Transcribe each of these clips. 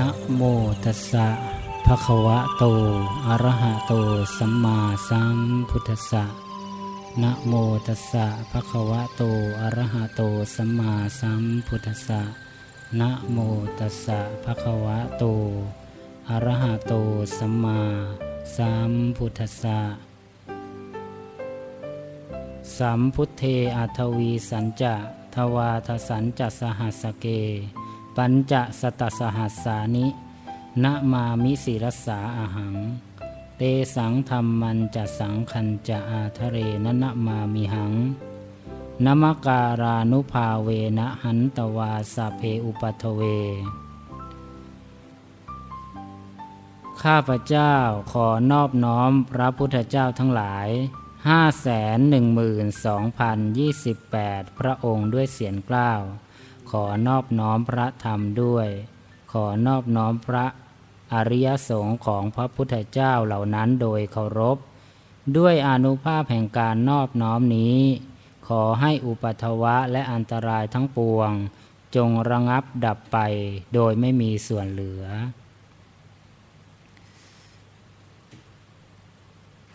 นะโมตัสสะภะคะวะโต อะระหะโต สัมมาสัมพุทธัสสะนะโมตัสสะภะคะวะโต อะระหะโต สัมมาสัมพุทธัสสะนะโมตัสสะภะคะวะโต อะระหะโต สัมมาสัมพุทธัสสะสัมพุทเทอัทวีสัญจะทวาทสัญจะสหัสเก ปัญจะสตสหัสสานินะมามิสิรสาอาหัง เตสังธรรมันจะสังคันจะอาทะเรนนะมามิหังนมการานุภาเวนะหันตวาสเพอุปัทเว ข้าพเจ้าขอนอบน้อมพระพุทธเจ้าทั้งหลายห้าแสนหนึ่งหมื่นสองพันยี่สิบแปดพระองค์ด้วยเสียงกล้าว ขอนอบน้อมพระธรรมด้วย ขอนอบน้อมพระอริยสงฆ์ของพระพุทธเจ้าเหล่านั้นโดยเคารพ ด้วยอนุภาพแห่งการนอบน้อมนี้ ขอให้อุปัทวะและอันตรายทั้งปวง จงระงับดับไปโดยไม่มีส่วนเหลือ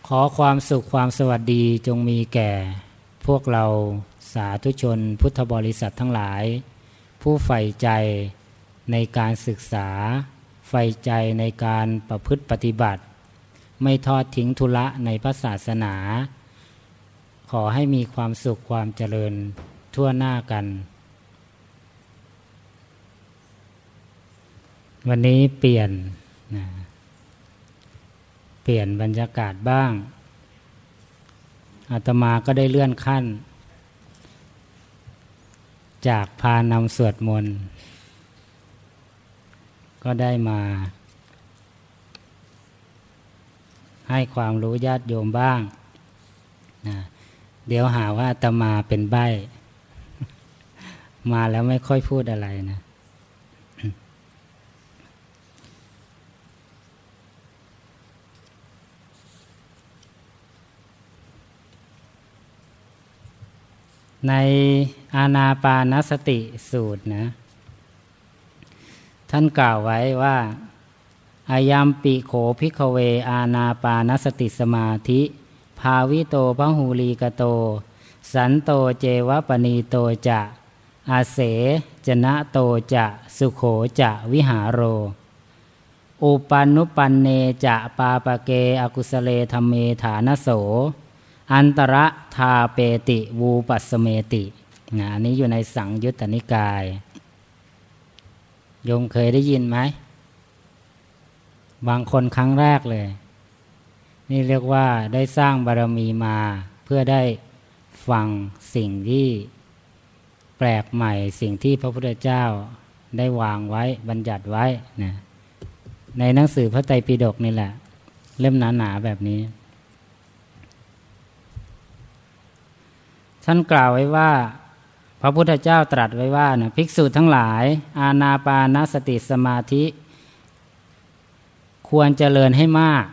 ขอความสุขความสวัสดีจงมีแก่ พวกเราสาธุชนพุทธบริษัททั้งหลาย ผู้ใฝ่ใจในการศึกษา ใฝ่ใจในการประพฤติปฏิบัติ ไม่ทอดทิ้งธุระในพระศาสนา ขอให้มีความสุขความเจริญทั่วหน้ากัน วันนี้เปลี่ยนนะเปลี่ยนบรรยากาศบ้างอาตมาก็ได้เลื่อนขั้น จากพานำสวดมนต์ ก็ได้มา ให้ความรู้ญาติโยมบ้างนะเดี๋ยวหาว่าตมาเป็นใบ้ มาแล้วไม่ค่อยพูดอะไรนะ ใน อานาปานสติสูตรนะ ท่านกล่าวไว้ว่าอะยัมปิโข ภิกขะเว อานาปานะสติสะมาธิ ภาวิโต พะหุลีกะโต สันโตเจวะ ปะณีโตจะอะเสจะนะโก จะสุโขจะวิหาโร อุปปันนุปปันเนจะปาปะเก อะกุสะเลธัมเมฐานโส อันตรธาเปติวูปัสเมติ นะอันนี้อยู่ในสังยุตตนิกาย โยมเคยได้ยินไหม บางคนครั้งแรกเลย นี่เรียกว่าได้สร้างบารมีมาเพื่อได้ฟังสิ่งที่แปลกใหม่สิ่งที่พระพุทธเจ้าได้วางไว้บัญญัติไว้นะในหนังสือพระไตรปิฎกนี่แหละ เล่มหนาๆแบบนี้ ท่านกล่าวไว้ว่า พระพุทธเจ้าตรัสไว้ว่านะภิกษุทั้งหลาย อาณาปานสติสมาธิ ควรเจริญให้มาก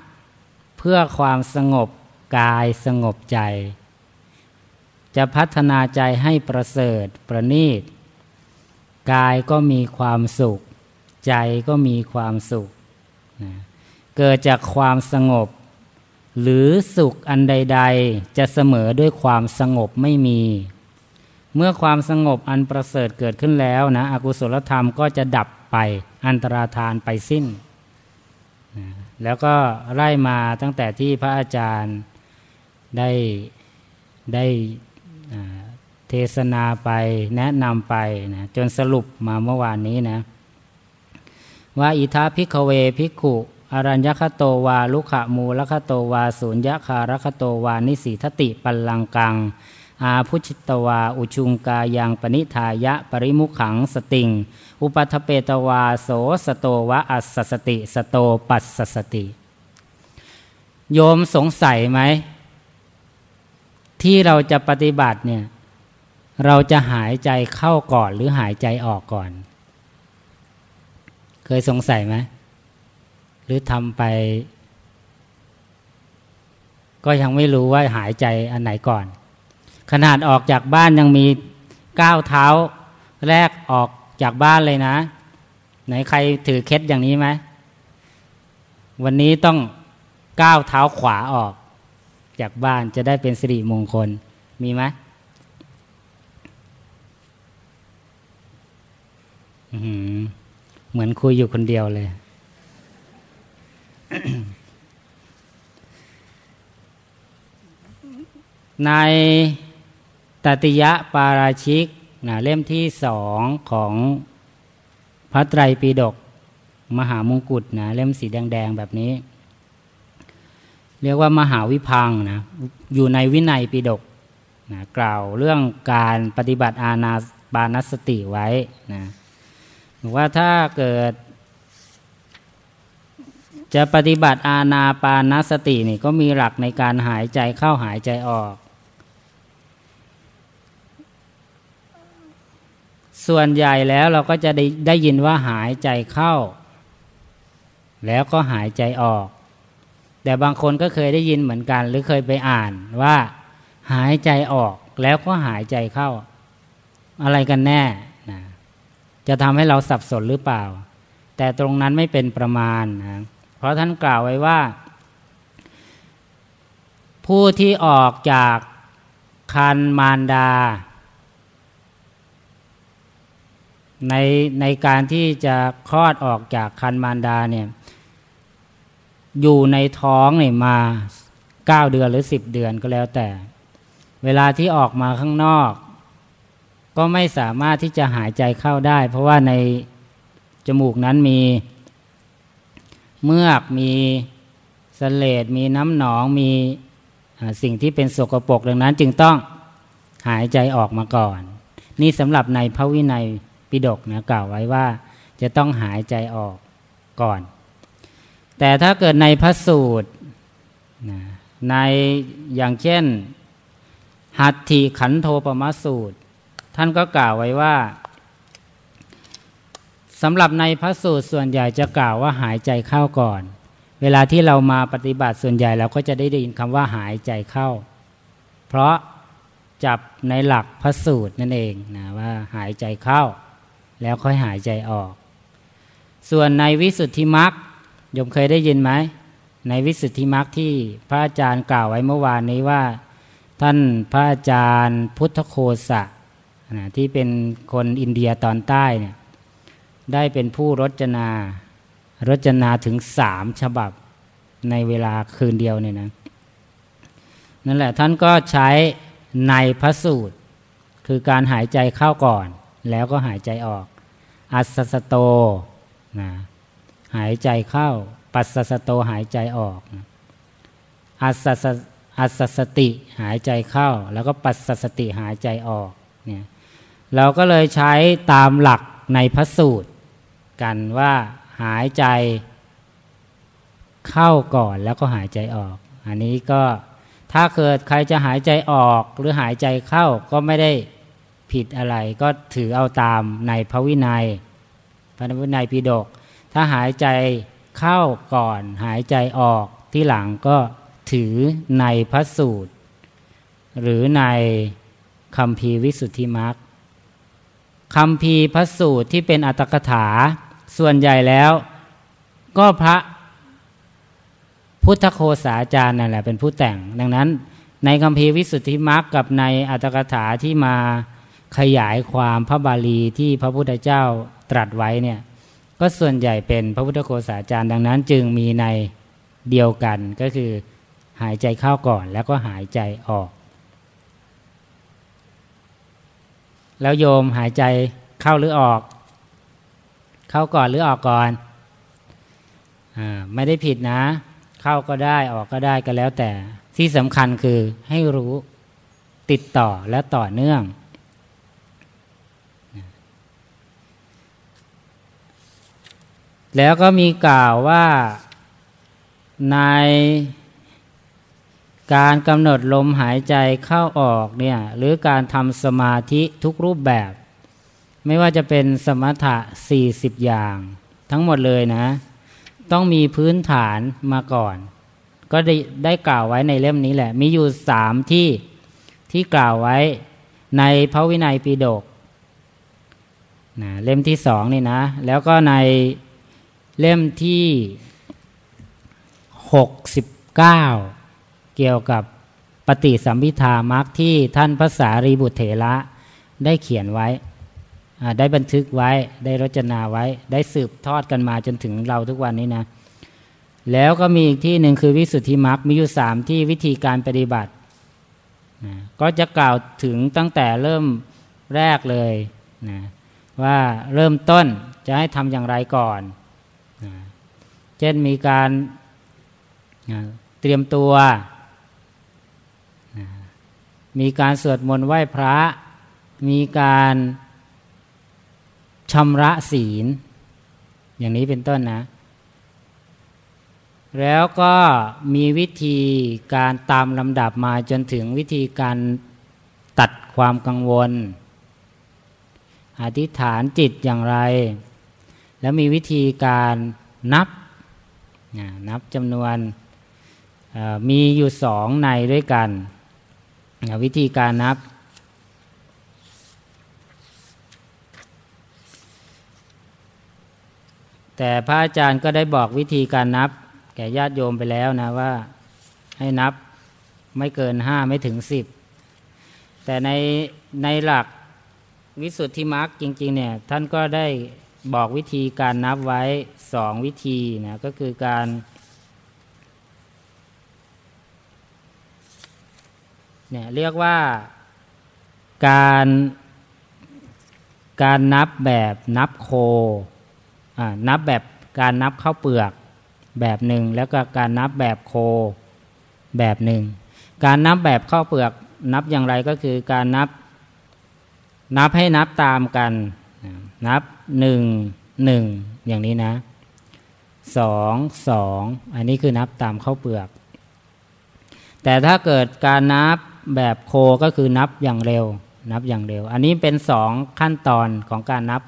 เพื่อความสงบกายสงบใจ จะพัฒนาใจให้ประเสริฐประณีต กายก็มีความสุข ใจก็มีความสุขนะเกิดจากความสงบ หรือสุขอันใด ๆ จะเสมอด้วยความสงบไม่มี เมื่อความสงบอันประเสริฐเกิดขึ้นแล้วนะอกุศลธรรมก็จะดับไปอันตราทานไปสิ้นแล้วก็ไล่มาตั้งแต่ที่พระอาจารย์ได้ได้เทศนาไปแนะนำไปนะจนสรุปมาเมื่อวานนี้นะว่าอิทาพิกเวพิกขุอรัญญคโตวาลุขะมูลคโตวาสุญญคารคโตวานิสีทติปัลลังกัง อาพุชิตวา อุชุงกายังปนิทายะ ปริมุขังสติง อุปัทเปตวาโสสโตวะอัสสติ สโตปัสสสติ โยมสงสัยไหม ที่เราจะปฏิบัติเนี่ย เราจะหายใจเข้าก่อนหรือหายใจออกก่อน เคยสงสัยไหม หรือทำไป ก็ยังไม่รู้ว่าหายใจอันไหนก่อน ขนาดออกจากบ้านยังมีก้าวเท้า แรกออกจากบ้านเลยนะ ไหนใครถือเคล็ดอย่างนี้ไหมวันนี้ต้องก้าวเท้าขวาออก จากบ้านจะได้เป็นสิริมงคลมีไหมเหมือนคุยอยู่คนเดียวเลย ใน ตติยะปาราชิกนะเล่มที่สองของพระไตรปิฎกมหามงกุฎนะเล่มสีแดง ๆ แบบนี้ เรียกว่ามหาวิพังนะอยู่ในวินัยปิฎกนะกล่าวเรื่องการปฏิบัติอาณาบานสติไว้นะว่าถ้าเกิด จะปฏิบัติอาณาปานสตินี่ก็มีหลักในการหายใจเข้าหายใจออก ส่วนใหญ่แล้วเราก็จะได้ได้ยินว่าหายใจเข้า แล้วก็หายใจออก แต่บางคนก็เคยได้ยินเหมือนกัน หรือเคยไปอ่านว่า หายใจออกแล้วก็หายใจเข้า อะไรกันแน่นะจะทำให้เราสับสนหรือเปล่า แต่ตรงนั้นไม่เป็นประมาณนะเพราะท่านกล่าวไว้ว่า ผู้ที่ออกจากคันมารดา ในในการที่จะคลอดออกจากคันมารดาเนี่ยอยู่ในท้องเนี่ยมาเก้าเดือนหรือสิบเดือนก็แล้วแต่ เวลาที่ออกมาข้างนอก ก็ไม่สามารถที่จะหายใจเข้าได้ เพราะว่าในจมูกนั้นมี เมือกมีสเลดมีน้ำหนองมีสิ่งที่เป็นสกปรกดังนั้น จึงต้องหายใจออกมาก่อน นี่สำหรับในพระวินัย ปิฎกนะกล่าวไว้ว่าจะต้องหายใจออกก่อน แต่ถ้าเกิดในพระสูตรนะในอย่างเช่น หัตถีขันโทปมสูตร ท่านก็กล่าวไว้ว่าสำหรับในพระสูตรส่วนใหญ่จะกล่าวว่าหายใจเข้าก่อน เวลาที่เรามาปฏิบัติส่วนใหญ่เราก็จะได้ยินคำว่าหายใจเข้า เพราะจับในหลักพระสูตรนั่นเองนะว่าหายใจเข้า แล้วค่อยหายใจออก ส่วนในวิสุทธิมรรคยมเคยได้ยินไหม ในวิสุทธิมรรคที่พระอาจารย์กล่าวไว้เมื่อวานนี้ว่า ท่านพระอาจารย์พุทธโคสะนะที่เป็นคนอินเดียตอนใต้เนี่ยได้เป็นผู้รจนารจนาถึงสามฉบับในเวลาคืนเดียวเนี่ยนะนั่นแหละท่านก็ใช้ในพระสูตร คือการหายใจเข้าก่อน แล้วก็หายใจออก อัสสโตนะหายใจเข้า ปัสสโตหายใจออก อัสสอัสสติหายใจเข้า แล้วก็ปัสสสติหายใจออกเนี่ยเราก็เลยใช้ตามหลักในพระสูตร กันว่าหายใจเข้าก่อนแล้วก็หายใจออก อันนี้ก็ถ้าเกิดใครจะหายใจออกหรือหายใจเข้าก็ไม่ได้ ผิดอะไร ก็ถือเอาตามในพระวินัย พระวินัยปิฎกถ้าหายใจเข้าก่อนหายใจออกที่หลังก็ถือในพระสูตร หรือในคำพีวิสุทธิมรรคคำพีพระสูตรที่เป็นอัตถกถาส่วนใหญ่แล้ว ก็พระพุทธโคสาจารย์นั่นแหละเป็นผู้แต่ง ดังนั้น ในคำพีวิสุทธิมรรคกับในอัตถกถาที่มา ขยายความพระบาลีที่พระพุทธเจ้าตรัสไว้เนี่ยก็ส่วนใหญ่เป็นพระพุทธโฆษาจารย์ดังนั้น จึงมีในเดียวกันก็คือหายใจเข้าก่อนแล้วก็หายใจออก แล้วโยมหายใจเข้าหรือออก เข้าก่อนหรือออกก่อนอไม่ได้ผิดนะ เข้าก็ได้ออกก็ได้ก็แล้วแต่ที่สำคัญคือให้รู้ติดต่อและต่อเนื่อง แล้วก็มีกล่าวว่าในการกำหนดลมหายใจเข้าออกเนี่ยหรือการทำสมาธิทุกรูปแบบ ไม่ว่าจะเป็นสมถะ 40 อย่าง ทั้งหมดเลยนะ ต้องมีพื้นฐานมาก่อน ก็ได้ได้กล่าวไว้ในเล่มนี้แหละ มีอยู่สามที่ที่กล่าวไว้ในพระวินัยปิฎกนะเล่มที่สองนี่นะ แล้วก็ใน เล่มที่หกสิบเก้าเกี่ยวกับปฏิสัมพิธามักที่ท่านภาษารีบุตรเถระได้เขียนไว้ ได้บันทึกไว้ ได้รจนาไว้ ได้สืบทอดกันมาจนถึงเราทุกวันนี้นะ แล้วก็มีอีกที่หนึ่งคือวิสุทธิมักมีอยู่สามที่วิธีการปฏิบัตินะก็จะกล่าวถึงตั้งแต่เริ่มแรกเลยนะว่าเริ่มต้นจะให้ทำอย่างไรก่อน เช่นมีการเตรียมตัว มีการสวดมนต์ไหว้พระ มีการชำระศีล อย่างนี้เป็นต้นนะ แล้วก็มีวิธีการตามลำดับมาจนถึงวิธีการตัดความกังวล อธิษฐานจิตอย่างไร แล้วมีวิธีการนับ นับจำนวนมีอยู่สองในด้วยกัน วิธีการนับ แต่พระอาจารย์ก็ได้บอกวิธีการนับ แก่ญาติโยมไปแล้วนะว่าให้นับไม่เกินห้าไม่ถึงสิบแต่ในในหลักวิสุทธิมรรคจริง ๆ เนี่ย ท่านก็ได้ บอกวิธีการนับไว้สองวิธีนะก็คือการเนี่ยเรียกว่าการการนับแบบนับโคอ่านับแบบการนับข้าวเปลือกแบบหนึ่งแล้วก็การนับแบบโคแบบหนึ่งการนับแบบข้าวเปลือกนับอย่างไรก็คือการนับนับให้นับตามกันนับ หนึ่งหนึ่งอย่างนี้นะสองสองอันนี้คือนับตามข้าวเปลือก แต่ถ้าเกิดการนับแบบโคก็คือนับอย่างเร็ว นับอย่างเร็ว อันนี้เป็นสองขั้นตอนของการนับ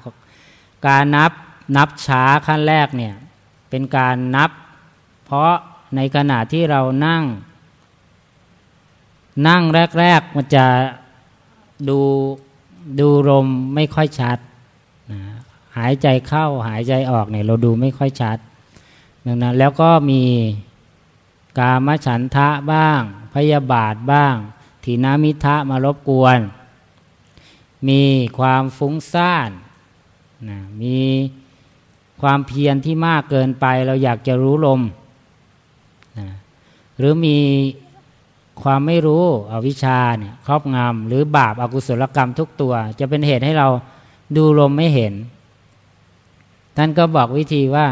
การนับนับช้าขั้นแรกเนี่ยเป็นการนับ เพราะในขณะที่เรานั่ง นั่งแรก ๆ มันจะดูดูลมไม่ค่อยชัด หายใจเข้าหายใจออกเนี่ยเราดูไม่ค่อยชัดดังนั้นแล้วก็มีกามฉันทะบ้าง พยาบาทบ้างทีนามิทะมารบกวน มีความฟุ้งซ่านนะมีความเพียรที่มากเกินไปเราอยากจะรู้ลมนะหรือมีความไม่รู้อวิชชาเนี่ยครอบงำหรือบาปอากุศลกรรมทุกตัว จะเป็นเหตุให้เราดูลมไม่เห็น ท่านก็บอกวิธีว่า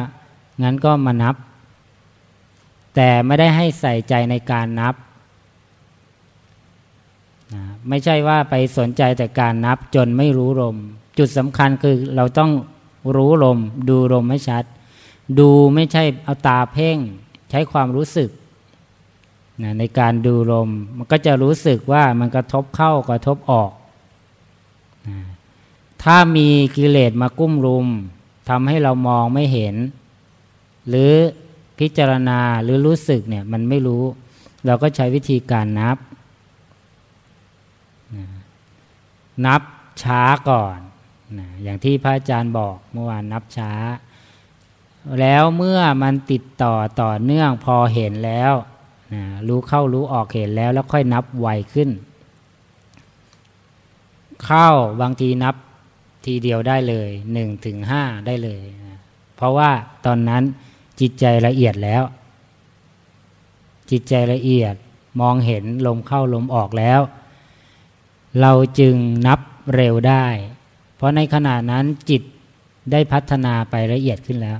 งั้นก็มานับ แต่ไม่ได้ให้ใส่ใจในการนับนะไม่ใช่ว่าไปสนใจแต่การนับจนไม่รู้ลม จุดสำคัญคือเราต้องรู้ลม ดูลมไม่ชัด ดูไม่ใช่เอาตาเพ่ง ใช้ความรู้สึกนะในการดูลม มันก็จะรู้สึกว่ามันกระทบเข้ากระทบออกนะถ้ามีกิเลสมากุ้มรุม ทำให้เรามองไม่เห็น หรือพิจารณาหรือรู้สึกเนี่ยมันไม่รู้ เราก็ใช้วิธีการนับ นับช้าก่อนนะอย่างที่พระอาจารย์บอกเมื่อวานนับช้า แล้วเมื่อมันติดต่อต่อเนื่องพอเห็นแล้วนะรู้เข้ารู้ออกเห็นแล้วแล้วค่อยนับไวขึ้น เข้าบางทีนับ ทีเดียวได้เลยหนึ่งถึงห้าได้เลย เพราะว่าตอนนั้นจิตใจละเอียดแล้ว จิตใจละเอียดมองเห็นลมเข้าลมออกแล้ว เราจึงนับเร็วได้ เพราะในขณะนั้นจิตได้พัฒนาไปละเอียดขึ้นแล้ว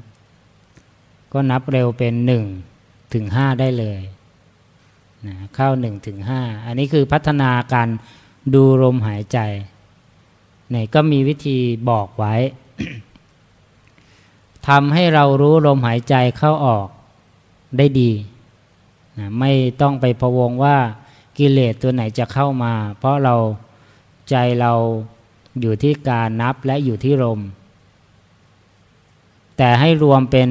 ก็นับเร็วเป็นหนึ่งถึงห้าได้เลยนะเข้าหนึ่งถึงห้าอันนี้คือพัฒนาการดูลมหายใจ เนี่ยก็มีวิธีบอกไว้ทำให้เรารู้ลมหายใจเข้าออกได้ดีนะไม่ต้องไปพะวงว่ากิเลสตัวไหนจะเข้ามา เพราะเราใจเราอยู่ที่การนับและอยู่ที่ลม แต่ให้รวมเป็น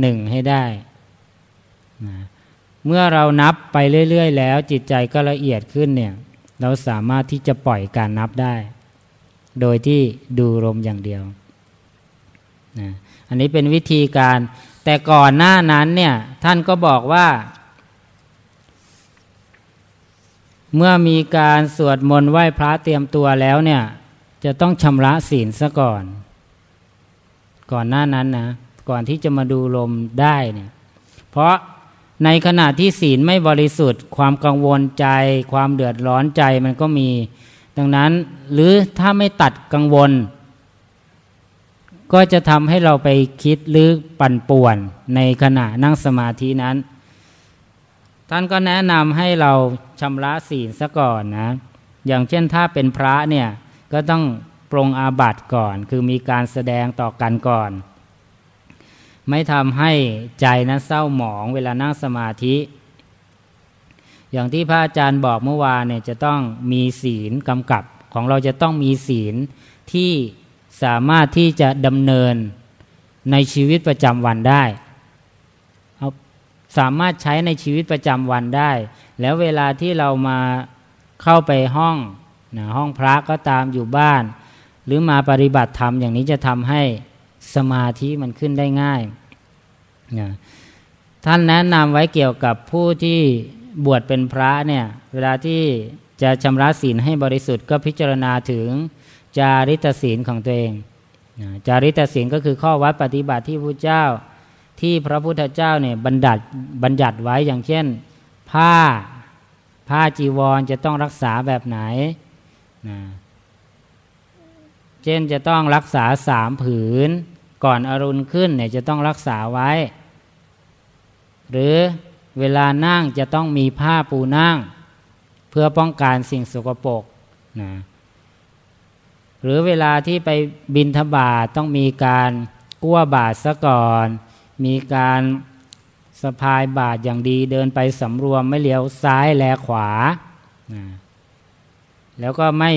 หนึ่งให้ได้นะเมื่อเรานับไปเรื่อย ๆ แล้วจิตใจก็ละเอียดขึ้นเนี่ย เราสามารถที่จะปล่อยการนับได้ โดยที่ดูลมอย่างเดียวนะอันนี้เป็นวิธีการ แต่ก่อนหน้านั้นเนี่ยท่านก็บอกว่า เมื่อมีการสวดมนต์ไหว้พระเตรียมตัวแล้วเนี่ย จะต้องชำระศีลซะก่อน ก่อนหน้านั้นนะก่อนที่จะมาดูลมได้เนี่ย เพราะในขณะที่ศีลไม่บริสุทธิ์ ความกังวลใจ ความเดือดร้อนใจมันก็มี ดังนั้นหรือถ้าไม่ตัดกังวล ก็จะทำให้เราไปคิดหรือปั่นป่วนในขณะนั่งสมาธินั้น ท่านก็แนะนำให้เราชำระศีลซะก่อนนะ อย่างเช่นถ้าเป็นพระเนี่ยก็ต้องปรงอาบัติก่อน คือมีการแสดงต่อกันก่อน ไม่ทำให้ใจนั้นเศร้าหมองเวลานั่งสมาธิ อย่างที่พระอาจารย์บอกเมื่อวานเนี่ยจะต้องมีศีลกำกับของเราจะต้องมีศีลที่สามารถที่จะดำเนินในชีวิตประจำวันได้เอาสามารถใช้ในชีวิตประจำวันได้ แล้วเวลาที่เรามาเข้าไปห้องนะห้องพระก็ตามอยู่บ้าน หรือมาปฏิบัติธรรมอย่างนี้จะทำให้สมาธิมันขึ้นได้ง่ายนะท่านแนะนำไว้เกี่ยวกับผู้ที่ บวชเป็นพระเนี่ยเวลาที่จะชำระศีลให้บริสุทธิ์ก็พิจารณาถึงจาริตศีลของตัวเองจาริตศีลก็คือข้อวัดปฏิบัติที่พระเจ้าที่พระพุทธเจ้าเนี่ยบัญญัติบัญญัติไว้อย่างเช่น ผ้าผ้าจีวรจะต้องรักษาแบบไหนนะเช่นจะต้องรักษาสามผืน ก่อนอรุณขึ้นเนี่ยจะต้องรักษาไว้ หรือ เวลานั่งจะต้องมีผ้าปูนั่ง เพื่อป้องกันสิ่งสกปรกนะหรือเวลาที่ไปบินทบาทต้องมีการกั้วบาทซะก่อน มีการสะพายบาทอย่างดีเดินไปสำรวมไม่เลี้ยวซ้ายแลขวานะแล้วก็ไม่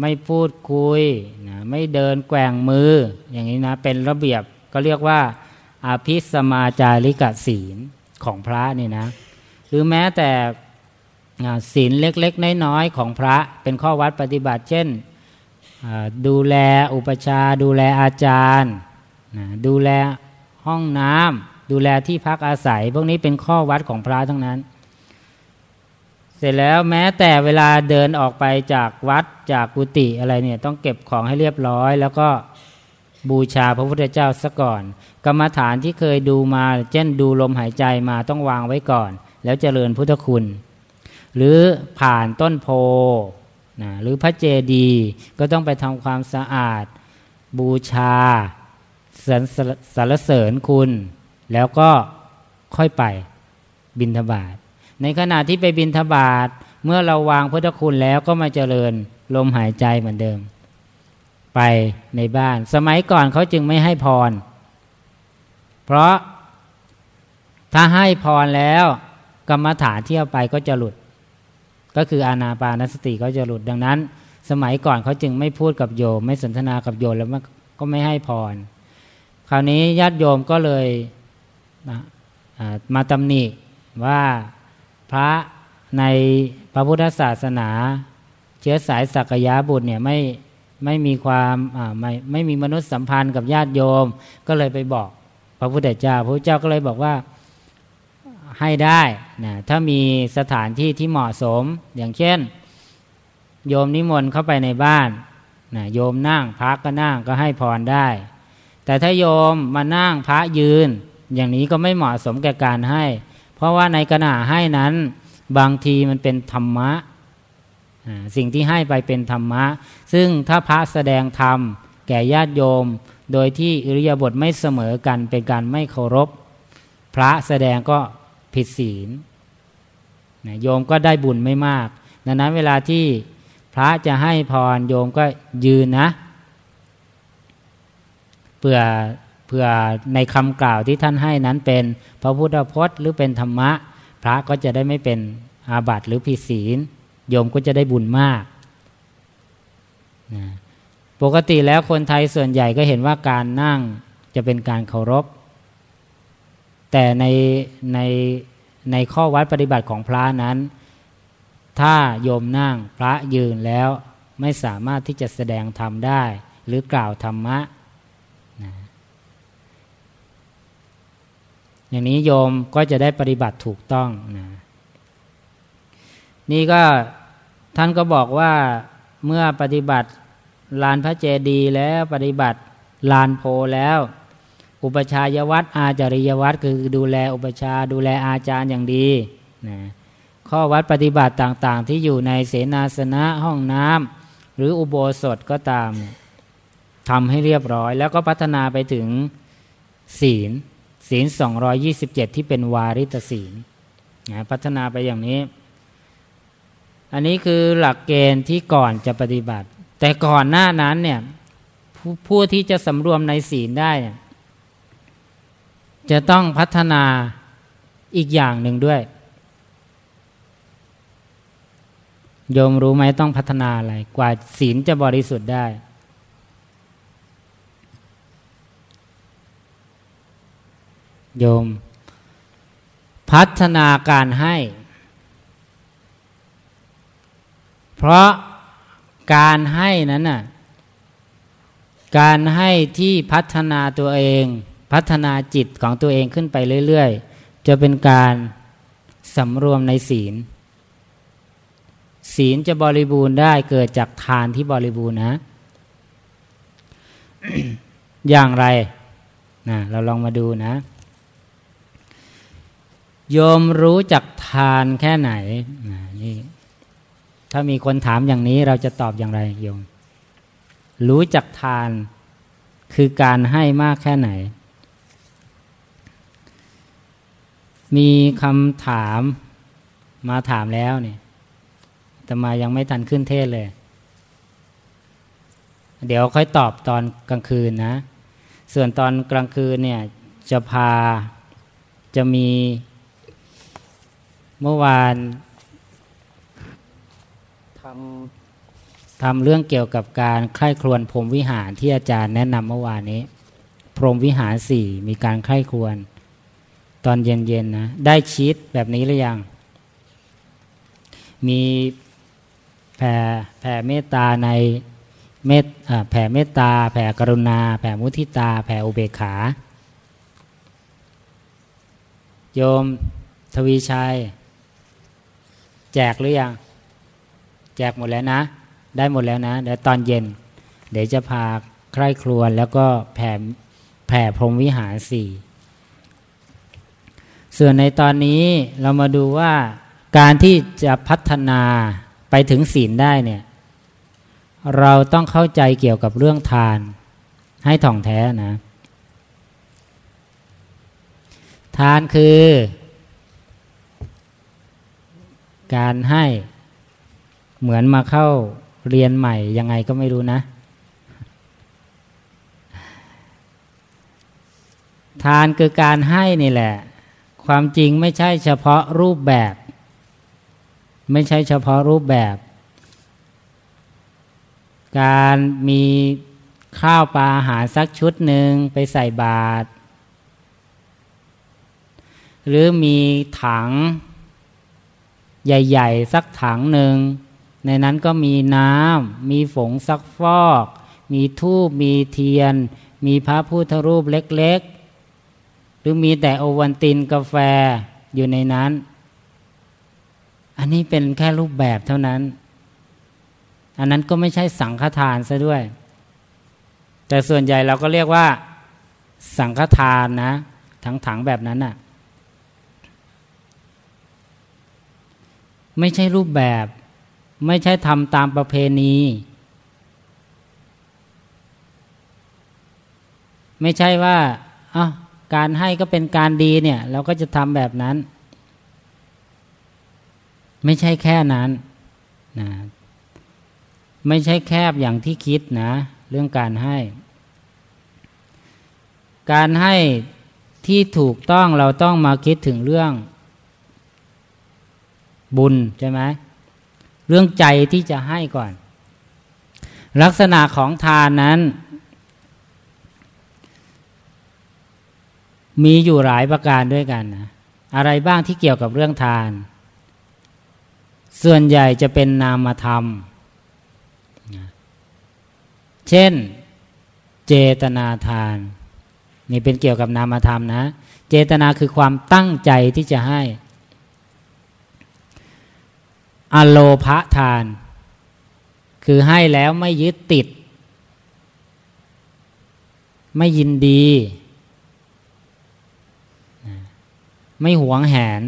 ไม่พูดคุยนะไม่เดินแกว่งมืออย่างนี้นะ เป็นระเบียบก็เรียกว่าอาภิสมาจาริกศีล ของพระนี่นะ หรือแม้แต่ศีลเล็กๆ น้อยๆ ของพระเป็นข้อวัดปฏิบัติ เช่นดูแลอุปชา ดูแลอาจารย์ ดูแลห้องน้ำดูแลที่พักอาศัย พวกนี้เป็นข้อวัดของพระทั้งนั้น เสร็จแล้วแม้แต่เวลาเดินออกไปจากวัดจากกุฏิอะไรเนี่ยต้องเก็บของให้เรียบร้อย แล้วก็ บูชาพระพุทธเจ้าซะก่อน กรรมฐานที่เคยดูมาเช่นดูลมหายใจมาต้องวางไว้ก่อน แล้วเจริญพุทธคุณ หรือผ่านต้นโพนะหรือพระเจดีย์ก็ต้องไปทำความสะอาด บูชาสรรเสริญคุณ แล้วก็ค่อยไปบินทบาทในขณะที่ไปบินทบาทเมื่อเราวางพุทธคุณแล้วก็มาเจริญลมหายใจเหมือนเดิม ไปในบ้าน สมัยก่อนเขาจึงไม่ให้พร เพราะถ้าให้พรแล้วกรรมฐานที่เอาไปก็จะหลุด ก็คืออานาปานสติก็จะหลุดดังนั้น สมัยก่อนเขาจึงไม่พูดกับโยม ไม่สนทนากับโยมแล้วก็ไม่ให้พร คราวนี้ญาติโยมก็เลยมาตำหนิว่าพระในพระพุทธศาสนา เชื้อสายสักยะบุตรเนี่ยไม่ ไม่มีความไม่ไม่มีมนุษย์สัมพันธ์กับญาติโยม ก็เลยไปบอกพระพุทธเจ้า พระพุทธเจ้าก็เลยบอกว่าให้ได้นะถ้ามีสถานที่ที่เหมาะสม อย่างเช่น โยมนิมนต์เข้าไปในบ้านนะโยมนั่งพระก็นั่งก็ให้พรได้ แต่ถ้าโยมมานั่งพระยืน อย่างนี้ก็ไม่เหมาะสมแก่การให้ เพราะว่าในขณะให้นั้น บางทีมันเป็นธรรมะ สิ่งที่ให้ไปเป็นธรรมะ ซึ่งถ้าพระแสดงธรรม แก่ญาติโยม โดยที่อิริยาบถไม่เสมอกันเป็นการไม่เคารพ พระแสดงก็ผิดศีลโยมก็ได้บุญไม่มาก ดังนั้นเวลาที่พระจะให้พรโยมก็ยืนนะเพื่อเพื่อในคำกล่าวที่ท่านให้นั้นเป็นพระพุทธพจน์ หรือเป็นธรรมะ พระก็จะได้ไม่เป็นอาบัติหรือผิดศีล โยมก็จะได้บุญมากนะปกติแล้วคนไทยส่วนใหญ่ก็เห็นว่าการนั่งจะเป็นการเคารพ แต่ในในในข้อวัดปฏิบัติของพระนั้น ถ้าโยมนั่งพระยืนแล้วไม่สามารถที่จะแสดงธรรมได้ หรือกล่าวธรรมะนะอย่างนี้โยมก็จะได้ปฏิบัติถูกต้องนะนี่ก็ ท่านก็บอกว่าเมื่อปฏิบัติลานพระเจดีย์แล้วปฏิบัติลานโพแล้ว อุปชายวัดอาจาริยวัดคือดูแลอุปชาดูแลอาจารย์อย่างดีนะข้อวัดปฏิบัติต่างๆ ที่อยู่ในเสนาสนะห้องน้ำหรืออุโบสถก็ตามทำให้เรียบร้อย แล้วก็พัฒนาไปถึงศีลศีล 227 ที่เป็นวาริตศีลนะพัฒนาไปอย่างนี้ อันนี้คือหลักเกณฑ์ที่ก่อนจะปฏิบัติ แต่ก่อนหน้านั้นเนี่ยผู้ที่จะสำรวมในศีลได้จะต้องพัฒนาอีกอย่างหนึ่งด้วย โยมรู้ไหมต้องพัฒนาอะไร กว่าศีลจะบริสุทธิ์ได้ โยม พัฒนาการให้ เพราะการให้นั้นน่ะการให้ที่พัฒนาตัวเอง พัฒนาจิตของตัวเองขึ้นไปเรื่อย ๆ จะเป็นการสำรวมในศีล ศีลจะบริบูรณ์ได้เกิดจากทานที่บริบูรณ์นะ อย่างไรนะเราลองมาดูนะ โยมรู้จักทานแค่ไหนนี่ ถ้ามีคนถามอย่างนี้เราจะตอบอย่างไรโยม รู้จักทานคือการให้มากแค่ไหน มีคำถามมาถามแล้วเนี่ยแต่มายังไม่ทันขึ้นเทศเลย เดี๋ยวค่อยตอบตอนกลางคืนนะ ส่วนตอนกลางคืนเนี่ยจะพาจะมีเมื่อวาน ทำทำเรื่องเกี่ยวกับการใคร่ครวญพรมวิหารที่อาจารย์แนะนำเมื่อวานนี้ พรมวิหารสี่มีการใคร่ครวญตอนเย็นๆนะ ได้ชีตแบบนี้หรือยัง มีแผ่แผ่เมตตาในเมตแผ่เมตตา แผ่กรุณา แผ่มุทิตา แผ่อุเบกขา โยมทวีชัย แจกหรือยัง แจกหมดแล้วนะ ได้หมดแล้วนะเดี๋ยวตอนเย็น เดี๋ยวจะพาใคร่ครวญแล้วก็แผ่แผ่พรมวิหารสี่ส่วนในตอนนี้เรามาดูว่าการที่จะพัฒนาไปถึงศีลได้เนี่ยเราต้องเข้าใจเกี่ยวกับเรื่องทาน ให้ถ่องแท้นะ ทานคือ การให้ เหมือนมาเข้าเรียนใหม่ยังไงก็ไม่รู้นะ ทานคือการให้นี่แหละ ความจริงไม่ใช่เฉพาะรูปแบบ ไม่ใช่เฉพาะรูปแบบ การมีข้าวปลาอาหารสักชุดหนึ่งไปใส่บาตรหรือมีถัง ใหญ่ ๆ สักถังหนึ่ง ในนั้นก็มีน้ำ มีฝงซักฟอก มีทูบมีเทียน มีพระพุทธรูปเล็ก ๆ หรือมีแต่โอวันตินกาแฟอยู่ในนั้น อันนี้เป็นแค่รูปแบบเท่านั้น อันนั้นก็ไม่ใช่สังฆทานซะด้วย แต่ส่วนใหญ่เราก็เรียกว่า สังฆทานนะถังถังแบบนั้นน่ะ ไม่ใช่รูปแบบ ไม่ใช่ทำตามประเพณี ไม่ใช่ว่าอาการให้ก็เป็นการดีเนี่ย เราก็จะทำแบบนั้น ไม่ใช่แค่นั้นนะไม่ใช่แคบอย่างที่คิดนะ เรื่องการให้ การให้ที่ถูกต้องเราต้องมาคิดถึงเรื่องบุญใช่ไหม เรื่องใจที่จะให้ก่อน ลักษณะของทานนั้น มีอยู่หลายประการด้วยกันนะอะไรบ้างที่เกี่ยวกับเรื่องทาน ส่วนใหญ่จะเป็นนามธรรม เช่น เจตนาทาน นี่เป็นเกี่ยวกับนามธรรมนะ เจตนาคือความตั้งใจที่จะให้ อโลภะทาน คือให้แล้วไม่ยึดติด ไม่ยินดี ไม่หวงแหน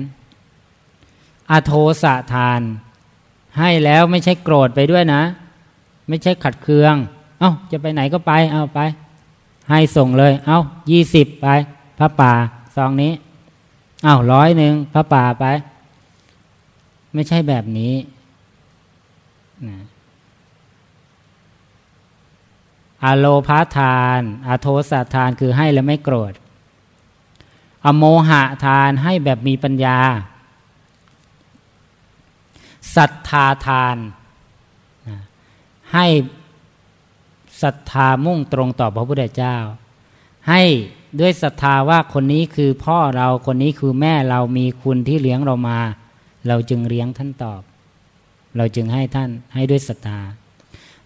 อโทสะทาน ให้แล้วไม่ใช่โกรธไปด้วยนะ ไม่ใช่ขัดเคือง เอา้าจะไปไหนก็ไป เอาไป ให้ส่งเลย เอา้ายี่สิบไปพระป่าซองนี้ เอา้าร้อยหนึ่งพระป่าไป ไม่ใช่แบบนี้นะอโลพาทาน อโทสะทานคือให้แล้วไม่โกรธ อโมหะทานให้แบบมีปัญญา ศรัทธาทาน ให้ศรัทธามุ่งตรงต่อพระพุทธเจ้า ให้ด้วยศรัทธาว่าคนนี้คือพ่อเราคนนี้คือแม่เรามีคุณที่เลี้ยงเรามา เราจึงเลี้ยงท่านตอบ เราจึงให้ท่านให้ด้วยศรัทธา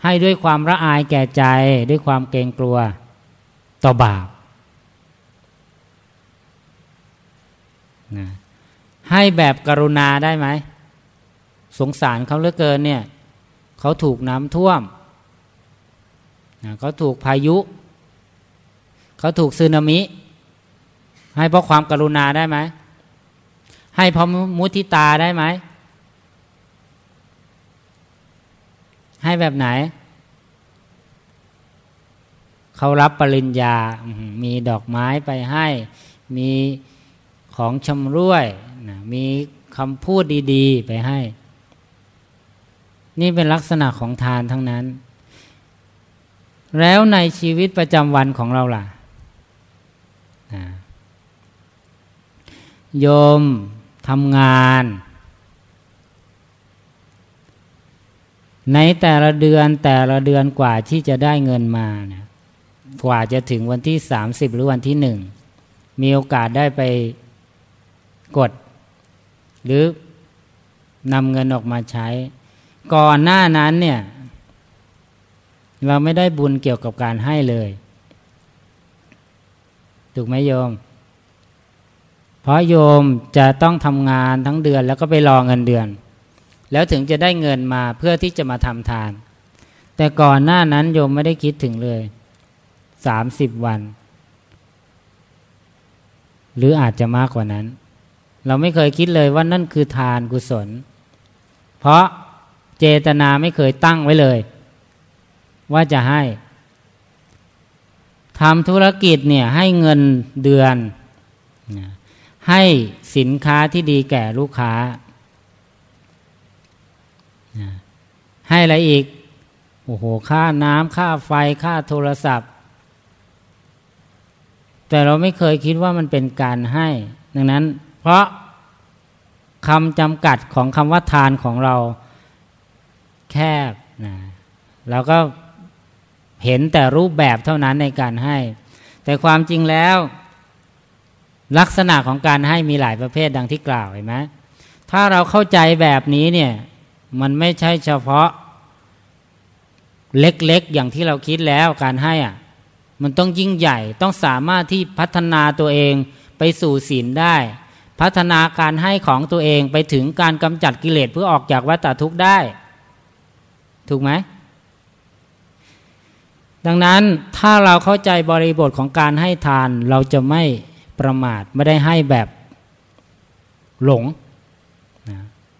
ให้ด้วยความละอายแก่ใจด้วยความเกรงกลัวต่อบาปนะให้แบบกรุณาได้ไหม สงสารเขาเหลือเกินเนี่ยเขาถูกน้ำท่วมเขาถูกพายุ เขาถูกซึนามิ ให้เพราะความกรุณาได้ไหม ให้พรมุทิตาได้ไหม ให้แบบไหน เขารับปริญญา มีดอกไม้ไปให้ มีของชำร่วยมีคำพูดดีๆ ไปให้ นี่เป็นลักษณะของทานทั้งนั้น แล้วในชีวิตประจำวันของเราล่ะโยม ทำงาน ในแต่ละเดือนแต่ละเดือนกว่าที่จะได้เงินมานะกว่าจะถึงวันที่สามสิบหรือวันที่หนึ่งมีโอกาสได้ไปกด หรือนำเงินออกมาใช้ ก่อนหน้านั้นเนี่ย เราไม่ได้บุญเกี่ยวกับการให้เลย ถูกไหมโยม เพราะโยมจะต้องทำงานทั้งเดือนแล้วก็ไปรอเงินเดือน แล้วถึงจะได้เงินมาเพื่อที่จะมาทำทาน แต่ก่อนหน้านั้นโยมไม่ได้คิดถึงเลยสามสิบวัน หรืออาจจะมากกว่านั้น เราไม่เคยคิดเลยว่านั่นคือทานกุศล เพราะเจตนาไม่เคยตั้งไว้เลย ว่าจะให้ทำธุรกิจเนี่ยให้เงินเดือน ให้สินค้าที่ดีแก่ลูกค้า ให้อะไรอีก โอ้โห ค่าน้ำค่าไฟค่าโทรศัพท์ แต่เราไม่เคยคิดว่ามันเป็นการให้ ดังนั้น เพราะคำจำกัดของคำว่าทานของเราแคบนะเราก็เห็นแต่รูปแบบเท่านั้นในการให้ แต่ความจริงแล้ว ลักษณะของการให้มีหลายประเภทดังที่กล่าวเห็นไหมถ้าเราเข้าใจแบบนี้เนี่ยมันไม่ใช่เฉพาะเล็กๆ อย่างที่เราคิดแล้วการให้อะมันต้องยิ่งใหญ่ต้องสามารถที่พัฒนาตัวเองไปสู่ศีลได้ พัฒนาการให้ของตัวเองไปถึงการกำจัดกิเลสเพื่อออกจากวัฏทุกข์ได้ ถูกไหมดังนั้นถ้าเราเข้าใจบริบทของการให้ทานเราจะไม่ ประมาทไม่ได้ให้แบบหลงนะ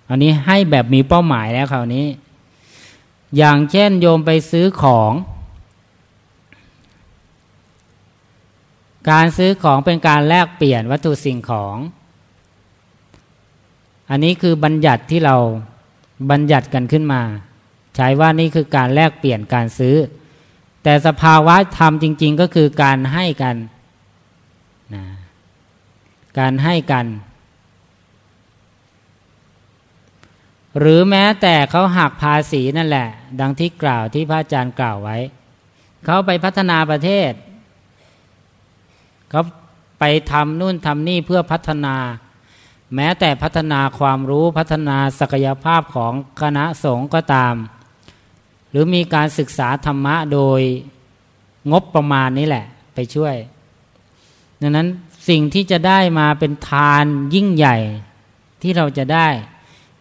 อันนี้ให้แบบมีเป้าหมายแล้วคราวนี้ อย่างเช่นโยมไปซื้อของ การซื้อของเป็นการแลกเปลี่ยนวัตถุสิ่งของ อันนี้คือบัญญัติที่เราบัญญัติกันขึ้นมา ใช้ว่านี่คือการแลกเปลี่ยนการซื้อ แต่สภาวะธรรมจริง ๆ ก็คือการให้กัน การให้กัน หรือแม้แต่เขาหักภาษีนั่นแหละ ดังที่กล่าวที่พระอาจารย์กล่าวไว้ เขาไปพัฒนาประเทศ เขาไปทำนู่นทำนี่เพื่อพัฒนา แม้แต่พัฒนาความรู้พัฒนาศักยภาพของคณะสงฆ์ก็ตาม หรือมีการศึกษาธรรมะโดยงบประมาณนี้แหละไปช่วย ดังนั้น สิ่งที่จะได้มาเป็นทานยิ่งใหญ่ที่เราจะได้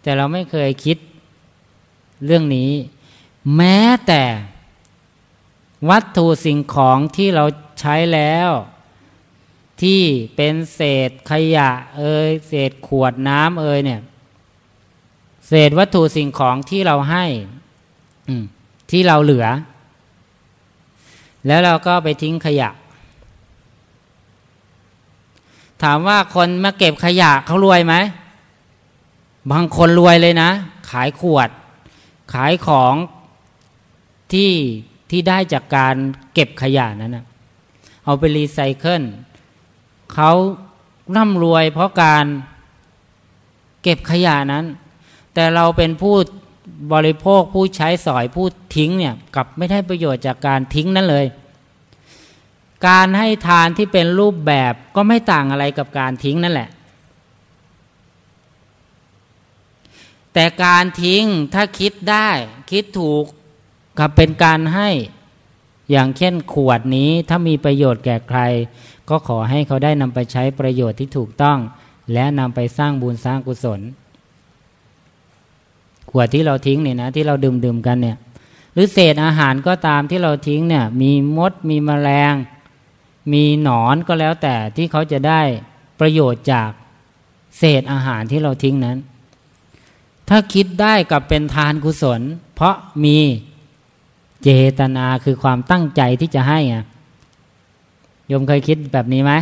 แต่เราไม่เคยคิดเรื่องนี้ แม้แต่วัตถุสิ่งของที่เราใช้แล้ว ที่เป็นเศษขยะ เอ่ยเศษขวดน้ำเอ่ยเนี่ย เศษวัตถุสิ่งของที่เราให้ที่เราเหลือ แล้วเราก็ไปทิ้งขยะ ถามว่าคนมาเก็บขยะเขารวยไหม บางคนรวยเลยนะ ขายขวด ขายของที่ที่ได้จากการเก็บขยะนั้นนะเอาไปรีไซเคิลเขาร่ำรวยเพราะการเก็บขยะนั้น แต่เราเป็นผู้บริโภคผู้ใช้สอยผู้ทิ้งเนี่ยกับไม่ได้ประโยชน์จากการทิ้งนั้นเลย การให้ทานที่เป็นรูปแบบก็ไม่ต่างอะไรกับการทิ้งนั่นแหละ แต่การทิ้งถ้าคิดได้คิดถูกกับเป็นการให้อย่างเช่นขวดนี้ถ้ามีประโยชน์แก่ใคร ก็ขอให้เขาได้นำไปใช้ประโยชน์ที่ถูกต้อง และนำไปสร้างบุญสร้างกุศล ขวดที่เราทิ้งเนี่ยนะที่เราดื่มดื่มกันเนี่ย หรือเศษอาหารก็ตามที่เราทิ้งเนี่ย มีมดมีแมลง มีหนอนก็แล้วแต่ที่เขาจะได้ประโยชน์จากเศษอาหารที่เราทิ้งนั้น ถ้าคิดได้กับเป็นทานกุศล เพราะมีเจตนาคือความตั้งใจที่จะให้อะโยมเคยคิดแบบนี้ไหม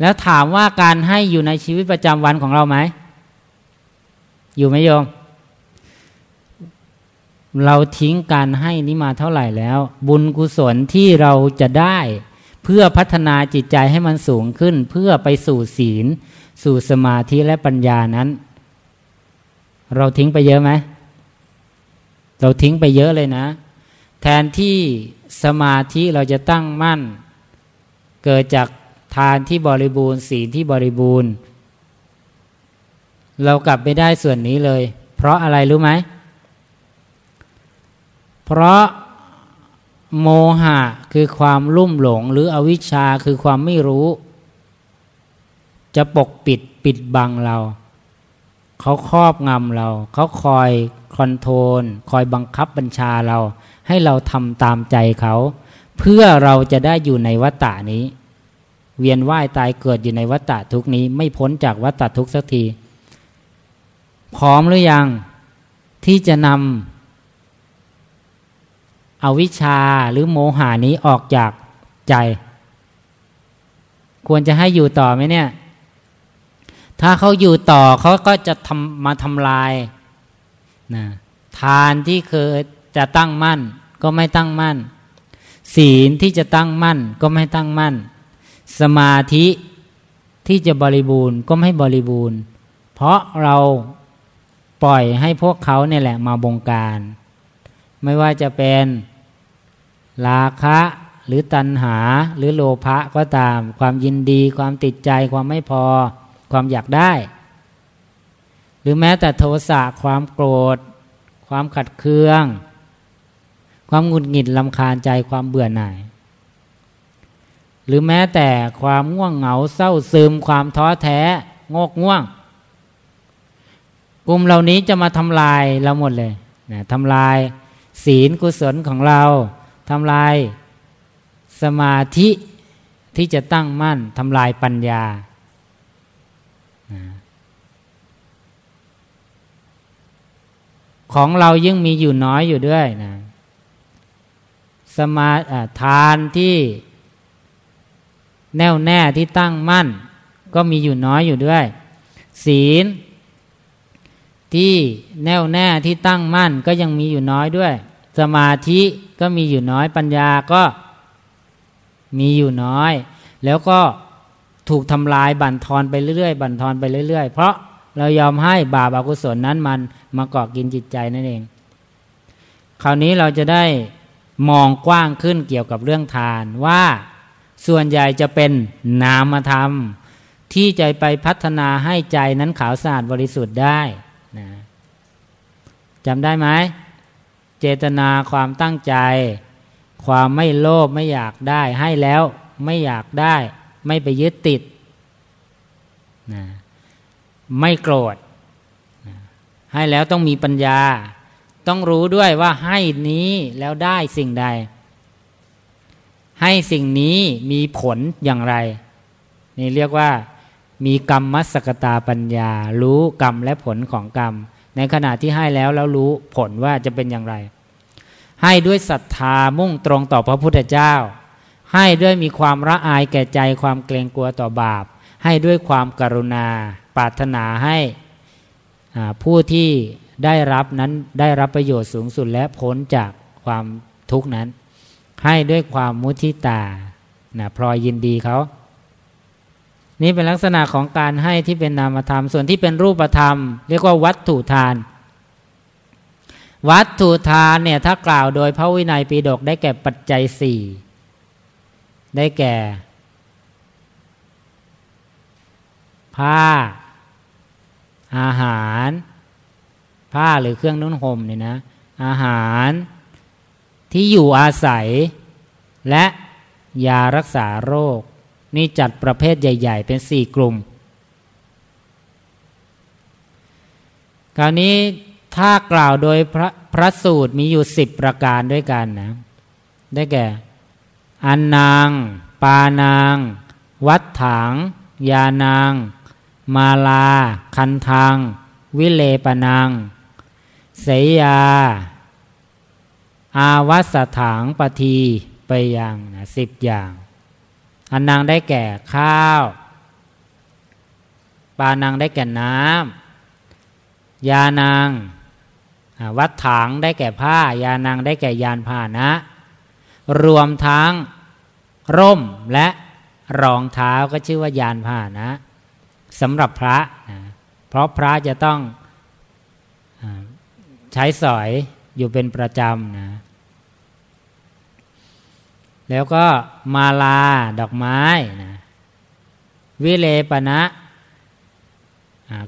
แล้วถามว่าการให้อยู่ในชีวิตประจำวันของเราไหม อยู่ไหมโยม เราทิ้งการให้นี้มาเท่าไหร่แล้ว บุญกุศลที่เราจะได้ เพื่อพัฒนาจิตใจให้มันสูงขึ้น เพื่อไปสู่ศีล สู่สมาธิและปัญญานั้น เราทิ้งไปเยอะไหมเราทิ้งไปเยอะเลยนะ แทนที่สมาธิเราจะตั้งมั่น เกิดจากทานที่บริบูรณ์ศีลที่บริบูรณ์ เรากลับไม่ได้ส่วนนี้เลย เพราะอะไรรู้ไหมเพราะโมหะคือความลุ่มหลงหรืออวิชชาคือความไม่รู้ จะปกปิดปิดบังเรา เขาครอบงำเรา เขาคอยคอนโทรลคอยบังคับบัญชาเรา ให้เราทำตามใจเขา เพื่อเราจะได้อยู่ในวัฏฏานี้ เวียนว่ายตายเกิดอยู่ในวัฏฏะทุกนี้ ไม่พ้นจากวัฏฏะทุกสักที พร้อมหรือยังที่จะนำ เอาวิชาหรือโมหานี้ออกจากใจ ควรจะให้อยู่ต่อไหมเนี่ย ถ้าเขาอยู่ต่อเขาก็จะทำมาทำลายนะทานที่เคยจะตั้งมั่น ก็ไม่ตั้งมั่น ศีลที่จะตั้งมั่น ก็ไม่ตั้งมั่น สมาธิที่จะบริบูรณ์ก็ไม่บริบูรณ์ เพราะเราปล่อยให้พวกเขาเนี่ยแหละมาบงการ ไม่ว่าจะเป็นราคะหรือตัณหาหรือโลภะก็ตาม ความยินดีความติดใจความไม่พอ ความอยากได้ หรือแม้แต่โทสะความโกรธ ความขัดเคือง ความหงุดหงิดลำคาญใจความเบื่อหน่าย หรือแม้แต่ความง่วงเหงาเศร้าซึม ความท้อแท้งกง่วง กลุ่มเหล่านี้จะมาทำลายเราหมดเลยนะทำลาย ศีลกุศลของเราทำลายสมาธิที่จะตั้งมั่นทำลายปัญญา ของเรายิ่งมีอยู่น้อยอยู่ด้วยนะสมาทานที่แน่วแน่ที่ตั้งมั่น ก็มีอยู่น้อยอยู่ด้วย ศีลที่แน่วแน่ที่ตั้งมั่นก็ยังมีอยู่น้อยด้วย สมาธิก็มีอยู่น้อยปัญญาก็มีอยู่น้อย แล้วก็ถูกทำลายบั่นทอนไปเรื่อยๆ บั่นทอนไปเรื่อยๆ เพราะเรายอมให้บาปอากุศลนั้นมันมาเกาะกินจิตใจนั่นเอง คราวนี้เราจะได้มองกว้างขึ้นเกี่ยวกับเรื่องทานว่าส่วนใหญ่จะเป็นนามธรรม ที่ใจไปพัฒนาให้ใจนั้นขาวสะอาดบริสุทธิ์ได้นะจำได้ไหม เจตนาความตั้งใจ ความไม่โลภไม่อยากได้ให้แล้วไม่อยากได้ ไม่ไปยึดติดนะไม่โกรธนะให้แล้วต้องมีปัญญา ต้องรู้ด้วยว่าให้นี้แล้วได้สิ่งใด ให้สิ่งนี้มีผลอย่างไร นี่เรียกว่ามีกรรมมัสกตาปัญญา รู้กรรมและผลของกรรม ในขณะที่ให้แล้วแล้วรู้ผลว่าจะเป็นอย่างไร ให้ด้วยศรัทธามุ่งตรงต่อพระพุทธเจ้า ให้ด้วยมีความละอายแก่ใจความเกรงกลัวต่อบาป ให้ด้วยความกรุณา ปรารถนาให้ผู้ที่ได้รับนั้นได้รับประโยชน์สูงสุดและพ้นจากความทุกข์นั้น ให้ด้วยความมุทิตานะพลอยยินดีเขา นี่เป็นลักษณะของการให้ที่เป็นนามธรรม ส่วนที่เป็นรูปธรรม เรียกว่าวัตถุทาน วัตถุทานเนี่ยถ้ากล่าวโดยพระวินัยปีดกได้แก่ปัจจัยสี่ได้แก่ ผ้า อาหาร ผ้าหรือเครื่องนุ่นห่มเนี่ยนะ อาหารที่อยู่อาศัย และยารักษาโรค นี่จัดประเภทใหญ่ ๆ เป็นสี่กลุ่ม คราวนี้ถ้ากล่าวโดยพระพระสูตรมีอยู่สิบประการด้วยกันนะ ได้แก่ อันนาง ปานาง วัดถัง ยานาง มาลา คันทาง วิเลปนาง เสยา อาวัสถังปทีไปยังนะสิบอย่าง อันนางได้แก่ข้าวปานางได้แก่น้ำยานางวัดถังได้แก่ผ้า ยานางได้แก่ยานผ้านะ รวมทั้งร่มและรองเท้าก็ชื่อว่ายานผ้านะสำหรับพระนะเพราะพระจะต้องใช้สอยอยู่เป็นประจำนะ แล้วก็มาลาดอกไม้นะวิเลปณะ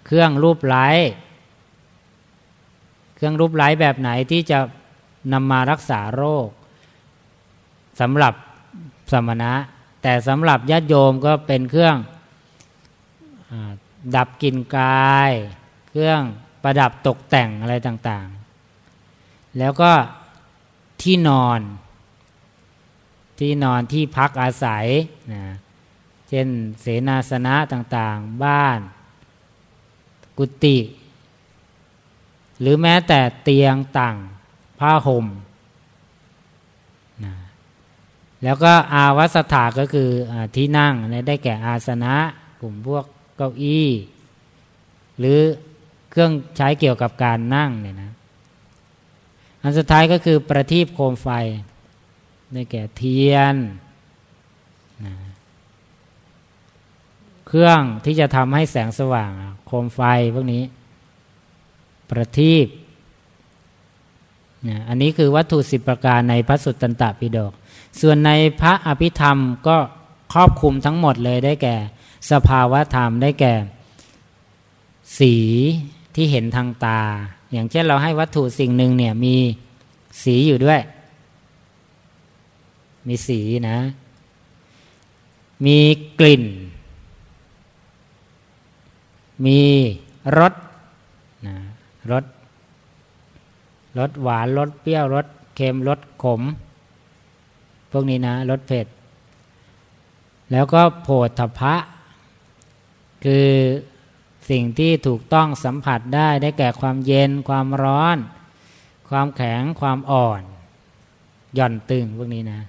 เครื่องรูปไล้เครื่องรูปไล้แบบไหนที่จะนำมารักษาโรคสำหรับสมณะ แต่สำหรับญาติโยมก็เป็นเครื่องอดับกลิ่นกาย เครื่องประดับตกแต่งอะไรต่าง ๆ แล้วก็ที่นอน ที่นอนที่พักอาศัยนะเช่นเสนาสนะต่างๆ บ้าน กุฏิหรือแม้แต่เตียงต่างผ้าห่มนะแล้วก็อาวัสถาก็คืออที่นั่งได้แก่อาสนะ กลุ่มพวกเก้าอี้ หรือเครื่องใช้เกี่ยวกับการนั่งเนี่ยนะอันสุดท้ายก็คือประทีปโคมไฟ ได้แก่เทียนนะเครื่องที่จะทำให้แสงสว่าง โคมไฟพวกนี้ ประทีปนะอันนี้คือวัตถุสิบประการในพระสุตตันตปิฎกส่วนในพระอภิธรรมก็ครอบคุมทั้งหมดเลยได้แก่ สภาวะธรรมได้แก่ สีที่เห็นทางตา อย่างเช่นเราให้วัตถุสิ่งหนึ่งเนี่ยมีสีอยู่ด้วย มีสีนะ มีกลิ่น มีรสนะรสรสหวานรสเปรี้ยวรสเค็มรสขม พวกนี้นะรสเผ็ด แล้วก็โผฏฐพะ คือสิ่งที่ถูกต้องสัมผัสได้ได้แก่ความเย็นความร้อน ความแข็งความอ่อน หย่อนตึงพวกนี้นะ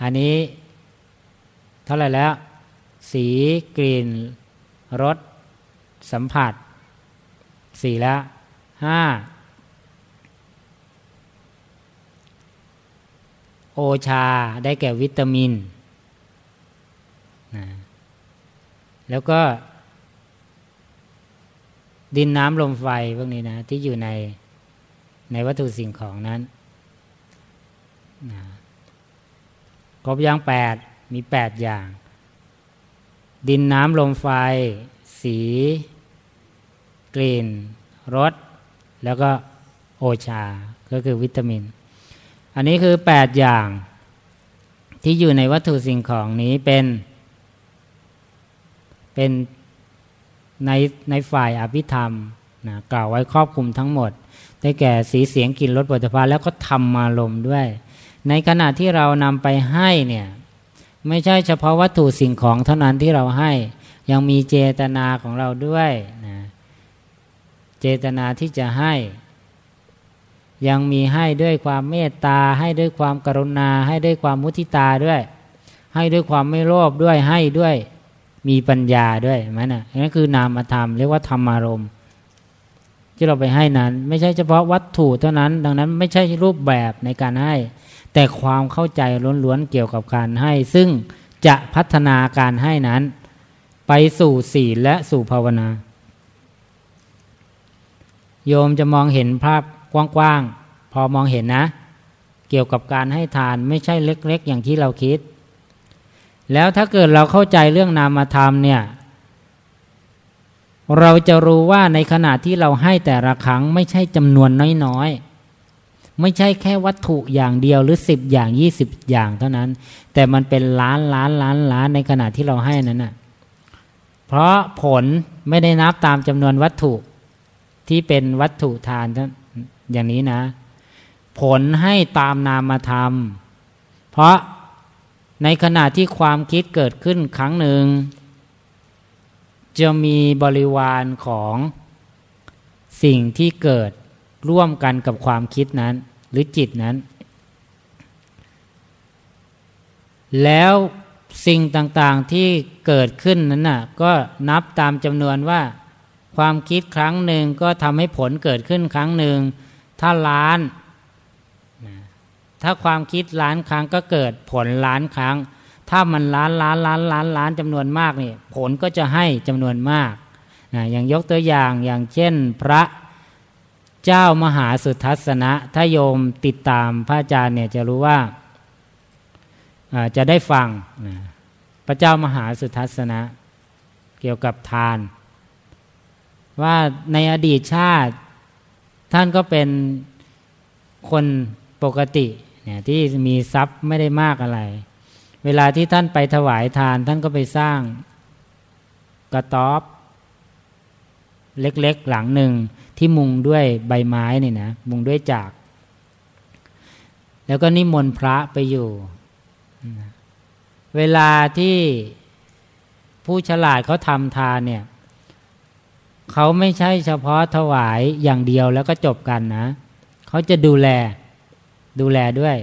อันนี้เท่าไหร่แล้ว สีกลิ่นรสสัมผัสสี่แล้วห้าโอชาได้แก่วิตามินนะแล้วก็ ดินน้ำลมไฟพวกนี้นะ ที่อยู่ในในวัตถุสิ่งของนั้นนะ ครบยังแปดมีแปดอย่าง ดินน้ำลมไฟ สี กลิ่นรสแล้วก็โอชา ก็คือวิตามิน อันนี้คือแปดอย่างที่อยู่ในวัตถุสิ่งของนี้เป็น เป็นในในฝ่ายอภิธรรมนะกล่าวไว้ครอบคลุมทั้งหมด ได้แก่สีเสียงกลิ่นรสปุถะแล้วก็ธรรมารมด้วย ในขณะที่เรานำไปให้เนี่ยไม่ใช่เฉพาะวัตถุสิ่งของเท่านั้นที่เราให้ ยังมีเจตนาของเราด้วยนะเจตนาที่จะให้ ยังมีให้ด้วยความเมตตา ให้ด้วยความกรุณา ให้ด้วยความมุทิตาด้วย ให้ด้วยความไม่โลภด้วยให้ด้วย มีปัญญาด้วยมันนะนั่นคือนามธรรมเรียกว่าธรรมารมณ์ที่เราไปให้นั้น ไม่ใช่เฉพาะวัตถุเท่านั้น ดังนั้นไม่ใช่รูปแบบในการให้ แต่ความเข้าใจล้วนๆเกี่ยวกับการให้ ซึ่งจะพัฒนาการให้นั้น ไปสู่ศีลและสู่ภาวนา โยมจะมองเห็นภาพกว้างๆพอมองเห็นนะ เกี่ยวกับการให้ทานไม่ใช่เล็กๆ อย่างที่เราคิด แล้วถ้าเกิดเราเข้าใจเรื่องนามธรรมเนี่ยเราจะรู้ว่าในขณะที่เราให้แต่ละครั้งไม่ใช่จำนวนน้อยๆ ไม่ใช่แค่วัตถุอย่างเดียวหรือสิบอย่างยี่สิบอย่างเท่านั้น แต่มันเป็นล้านล้านล้านล้านในขณะที่เราให้นั้นน่ะเพราะผลไม่ได้นับตามจำนวนวัตถุที่เป็นวัตถุทานอย่างนี้นะ ผลให้ตามนามธรรมเพราะในขณะที่ความคิดเกิดขึ้นครั้งหนึ่ง จะมีบริวารของสิ่งที่เกิด ร่วมกันกับความคิดนั้น หรือจิตนั้น แล้วสิ่งต่างๆที่เกิดขึ้นนั้นน่ะก็นับตามจำนวนว่า ความคิดครั้งหนึ่งก็ทำให้ผลเกิดขึ้นครั้งหนึ่ง ถ้าล้าน ถ้าความคิดล้านครั้งก็เกิดผลล้านครั้ง ถ้ามันล้านล้านล้านล้านล้านจำนวนมากนี่ผลก็จะให้จำนวนมากอย่างยกตัวอย่างอย่างเช่น พระ เจ้ามหาสุทัศนะถ้าโยมติดตามพระอาจารย์เนี่ยจะรู้ว่าจะได้ฟังพระเจ้ามหาสุทัศนะ เกี่ยวกับทาน ว่าในอดีตชาติ ท่านก็เป็นคนปกติเนี่ยที่มีทรัพย์ไม่ได้มากอะไร เวลาที่ท่านไปถวายทาน ท่านก็ไปสร้างกระต๊อบ เล็กๆหลังหนึ่ง ที่มุงด้วยใบไม้นี่นะมุงด้วยจาก แล้วก็นิมนต์พระไปอยู่ เวลาที่ผู้ฉลาดเขาทำทานเนี่ยเขาไม่ใช่เฉพาะถวายอย่างเดียวแล้วก็จบกันนะ เขาจะดูแลดูแลด้วย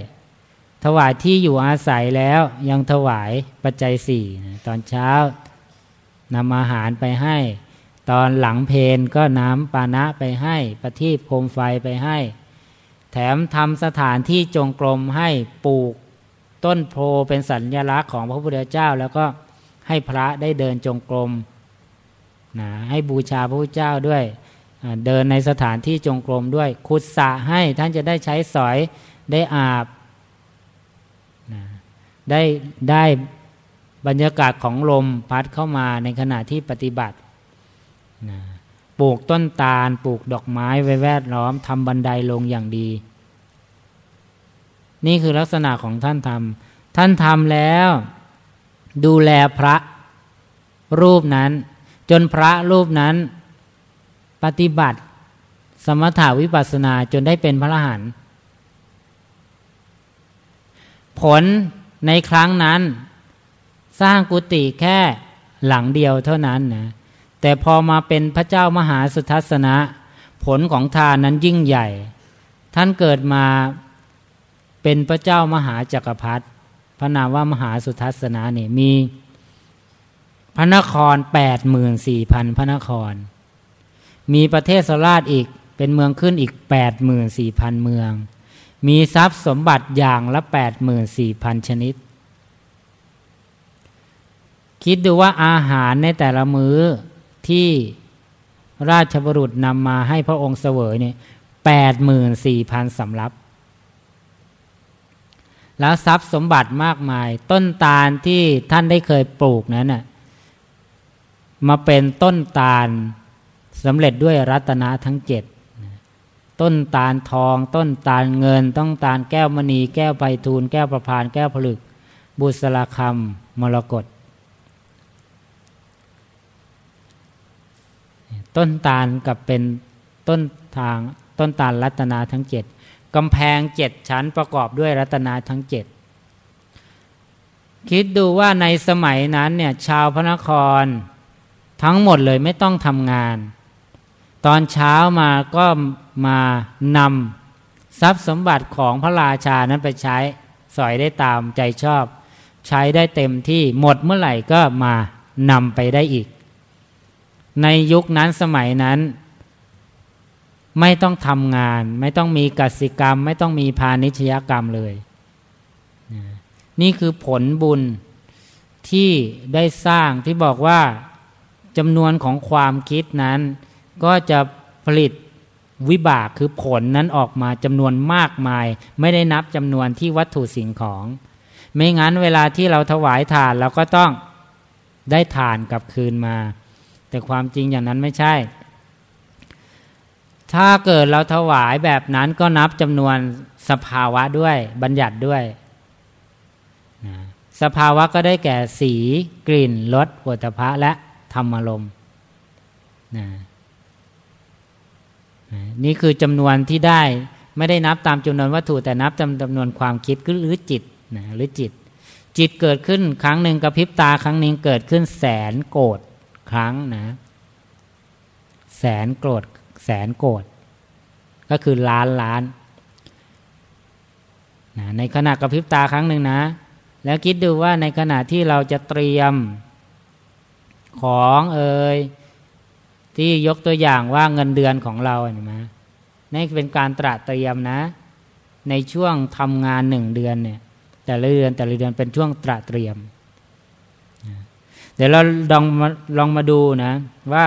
ถวายที่อยู่อาศัยแล้วยังถวายปัจจัยสี่ตอนเช้านำอาหารไปให้ ตอนหลังเพนก็น้ำปานะไปให้ ประทีปโคมไฟไปให้ แถมทำสถานที่จงกรมให้ปลูกต้นโพเป็นสัญลักษณ์ของพระพุทธเจ้า แล้วก็ให้พระได้เดินจงกรมนะให้บูชาพระพุทธเจ้าด้วย เดินในสถานที่จงกรมด้วย ขุดสระให้ท่านจะได้ใช้สอยได้อาบนะได้ได้บรรยากาศของลมพัดเข้ามาในขณะที่ปฏิบัติ นะปลูกต้นตาล ปลูกดอกไม้ไว้แวดล้อมทำบันไดลงอย่างดี นี่คือลักษณะของท่านทำท่านทำแล้ว ดูแลพระรูปนั้น จนพระรูปนั้น ปฏิบัติ สมถาวิปัสนาจนได้เป็นพระอรหันต์ผลในครั้งนั้น สร้างกุฏิแค่หลังเดียวเท่านั้นนะ แต่พอมาเป็นพระเจ้ามหาสุทัศนะ ผลของทานนั้นยิ่งใหญ่ ท่านเกิดมาเป็นพระเจ้ามหาจักรพรรดิพระนามว่ามหาสุทัศนาเนี่ยมี พระนครแปดหมื่นสี่พันพระนคร มีประเทศสราชอีกเป็นเมืองขึ้นอีกแปดหมื่นสี่พันเมือง มีทรัพย์สมบัติอย่างละแปดหมื่นสี่พันชนิด คิดดูว่าอาหารในแต่ละมื้อ ที่ราชบุรุษนำมาให้พระองค์เสวยเนี่ยแปดหมื่นสี่พันสำรับ แล้วทรัพย์สมบัติมากมาย ต้นตาลที่ท่านได้เคยปลูกนั้นน่ะมาเป็นต้นตาลสำเร็จด้วยรัตนะทั้งเจ็ดต้นตาลทอง ต้นตาลเงิน ต้องตาลแก้วมณี แก้วไพทูลแก้วประพาน แก้วผลึก บุษราคำมรกต ต้นตาลกับเป็นต้นทางต้นตาลรัตนาทั้งเจ็ดกำแพงเจ็ดชั้นประกอบด้วยรัตนาทั้งเจ็ดคิดดูว่าในสมัยนั้นเนี่ยชาวพระนครทั้งหมดเลยไม่ต้องทำงาน ตอนเช้ามาก็มานำทรัพย์สมบัติของพระราชานั้นไปใช้สอยได้ตามใจชอบ ใช้ได้เต็มที่หมดเมื่อไหร่ก็มานำไปได้อีก ในยุคนั้นสมัยนั้น ไม่ต้องทำงาน ไม่ต้องมีกสิกรรม ไม่ต้องมีพาณิชยกรรมเลย นี่คือผลบุญที่ได้สร้างที่บอกว่าจำนวนของความคิดนั้น ก็จะผลิตวิบากคือผลนั้นออกมาจำนวนมากมาย ไม่ได้นับจำนวนที่วัตถุสิ่งของ ไม่งั้นเวลาที่เราถวายทานเราก็ต้องได้ทานกลับคืนมา แต่ความจริงอย่างนั้นไม่ใช่ ถ้าเกิดเราถวายแบบนั้นก็นับจำนวนสภาวะด้วยบัญญัติด้วยสภาวะก็ได้แก่สี กลิ่นรสปุถะและธรรมารมณ์นี่คือจำนวนที่ได้ไม่ได้นับตามจำนวนวัตถุแต่นับจำจำนวนความคิดหรือจิตนะหรือจิต จิตเกิดขึ้นครั้งหนึ่งกระพริบตาครั้งหนึ่งเกิดขึ้นแสนโกรธ ครั้งนะ แสนโกรธแสนโกรธก็คือล้านล้านนะในขณะกระพริบตาครั้งหนึ่งนะ แล้วคิดดูว่าในขณะที่เราจะเตรียม ของเอ่ยที่ยกตัวอย่างว่าเงินเดือนของเราเห็นไหมนี่เป็นการตระเตรียมนะ ในช่วงทำงานหนึ่งเดือนเนี่ย แต่ละเดือนแต่ละเดือนเป็นช่วงตระเตรียม เดี๋ยวเราลองมาลองมาดูนะว่า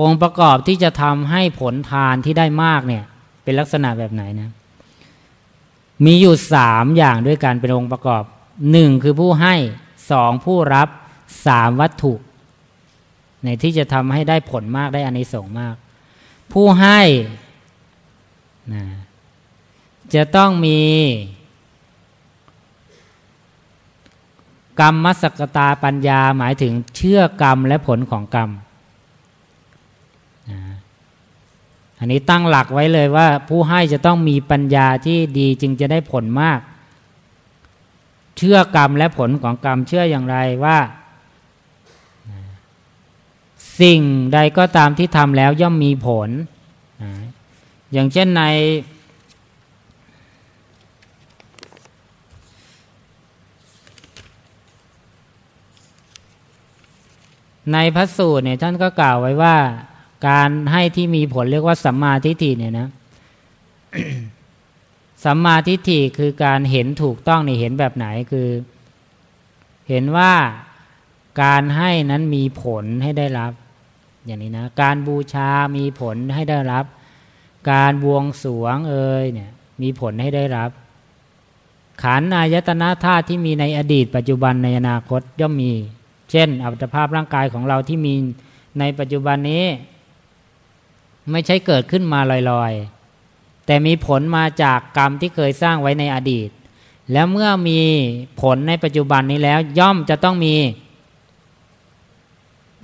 องค์ประกอบที่จะทำให้ผลทานที่ได้มากเนี่ย เป็นลักษณะแบบไหนนะ มีอยู่สามอย่างด้วยกันเป็นองค์ประกอบหนึ่งคือผู้ให้สองผู้รับสามวัตถุ ในที่จะทำให้ได้ผลมากได้อานิสงส์มาก ผู้ให้นะจะต้องมี กรรมมสกตาปัญญาหมายถึงเชื่อกรรมและผลของกรรม อันนี้ตั้งหลักไว้เลยว่า ผู้ให้จะต้องมีปัญญาที่ดีจึงจะได้ผลมาก เชื่อกรรมและผลของกรรมเชื่ออย่างไรว่า สิ่งใดก็ตามที่ทำแล้วย่อมมีผล อย่างเช่นใน ในพระสูตรเนี่ยท่านก็กล่าวไว้ว่า การให้ที่มีผลเรียกว่าสัมมาทิฏฐิเนี่ยนะสัมมาทิฏฐิคือการเห็นถูกต้องในเห็นแบบไหนคือ เห็นว่าการให้นั้นมีผลให้ได้รับ อย่างนี้นะการบูชามีผลให้ได้รับ การบวงสวงเอ่ยเนี่ย มีผลให้ได้รับ ขันอายตนะธาตุที่มีในอดีตปัจจุบันในอนาคตย่อมมี ช่น อัตภาพร่างกายของเราที่มีในปัจจุบันนี้ ไม่ใช่เกิดขึ้นมาลอยๆ แต่มีผลมาจากกรรมที่เคยสร้างไว้ในอดีต แล้วเมื่อมีผลในปัจจุบันนี้แล้วย่อมจะต้องมี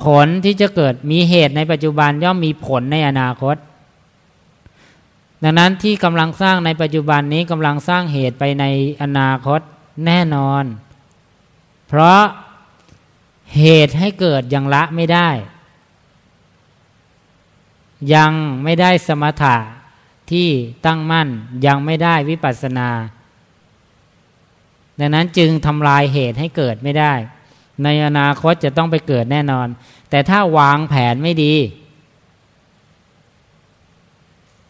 ผลที่จะเกิดมีเหตุในปัจจุบันย่อมมีผลในอนาคต ดังนั้นที่กำลังสร้างในปัจจุบันนี้กำลังสร้างเหตุไปในอนาคตแน่นอน เพราะ เหตุให้เกิดยังละไม่ได้ ยังไม่ได้สมถะที่ตั้งมั่นยังไม่ได้วิปัสสนา ดังนั้นจึงทำลายเหตุให้เกิดไม่ได้ ในอนาคตจะต้องไปเกิดแน่นอน แต่ถ้าวางแผนไม่ดี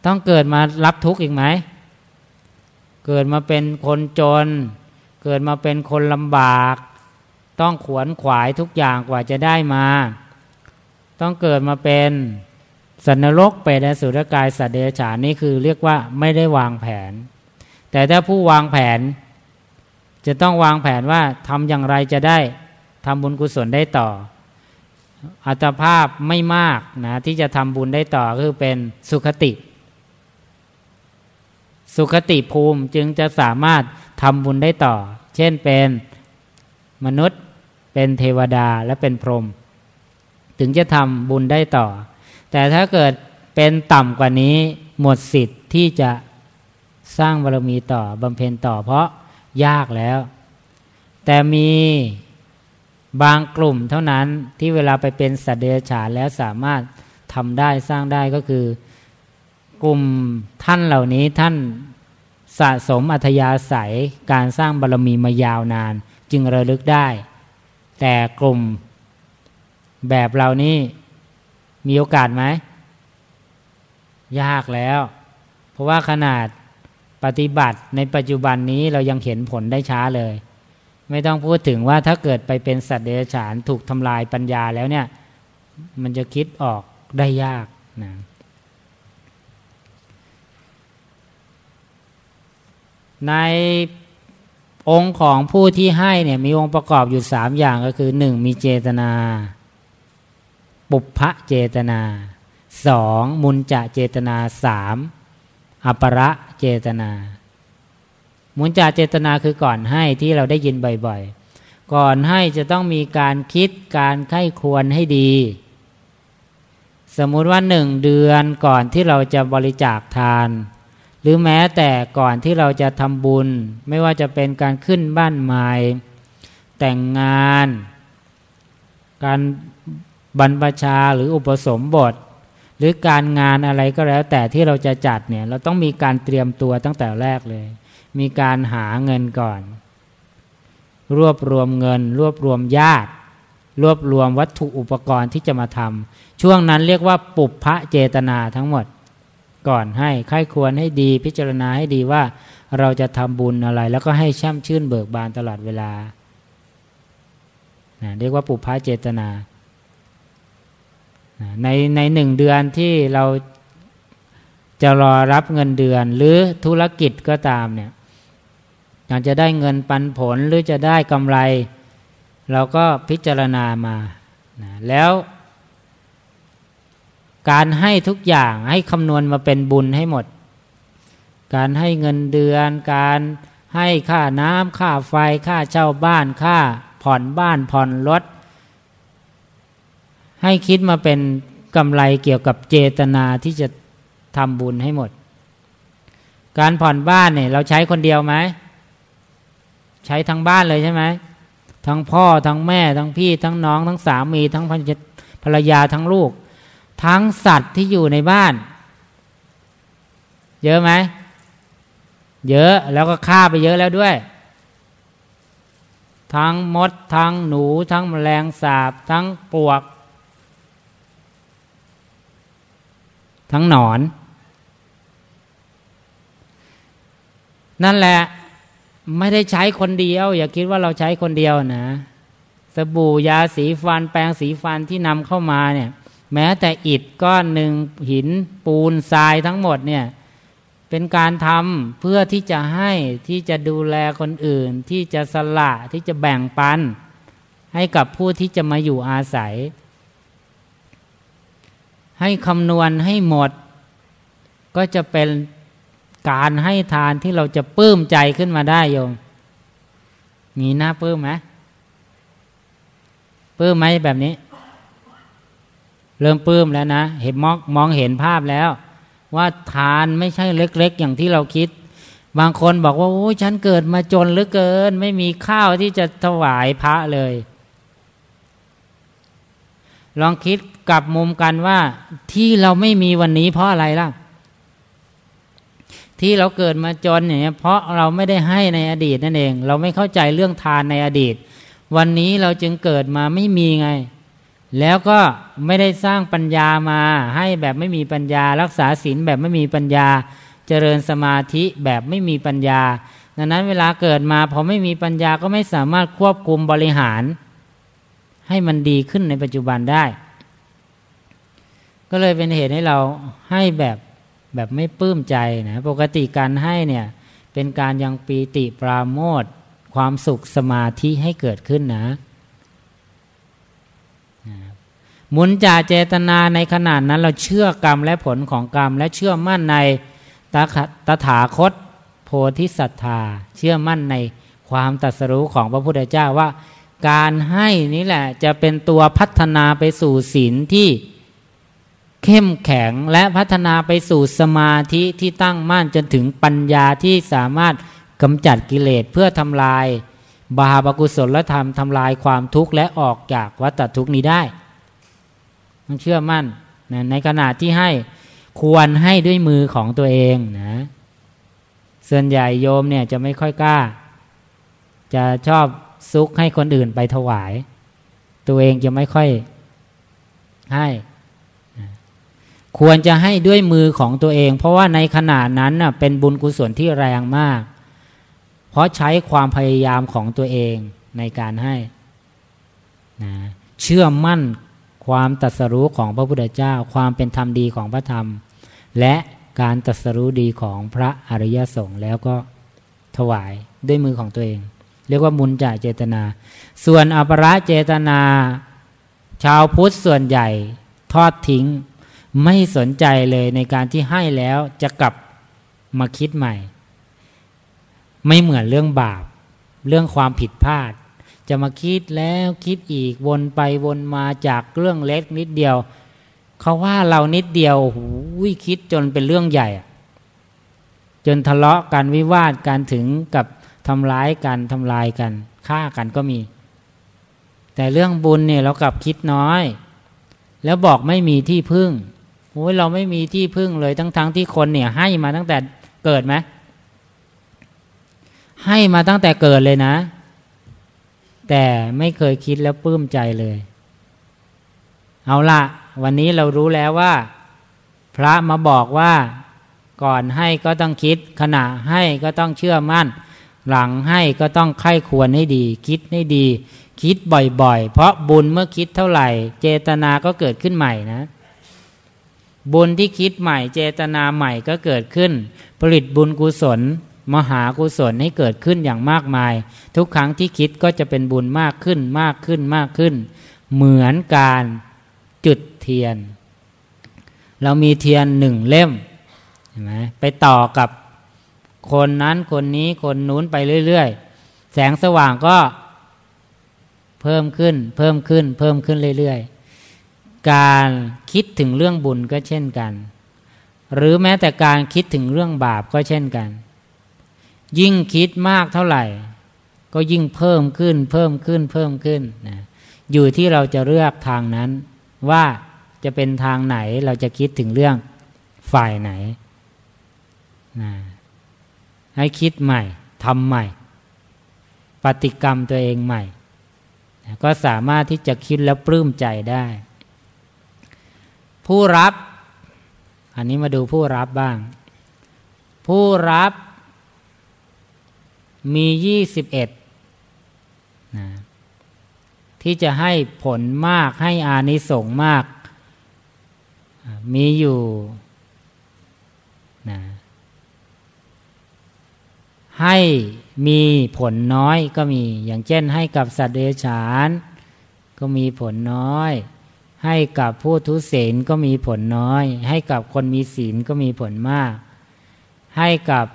ต้องเกิดมารับทุกข์อีกไหม เกิดมาเป็นคนจน เกิดมาเป็นคนลำบาก ต้องขวนขวายทุกอย่างกว่าจะได้มา ต้องเกิดมาเป็นสันนรกเปรตสุรกายสัตว์เดรัจฉานนี่คือเรียกว่าไม่ได้วางแผน แต่ถ้าผู้วางแผน จะต้องวางแผนว่าทำอย่างไรจะได้ทำบุญกุศลได้ต่อ อัตภาพไม่มากนะที่จะทำบุญได้ต่อคือเป็นสุขติ สุขติภูมิจึงจะสามารถทำบุญได้ต่อ เช่นเป็นมนุษย์ เป็นเทวดาและเป็นพรหมถึงจะทำบุญได้ต่อ แต่ถ้าเกิดเป็นต่ำกว่านี้หมดสิทธิ์ที่จะสร้างบารมีต่อบำเพ็ญต่อ เพราะยากแล้ว แต่มีบางกลุ่มเท่านั้นที่เวลาไปเป็นสัตว์เดรัจฉานแล้วสามารถทำได้สร้างได้ก็คือกลุ่มท่านเหล่านี้ท่านสะสมอัธยาศัยการสร้างบารรมีมายาวนาน จึงระลึกได้ แต่กลุ่มแบบเรานี้มีโอกาสไหม ยากแล้ว เพราะว่าขนาดปฏิบัติในปัจจุบันนี้เรายังเห็นผลได้ช้าเลย ไม่ต้องพูดถึงว่าถ้าเกิดไปเป็นสัตว์เดรัจฉานถูกทำลายปัญญาแล้วเนี่ย มันจะคิดออกได้ยากนะใน องค์ของผู้ที่ให้เนี่ยมีองค์ประกอบอยู่สามอย่างก็คือหนึ่งมีเจตนา ปุพพะเจตนาสองมุนจะเจตนาสามอประเจตนา มุนจะเจตนาคือก่อนให้ที่เราได้ยินบ่อยๆ ก่อนให้จะต้องมีการคิดการไข้ควรให้ดี สมมุติว่าหนึ่งเดือนก่อนที่เราจะบริจาคทาน หรือแม้แต่ก่อนที่เราจะทำบุญ ไม่ว่าจะเป็นการขึ้นบ้านใหม่ แต่งงาน การบรรพชาหรืออุปสมบท หรือการงานอะไรก็แล้ว แต่ที่เราจะจัดเนี่ยเราต้องมีการเตรียมตัวตั้งแต่แรกเลย มีการหาเงินก่อน รวบรวมเงิน รวบรวมญาติ รวบรวมวัตถุอุปกรณ์ที่จะมาทำช่วงนั้นเรียกว่าปุพพะเจตนาทั้งหมด ก่อนให้ค่ายควรให้ดีพิจารณาให้ดีว่า เราจะทำบุญอะไร แล้วก็ให้ช่ำชื่นเบิกบานตลอดเวลานะเรียกว่าปุพพะเจตนาในในหนึ่งเดือนที่เราจะรอรับเงินเดือน หรือธุรกิจก็ตามเนี่ยอยากจะได้เงินปันผลหรือจะได้กำไร เราก็พิจารณามานะแล้ว การให้ทุกอย่างให้คำนวณมาเป็นบุญให้หมด การให้เงินเดือน การให้ค่าน้ำค่าไฟค่าเช่าบ้านค่าผ่อนบ้านผ่อนรถ ให้คิดมาเป็นกำไรเกี่ยวกับเจตนาที่จะทำบุญให้หมด การผ่อนบ้านเนี่ยเราใช้คนเดียวไหม ใช้ทั้งบ้านเลยใช่ไหมทั้งพ่อทั้งแม่ทั้งพี่ทั้งน้องทั้งสามีทั้งภรรยาทั้งลูก ทั้งสัตว์ที่อยู่ในบ้าน เยอะไหม เยอะแล้วก็ฆ่าไปเยอะแล้วด้วย ทั้งมด ทั้งหนู ทั้งแมลงสาบ ทั้งปวก ทั้งหนอน นั่นแหละไม่ได้ใช้คนเดียว อย่าคิดว่าเราใช้คนเดียวนะ สบู่ยาสีฟัน แปรงสีฟันที่นำเข้ามาเนี่ย แม้แต่อิฐก้อนหนึ่งหินปูนทรายทั้งหมดเนี่ยเป็นการทำเพื่อที่จะให้ที่จะดูแลคนอื่น ที่จะสละที่จะแบ่งปัน ให้กับผู้ที่จะมาอยู่อาศัย ให้คำนวณให้หมด ก็จะเป็นการให้ทานที่เราจะปลื้มใจขึ้นมาได้โยมมีหน้าปลื้มไหมปลื้มไหมแบบนี้ เริ่มปลื้มแล้วนะ เห็นมองมองเห็นภาพแล้ว ว่าทานไม่ใช่เล็ก ๆ อย่างที่เราคิด บางคนบอกว่าโอ้ฉันเกิดมาจนเหลือเกิน ไม่มีข้าวที่จะถวายพระเลย ลองคิดกลับมุมกันว่าที่เราไม่มีวันนี้เพราะอะไรล่ะ ที่เราเกิดมาจนอย่างนี้เพราะเราไม่ได้ให้ในอดีตนั่นเอง เราไม่เข้าใจเรื่องทานในอดีต วันนี้เราจึงเกิดมาไม่มีไง แล้วก็ไม่ได้สร้างปัญญามาให้แบบไม่มีปัญญา รักษาศีลแบบไม่มีปัญญา เจริญสมาธิแบบไม่มีปัญญา ดังนั้นเวลาเกิดมาพอไม่มีปัญญาก็ไม่สามารถควบคุมบริหาร ให้มันดีขึ้นในปัจจุบันได้ ก็เลยเป็นเหตุให้เราให้แบบแบบไม่ปลื้มใจนะปกติการให้เนี่ยเป็นการยังปีติปราโมทความสุขสมาธิให้เกิดขึ้นนะ หมุนจาเจตนาในขนาดนั้นเราเชื่อกรรมและผลของกรรม และเชื่อมั่นในตถาคต โพธิศรัทธาเชื่อมั่นในความตัสรู้ของพระพุทธเจ้าว่า การให้นี้แหละจะเป็นตัวพัฒนาไปสู่ศีลที่เข้มแข็งและพัฒนาไปสู่สมาธิที่ตั้งมั่นจนถึงปัญญาที่สามารถกำจัดกิเลสเพื่อทำลาย บาปกุศลธรรมทำลายความทุกข์และออกจากวัฏทุกข์นี้ได้ มันเชื่อมั่นนะในขณะที่ให้ควรให้ด้วยมือของตัวเองนะส่วนใหญ่โยมเนี่ยจะไม่ค่อยกล้า จะชอบซุกให้คนอื่นไปถวาย ตัวเองจะไม่ค่อยให้ควรจะให้ด้วยมือของตัวเอง เพราะว่าในขณะนั้นน่ะเป็นบุญกุศลที่แรงมาก เพราะใช้ความพยายามของตัวเองในการให้นะเชื่อมั่น ความตัสรู้ของพระพุทธเจ้า ความเป็นธรรมดีของพระธรรม และการตัสรู้ดีของพระอริยสงฆ์แล้วก็ถวายด้วยมือของตัวเอง เรียกว่ามุนจ่าเจตนา ส่วนอภระเจตนา ชาวพุทธส่วนใหญ่ทอดทิ้ง ไม่สนใจเลยในการที่ให้แล้วจะกลับมาคิดใหม่ ไม่เหมือนเรื่องบาป เรื่องความผิดพลาด จะมาคิดแล้วคิดอีกวนไปวนมาจากเรื่องเล็กนิดเดียว เขาว่าเรานิดเดียวหูยคิดจนเป็นเรื่องใหญ่ จนทะเลาะกันวิวาทกันถึงกับทำร้ายกันทำลายกันฆ่ากันก็มี แต่เรื่องบุญเนี่ยเรากลับคิดน้อย แล้วบอกไม่มีที่พึ่งโอ้ยเราไม่มีที่พึ่งเลยทั้งๆทที่คนเนี่ย ให้มาตั้งแต่เกิดไหมให้มาตั้งแต่เกิดเลยนะ แต่ไม่เคยคิดแล้วปลื้มใจเลย เอาละวันนี้เรารู้แล้วว่า พระมาบอกว่าก่อนให้ก็ต้องคิด ขณะให้ก็ต้องเชื่อมั่น หลังให้ก็ต้องไข้ควรให้ดี คิดให้ดี คิดบ่อยๆ เพราะบุญเมื่อคิดเท่าไหร่ เจตนาก็เกิดขึ้นใหม่นะ บุญที่คิดใหม่ เจตนาใหม่ก็เกิดขึ้น ผลิตบุญกุศล มหากุศลให้เกิดขึ้นอย่างมากมาย ทุกครั้งที่คิดก็จะเป็นบุญมากขึ้นมากขึ้นมากขึ้น เหมือนการจุดเทียน เรามีเทียนหนึ่งเล่มเห็นไหมไปต่อกับคนนั้นคนนี้คนนู้นไปเรื่อยๆ แสงสว่างก็เพิ่มขึ้นเพิ่มขึ้นเพิ่มขึ้นเรื่อยๆ การคิดถึงเรื่องบุญก็เช่นกัน หรือแม้แต่การคิดถึงเรื่องบาปก็เช่นกัน ยิ่งคิดมากเท่าไหร่ ก็ยิ่งเพิ่มขึ้น เพิ่มขึ้น เพิ่มขึ้นนะอยู่ที่เราจะเลือกทางนั้น ว่าจะเป็นทางไหนเราจะคิดถึงเรื่องฝ่ายไหนนะให้คิดใหม่ทำใหม่ ปฏิกรรมตัวเองใหม่ ก็สามารถที่จะคิดแล้วปลื้มใจได้ ผู้รับ อันนี้มาดูผู้รับบ้าง ผู้รับ มียี่สิบเอ็ดนะที่จะให้ผลมากให้อานิสงส์มาก มีอยู่นะให้มีผลน้อยก็มี อย่างเช่นให้กับสัตว์เดรัจฉาน ก็มีผลน้อย ให้กับผู้ทุศีลก็มีผลน้อย ให้กับคนมีศีลก็มีผลมาก ให้กับ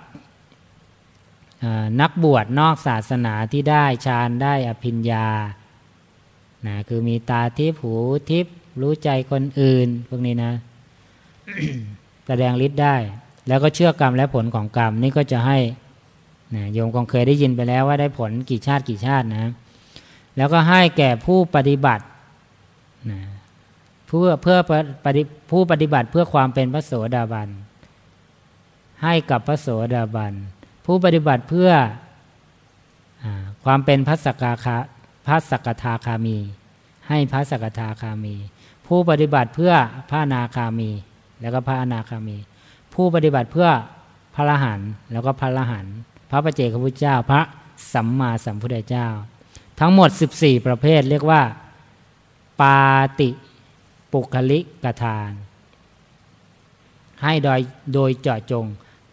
นักบวชนอกศาสนาที่ได้ฌานได้อภิญญานะคือมีตาทิพหูทิพรู้ใจคนอื่น พวกนี้นะ แสดงฤทธิ์ได้ แล้วก็เชื่อกรรมและผลของกรรม นี่ก็จะให้นะโยมคงเคยได้ยินไปแล้วว่าได้ผลกี่ชาติกี่ชาตินะ แล้วก็ให้แก่ผู้ปฏิบัตินะเพื่อเพื่อผู้ปฏิบัติเพื่อความเป็นพระโสดาบัน ให้กับพระโสดาบัน ผู้ปฏิบัติเพื่ออความเป็นพระสกคาพระสกทาคามี ให้พระสกทาคามี ผู้ปฏิบัติเพื่อพระนาคามี แล้วก็พระอนาคามี ผู้ปฏิบัติเพื่อพระละหันแล้วก็พระละหันพระประเจกพระพุทธเจ้า พระสัมมาสัมพุทธเจ้า ทั้งหมด 14 ประเภทเรียกว่า ปาติปุคลิกทาน ให้โดยโดยเจาะจง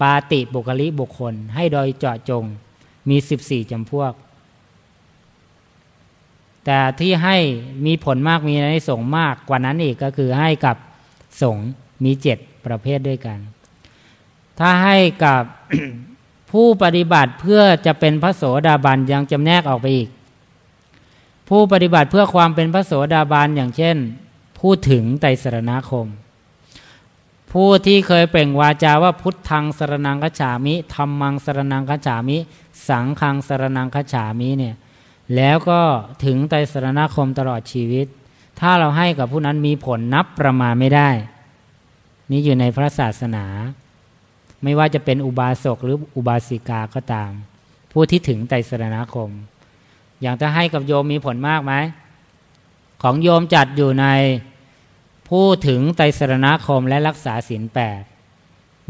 ปาติบุคลิบุคคล ให้โดยเจาะจงมีสิบสี่จำพวก แต่ที่ให้มีผลมากมีในสงมากกว่านั้นอีกก็คือให้กับสงมีเจ็ดประเภทด้วยกัน ถ้าให้กับผู้ปฏิบัติเพื่อจะเป็นพระโสดาบันยังจำแนกออกไปอีก ผู้ปฏิบัติเพื่อความเป็นพระโสดาบันอย่างเช่น พูดถึงไตรสรณคม ผู้ที่เคยเปล่งวาจาว่าพุทธังสรนังคฉามิธรรมังสรนังคฉามิ สังฆังสรนังคฉามิเนี่ยแล้วก็ถึงไตรสรณคมตลอดชีวิต ถ้าเราให้กับผู้นั้นมีผลนับประมาณไม่ได้ นี่อยู่ในพระศาสนา ไม่ว่าจะเป็นอุบาสกหรืออุบาสิกาก็ตาม ผู้ที่ถึงไตรสรณคม อย่างถ้าให้กับโยมมีผลมากไหมของโยมจัดอยู่ใน ผู้ถึงไตรสรณคมและรักษาศีลแปด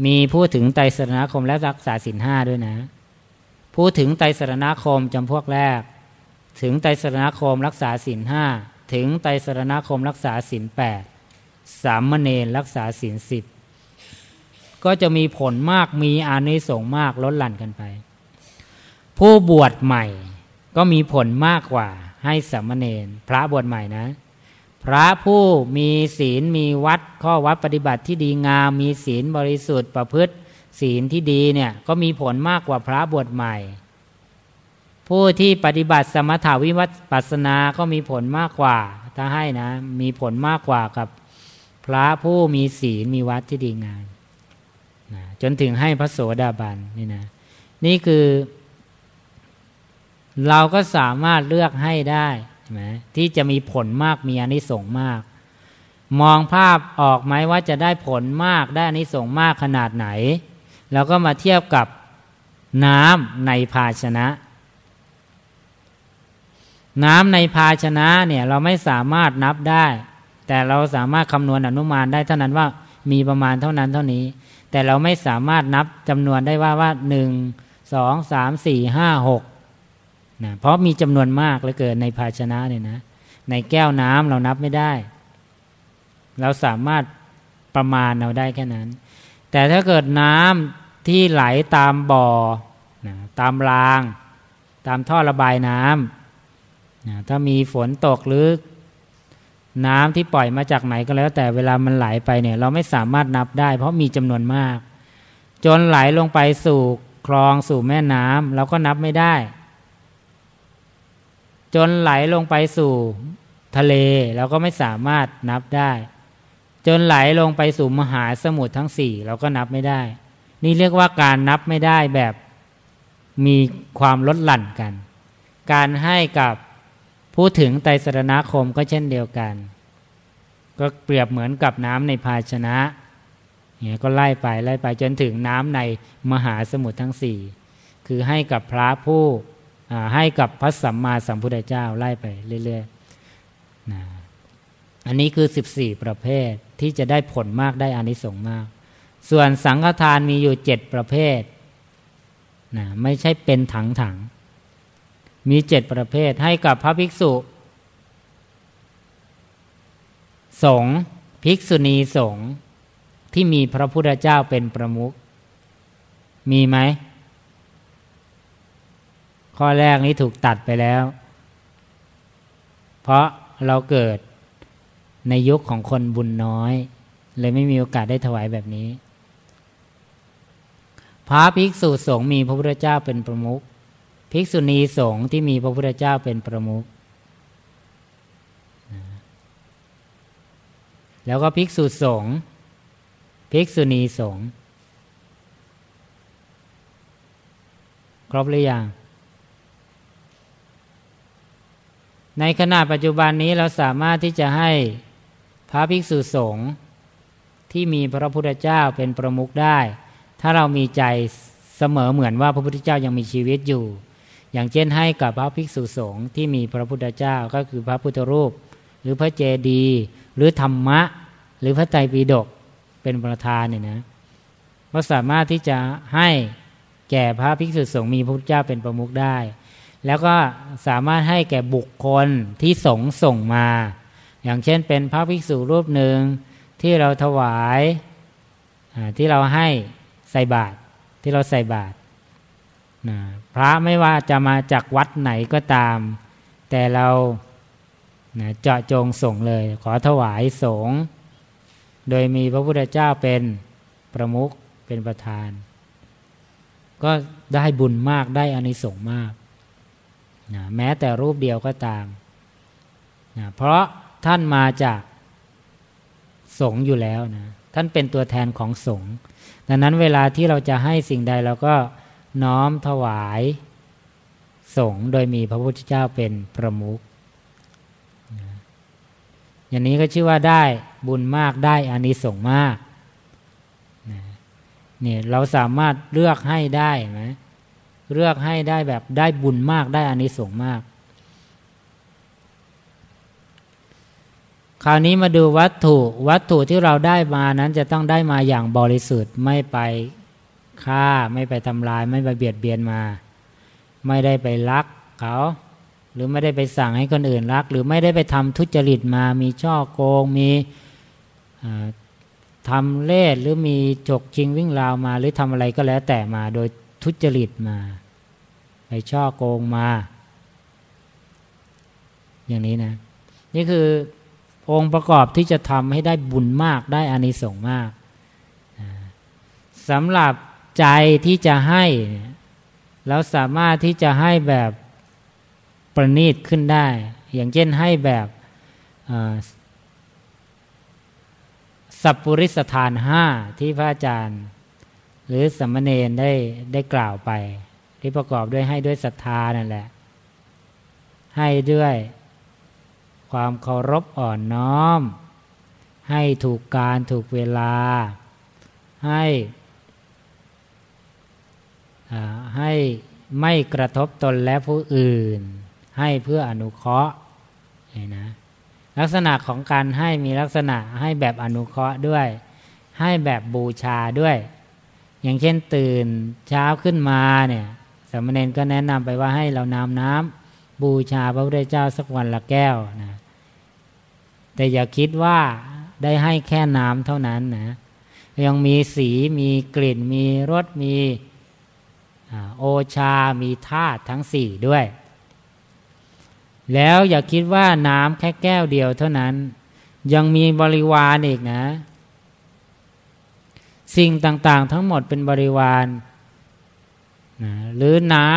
มีผู้ถึงไตรสรณคมและรักษาศีลห้าด้วยนะผู้ถึงไตรสรณคมจำพวกแรก ถึงไตรสรณคมรักษาศีลห้าถึงไตรสรณคมรักษาศีลแปดสามเณรรักษาศีลสิบก็จะมีผลมากมีอานิสงส์มากลดหลั่นกันไป ผู้บวชใหม่ก็มีผลมากกว่าให้สามเณรพระบวชใหม่นะ พระผู้มีศีลมีวัดข้อวัดปฏิบัติที่ดีงาม มีศีลบริสุทธิ์ประพฤติ ศีลที่ดีเนี่ยก็มีผลมากกว่าพระบวชใหม่ ผู้ที่ปฏิบัติสมถาวิวัตปัสนาก็มีผลมากกว่า ถ้าให้นะ มีผลมากกว่ากับ พระผู้มีศีลมีวัดที่ดีงามนะจนถึงให้พระโสดาบันนี่นะนี่คือ เราก็สามารถเลือกให้ได้ ใช่ไหมที่จะมีผลมากมีอนิสงส์มาก มองภาพออกไหมว่าจะได้ผลมากได้อนิสงส์มากขนาดไหน แล้วก็มาเทียบกับน้ำในภาชนะ น้ำในภาชนะเนี่ยเราไม่สามารถนับได้ แต่เราสามารถคำนวณอนุมานได้เท่านั้นว่ามีประมาณเท่านั้นเท่านี้ แต่เราไม่สามารถนับจำนวนได้ว่าว่าหนึ่งสองสามสี่ห้าหก นะเพราะมีจำนวนมากเหลือเกินในภาชนะเนี่ยนะ ในแก้วน้ำเรานับไม่ได้ เราสามารถประมาณเราได้แค่นั้น แต่ถ้าเกิดน้ำที่ไหลตามบ่อนะตามราง ตามท่อระบายน้ำนะถ้ามีฝนตกหรือน้ำที่ปล่อยมาจากไหนก็แล้ว แต่เวลามันไหลไปเนี่ย เราไม่สามารถนับได้ เพราะมีจำนวนมาก จนไหลลงไปสู่คลองสู่แม่น้ำเราก็นับไม่ได้ จนไหลลงไปสู่ทะเลเราก็ไม่สามารถนับได้ จนไหลลงไปสู่มหาสมุทรทั้งสี่เราก็นับไม่ได้ นี่เรียกว่าการนับไม่ได้แบบมีความลดหลั่นกัน การให้กับพูดถึงไตรสรณคมก็เช่นเดียวกัน ก็เปรียบเหมือนกับน้ำในภาชนะเนี่ยก็ไล่ไปไล่ไปจนถึงน้ำในมหาสมุทรทั้งสี่คือให้กับพระผู้ ให้กับพระสัมมาสัมพุทธเจ้าไล่ไปเรื่อยๆนะอันนี้คือ 14 ประเภทที่จะได้ผลมากได้อานิสงส์มาก ส่วนสังฆทานมีอยู่เจ็ดประเภทนะไม่ใช่เป็นถังถังมีเจ็ดประเภทให้กับพระภิกษุสงฆ์ภิกษุณีสงฆ์ที่มีพระพุทธเจ้าเป็นประมุขมีไหม ข้อแรกนี้ถูกตัดไปแล้ว เพราะเราเกิดในยุคของคนบุญน้อย เลยไม่มีโอกาสได้ถวายแบบนี้ พระภิกษุสงฆ์มีพระพุทธเจ้าเป็นประมุขภิกษุณีสงฆ์ที่มีพระพุทธเจ้าเป็นประมุขแล้วก็ภิกษุสงฆ์ภิกษุณีสงฆ์ครบหรือยัง ในขณะปัจจุบันนี้เราสามารถที่จะให้พระภิกษุสงฆ์ที่มีพระพุทธเจ้าเป็นประมุขได้ ถ้าเรามีใจเสมอเหมือนว่าพระพุทธเจ้ายังมีชีวิตอยู่ อย่างเช่นให้กับพระภิกษุสงฆ์ที่มีพระพุทธเจ้าก็คือพระพุทธรูป หรือพระเจดีย์หรือธรรมะ หรือพระไตรปิฎกเป็นประธานเนี่ยนะก็สามารถที่จะให้แก่พระภิกษุสงฆ์มีพระพุทธเจ้าเป็นประมุขได้ แล้วก็สามารถให้แก่บุคคลที่สงส่งมา อย่างเช่นเป็นพระภิกษุรูปหนึ่งที่เราถวายที่เราให้ใส่บาตรที่เราใส่บาตรพระไม่ว่าจะมาจากวัดไหนก็ตาม แต่เราเจาะจงส่งเลย ขอถวายสงโดยมีพระพุทธเจ้าเป็นประมุขเป็นประธาน ก็ได้บุญมากได้อานิสงส์มาก นะแม้แต่รูปเดียวก็ตามนะเพราะท่านมาจากสงอยู่แล้วนะท่านเป็นตัวแทนของสงดังนั้นเวลาที่เราจะให้สิ่งใดเราก็น้อมถวายสงโดยมีพระพุทธเจ้าเป็นประมุขอย่างนี้ก็ชื่อว่าได้บุญมากได้อานิสงส์มากเนี่ยเราสามารถเลือกให้ได้ไหม เลือกให้ได้แบบได้บุญมากได้อานิสงส์มาก คราวนี้มาดูวัตถุวัตถุที่เราได้มานั้นจะต้องได้มาอย่างบริสุทธิ์ไม่ไปฆ่าไม่ไปทำลาย ไม่ไปเบียดเบียนมา ไม่ได้ไปลักเขาหรือไม่ได้ไปสั่งให้คนอื่นรัก หรือไม่ได้ไปทำทุจริตมา มีช่อโกง มีทำเล่หรือมีจกชิงวิ่งราวมา หรือทำอะไรก็แล้วแต่มาโดยทุจริตมา ช่อโกงมา อย่างนี้นะ นี่คือองค์ประกอบที่จะทำให้ได้บุญมากได้อานิสงส์มากสำหรับใจที่จะให้แล้วสามารถที่จะให้แบบประณีตขึ้นได้ อย่างเช่นให้แบบสัพปริสถานห้าที่พระอาจารย์ หรือสมมเนนได้ได้กล่าวไป ที่ประกอบด้วยให้ด้วยศรัทธานั่นแหละ ให้ด้วยความเคารพอ่อนน้อม ให้ถูกการถูกเวลา ให้ให้ไม่กระทบตนและผู้อื่น ให้เพื่ออนุเคราะห์นะลักษณะของการให้มีลักษณะให้แบบอนุเคราะห์ด้วย ให้แบบบูชาด้วย อย่างเช่นตื่นเช้าขึ้นมาเนี่ย สมณเณรก็แนะนำไปว่าให้เรานำน้ำบูชาพระพุทธเจ้าสักวันละแก้วนะ แต่อย่าคิดว่าได้ให้แค่น้ำเท่านั้นนะ ยังมีสีมีกลิ่น มีรสมีโอชา มีธาตุทั้งสี่ด้วย แล้วอย่าคิดว่าน้ำแค่แก้วเดียวเท่านั้น ยังมีบริวารอีกนะ สิ่งต่างๆทั้งหมดเป็นบริวาร นะหรือน้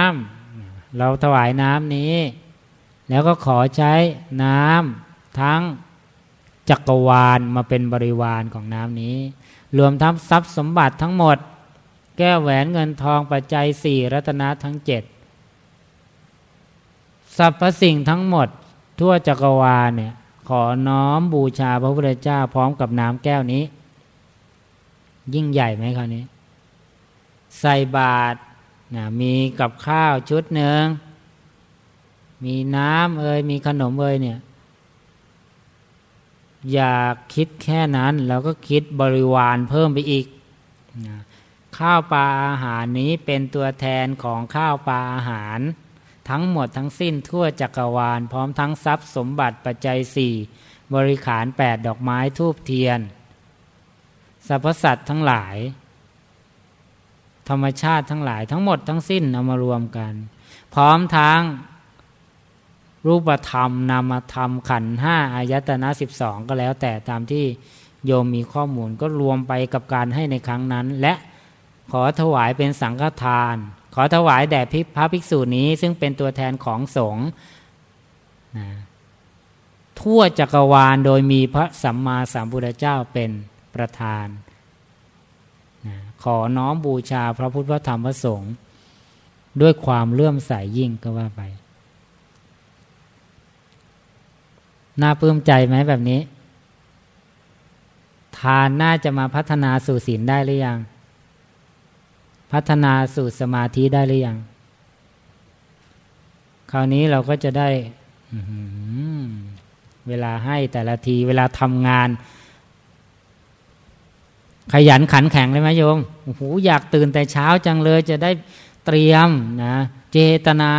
ำเราถวายน้ำนี้ แล้วก็ขอใช้น้ำทั้งจักรวาลมาเป็นบริวารของน้ำนี้ รวมทั้งทรัพย์สมบัติทั้งหมด แก้วแหวนเงินทองปัจจัยสี่รัตนะทั้งเจ็ดสรรพสิ่งทั้งหมด ทั่วจักรวาลเนี่ยขอน้อมบูชาพระพุทธเจ้าพร้อมกับน้ำแก้วนี้ ยิ่งใหญ่ไหมคราวนี้ ใส่บาตร นะมีกับข้าวชุดหนึ่ง มีน้ำเอ่ยมีขนมเอ่ยเนี่ย อย่าคิดแค่นั้นเราก็คิดบริวารเพิ่มไปอีกนะข้าวปลาอาหารนี้เป็นตัวแทนของข้าวปลาอาหาร ทั้งหมดทั้งสิ้นทั่วจักรวาล พร้อมทั้งทรัพย์สมบัติปัจจัยสี่บริขารแปดดอกไม้ทูบเทียนสรรพสัตว์ทั้งหลาย ธรรมชาติทั้งหลายทั้งหมดทั้งสิ้นเอามารวมกัน พร้อมทั้งรูปธรรมนามธรรมขันห้าอายตนะสิบสองก็แล้วแต่ตามที่โยมมีข้อมูลก็รวมไปกับการให้ในครั้งนั้น และขอถวายเป็นสังฆทาน ขอถวายแด่พระภิกษุนี้ซึ่งเป็นตัวแทนของสงฆ์ทั่วจักรวาลโดยมีพระสัมมาสัมพุทธเจ้าเป็นประธาน ขอน้อมบูชาพระพุทธพระธรรมพระสงฆ์ด้วยความเลื่อมใสยยิ่งก็ว่าไป น่าปลื้มใจไหมแบบนี้ ทานน่าจะมาพัฒนาสู่ศีลได้หรือยัง พัฒนาสู่สมาธิได้หรือยัง คราวนี้เราก็จะได้เวลาให้แต่ละที เวลาทำงาน ขยันขันแข็งเลยไหมโยม โอ้โหอยากตื่นแต่เช้าจังเลยจะได้เตรียมนะเจตนา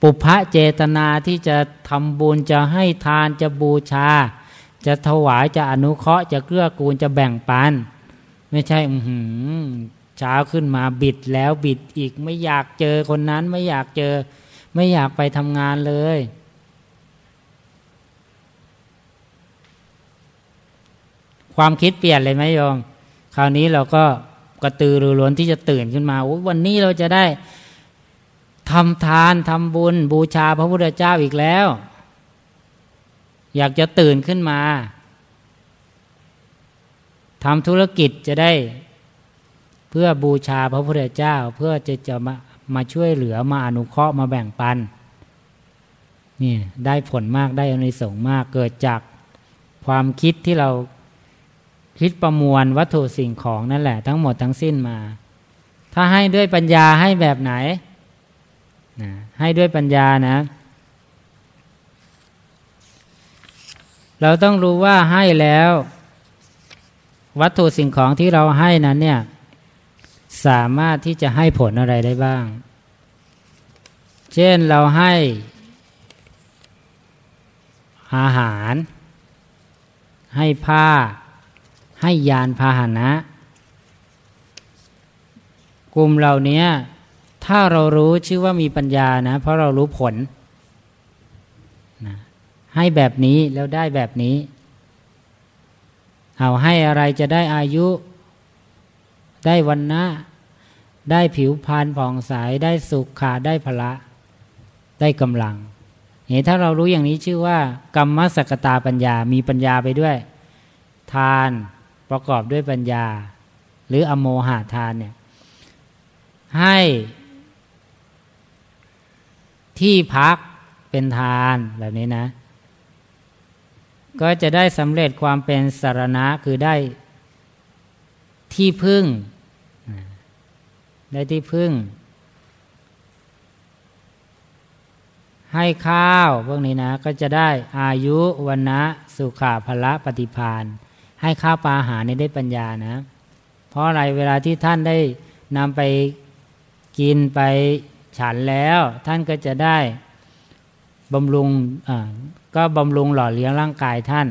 ปุพะเจตนาที่จะทำบุญจะให้ทานจะบูชา จะถวายจะอนุเคราะห์จะเกื้อกูลจะแบ่งปัน ไม่ใช่เช้าขึ้นมาบิดแล้วบิดอีกไม่อยากเจอคนนั้นไม่อยากเจอ ไม่อยากไปทำงานเลยความคิดเปลี่ยนเลยไหมโยม คราวนี้เราก็กระตือรือร้นที่จะตื่นขึ้นมา วันนี้เราจะได้ทำทานทำบุญ บูชาพระพุทธเจ้าอีกแล้ว อยากจะตื่นขึ้นมาทำธุรกิจจะได้ เพื่อบูชาพระพุทธเจ้า เพื่อจะจะมามาช่วยเหลือมาอนุเคราะห์มาแบ่งปันนี่ได้ผลมากได้อานิสงส์มากเกิดจากความคิดที่เรา คิดประมวลวัตถุสิ่งของนั่นแหละ ทั้งหมดทั้งสิ้นมา ถ้าให้ด้วยปัญญาให้แบบไหนนะให้ด้วยปัญญานะ เราต้องรู้ว่าให้แล้ว วัตถุสิ่งของที่เราให้นั้นเนี่ย สามารถที่จะให้ผลอะไรได้บ้าง เช่นเราให้อาหาร ให้ผ้า ให้ยานพาหนะ กลุ่มเหล่านี้ถ้าเรารู้ชื่อว่ามีปัญญานะ เพราะเรารู้ผลนะให้แบบนี้แล้วได้แบบนี้ เอาให้อะไรจะได้อายุ ได้วันนะได้ผิวพรรณผ่องใสได้สุขขาได้พละ ได้กำลังเห็นถ้าเรารู้อย่างนี้ชื่อว่า กรรมสกตาปัญญามีปัญญาไปด้วย ทาน ประกอบด้วยปัญญา หรืออโมหะทานเนี่ยให้ที่พักเป็นทานแบบนี้นะ ก็จะได้สำเร็จความเป็นสารณะคือได้ที่พึ่ง ได้ที่พึ่ง ให้ข้าวพวกนี้นะ ก็จะได้อายุวันนะสุขาภละปฏิพาน ให้ข้าวปลาอาหารในได้ปัญญานะ เพราะอะไรเวลาที่ท่านได้นำไปกินไปฉันแล้ว ท่านก็จะได้บำรุงก็บำรุงหล่อเลี้ยงร่างกายท่าน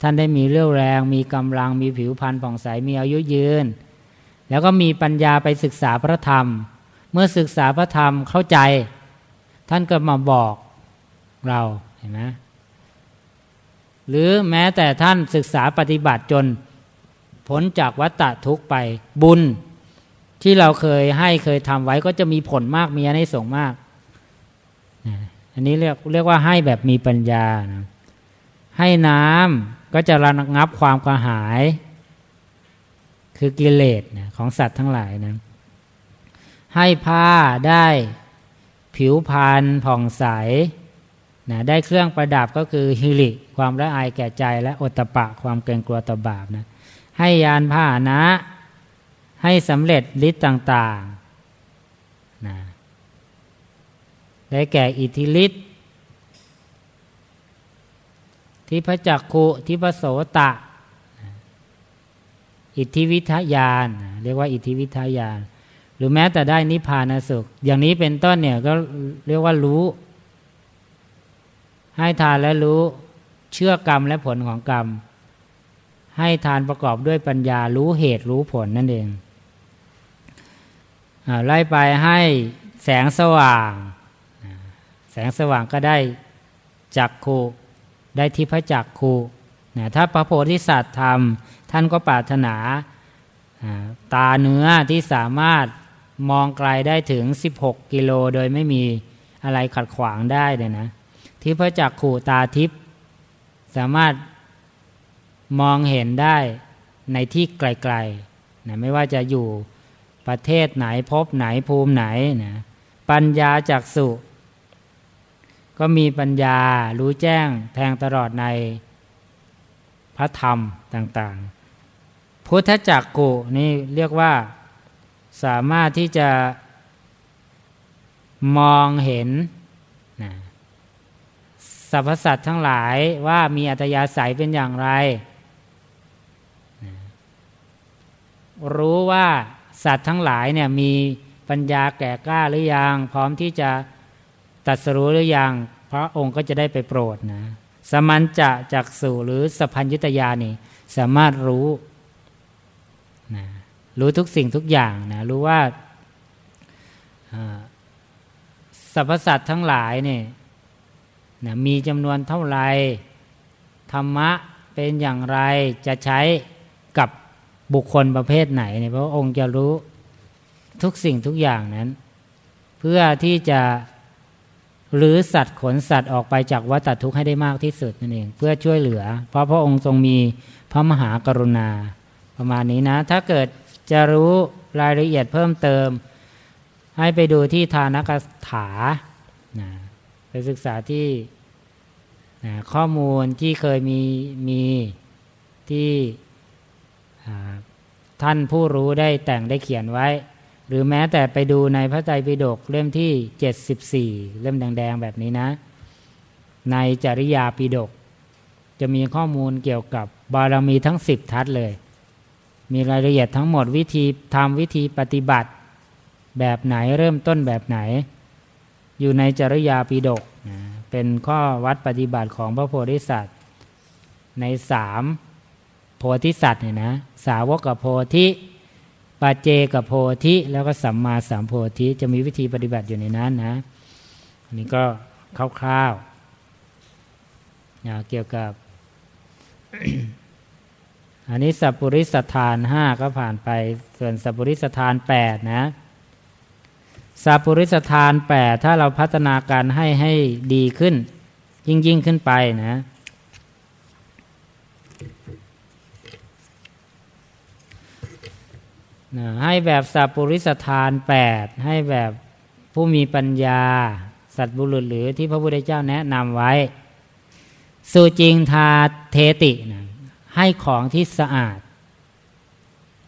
ท่านได้มีเรี่ยวแรง มีกำลังมีผิวพรรณผ่องใสมีอายุยืน แล้วก็มีปัญญาไปศึกษาพระธรรม เมื่อศึกษาพระธรรมเข้าใจ ท่านก็มาบอกเราเห็นไหม หรือแม้แต่ท่านศึกษาปฏิบัติจนพ้นจากวัฏฏะทุกไปบุญที่เราเคยให้เคยทำไว้ก็จะมีผลมากมีอนิสงส์มาก อันนี้เรียกเรียกว่าให้แบบมีปัญญานะให้น้ำก็จะระงับความกระหาย คือกิเลสของสัตว์ทั้งหลายนะให้ผ้าได้ผิวพรรณผ่องใส นะได้เครื่องประดับก็คือฮิริความละอายแก่ใจและอตปะความเกรงกลัวต่อบาปนะให้ยานผ้านะ ให้สำเร็จฤทธิ์ต่างๆนะได้แก่อิทธิฤทธิ์ที่พระจักคุที่พระโสตะ อิทธิวิทยาน เรียกว่าอิทธิวิทยาน หรือแม้แต่ได้นิพพานสุข อย่างนี้เป็นต้นเนี่ยก็เรียกว่ารู้ ให้ทานและรู้เชื่อกรรมและผลของกรรม ให้ทานประกอบด้วยปัญญารู้เหตุรู้ผลนั่นเองไล่ไปให้แสงสว่าง แสงสว่างก็ได้จักคูได้ทิพจักคูถ้าพระโพธิสัตว์ทำท่านก็ปรารถนาตาเนื้อที่สามารถมองไกลได้ถึง 16 กิโลโดยไม่มีอะไรขัดขวางได้เลยนะ ที่พระจักขู่ตาทิพย์สามารถมองเห็นได้ในที่ไกลๆนะไม่ว่าจะอยู่ประเทศไหนพบไหนภูมิไหนนะปัญญาจากสุก็มีปัญญารู้แจ้งแทงตลอดในพระธรรมต่างๆ พุทธจักกุนี่เรียกว่าสามารถที่จะมองเห็น รรพสัตว์ทั้งหลายว่ามีอัตยาศัยเป็นอย่างไร รู้ว่าสัตว์ทั้งหลายเนี่ยมีปัญญาแก่กล้าหรือยัง พร้อมที่จะตัดสรู้หรือยังพระองค์ก็จะได้ไปโปรดนะสมันจะจักสู่หรือสพัญยุตยานี่สามารถรู้นะรู้ทุกสิ่งทุกอย่างนะรู้ว่าสรรพสัตว์ทั้งหลายเนี่ย นะมีจำนวนเท่าไรธรรมะเป็นอย่างไรจะใช้กับบุคคลประเภทไหนเนี่ยพระองค์จะรู้ทุกสิ่งทุกอย่างนั้น เพื่อที่จะหรือสัตว์ขนสัตว์ออกไปจากวัฏทุกข์ให้ได้มากที่สุดนั่นเอง เพื่อช่วยเหลือ เพราะพระองค์ทรงมีพระมหากรุณาประมาณนี้นะ ถ้าเกิดจะรู้รายละเอียดเพิ่มเติม ให้ไปดูที่ทานกถานะ ไปศึกษาที่ข้อมูลที่เคยมีมีที่ท่านผู้รู้ได้แต่งได้เขียนไว้ หรือแม้แต่ไปดูในพระไตรปิฎกเล่มที่ 74 เล่มแดงๆ แบบนี้นะ ในจริยาปิฎกจะมีข้อมูลเกี่ยวกับบารมีทั้ง 10 ทัศเลย มีรายละเอียดทั้งหมดวิธีทำวิธีปฏิบัติ แบบไหนเริ่มต้นแบบไหน อยู่ในจริยาปิฎกนะเป็นข้อวัดปฏิบัติของพระโพธิสัตว์ ในสามโพธิสัตว์เนี่ยนะสาวกกับโพธิปาเจกับโพธิแล้วก็สัมมาสัมโพธิจะมีวิธีปฏิบัติอยู่ในนั้นนะอันนี้ก็คร่าวๆเกี่ยวกับ อันนี้สัพปริสทานห้าก็ผ่านไป ส่วนสัพปริสทานแปดนะ สัพปริสทานแปดถ้าเราพัฒนาการให้ให้ดีขึ้น ยิ่งยิ่งขึ้นไปนะให้แบบสัพปริสทานแปดให้แบบผู้มีปัญญา สัตบุรุษหรือที่พระพุทธเจ้าแนะนำไว้ สุจริงทาเทตินะให้ของที่สะอาด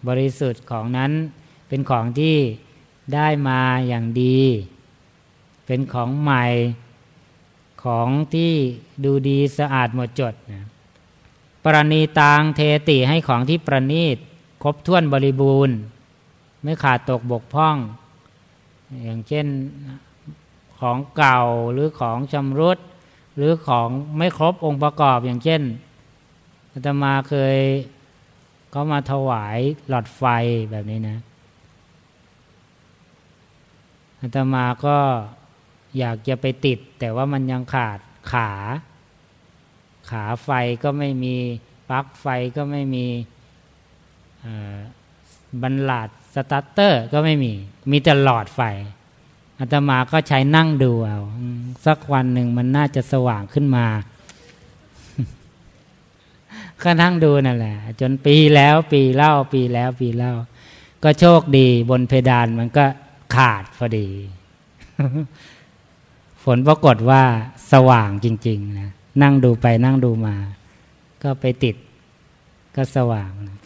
บริสุทธิ์ของนั้นเป็นของที่ ได้มาอย่างดี เป็นของใหม่ของที่ดูดีสะอาดหมดจดนะปรณีตางเทติให้ของที่ประณีตครบถ้วนบริบูรณ์ ไม่ขาดตกบกพร่อง อย่างเช่นของเก่าหรือของชำรุด หรือของไม่ครบองค์ประกอบอย่างเช่นอาตมาเคยเขามาถวายหลอดไฟแบบนี้นะ อาตมาก็อยากจะไปติด แต่ว่ามันยังขาดขา ขาไฟก็ไม่มีปลั๊กไฟก็ไม่มีบัลลาสต์สตาร์ตเตอร์ก็ไม่มี มีแต่หลอดไฟอาตมาก็ใช้นั่งดูเอาสักวันหนึ่งมันน่าจะสว่างขึ้นมาก็นั่งดูนั่นแหละ จนปีแล้วปีเล่าปีแล้วปีเล่า ก็โชคดีบนเพดานมันก็ ขาดพอดี ฝนปรากฏว่าสว่างจริง ๆ นะ นั่งดูไปนั่งดูมา ก็ไปติดก็สว่างนะ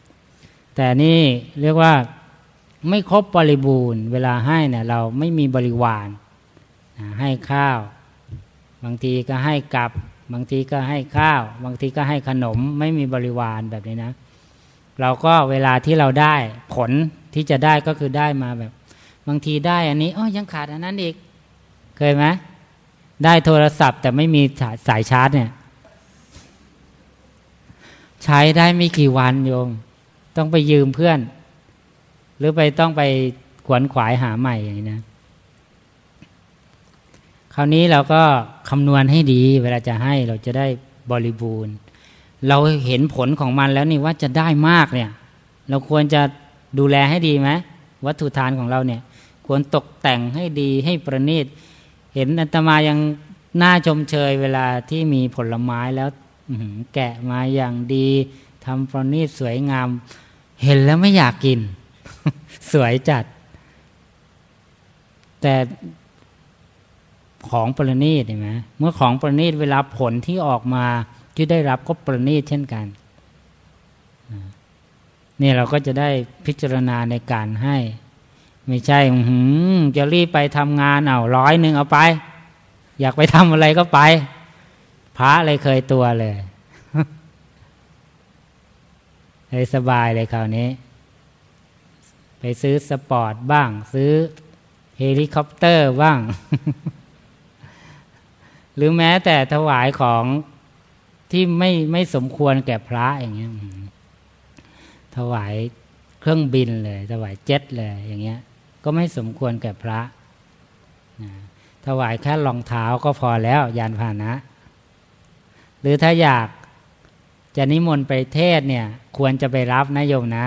แต่นี่เรียกว่าไม่ครบบริบูรณ์ เวลาให้เนี่ยเราไม่มีบริวารนะให้ข้าว บางทีก็ให้กับ บางทีก็ให้ข้าว บางทีก็ให้ขนม ไม่มีบริวารแบบนี้นะ เราก็เวลาที่เราได้ผลที่จะได้ก็คือได้มาแบบ บางทีได้อันนี้อ๋อยังขาดอันนั้นอีก เคยไหมได้โทรศัพท์ แต่ไม่มีสายชาร์จเนี่ย ใช้ได้ไม่กี่วันโยม ต้องไปยืมเพื่อน หรือไปต้องไปขวนขวายหาใหม่อย่างนี้นะ คราวนี้เราก็คำนวณให้ดี เวลาจะให้เราจะได้บริบูรณ์ เราเห็นผลของมันแล้วนี่ว่าจะได้มากเนี่ย เราควรจะดูแลให้ดีไหมวัตถุทานของเราเนี่ย ควรตกแต่งให้ดีให้ประณีต เห็นอัตมายังน่าชมเชยเวลาที่มีผลไม้แล้วแกะมาอย่างดีทำประณีตสวยงาม เห็นแล้วไม่อยากกิน สวยจัด แต่ของประณีตเห็นไหมเมื่อของประณีตเวลาผลที่ออกมาที่ได้รับก็ประณีตเช่นกันนี่เราก็จะได้พิจารณาในการให้ ไม่ใช่หืจะรีบไปทำงานเอาร้อยหนึ่งเอาไป อยากไปทำอะไรก็ไป พระเลยเคยตัวเลยเลยสบายเลยคราวนี้ ไปซื้อสปอร์ตบ้าง ซื้อเฮลิคอปเตอร์บ้าง หรือแม้แต่ถวายของที่ไม่ไม่สมควรแก่พระอย่างเงี้ยถวายเครื่องบินเลยถวายเจ็ตเลยอย่างเงี้ย ก็ไม่สมควรแก่พระถวายแค่รองเท้าก็พอแล้วยานพาหนะ หรือถ้าอยากจะนิมนต์ไปเทศเนี่ย ควรจะไปรับนะโยมนะ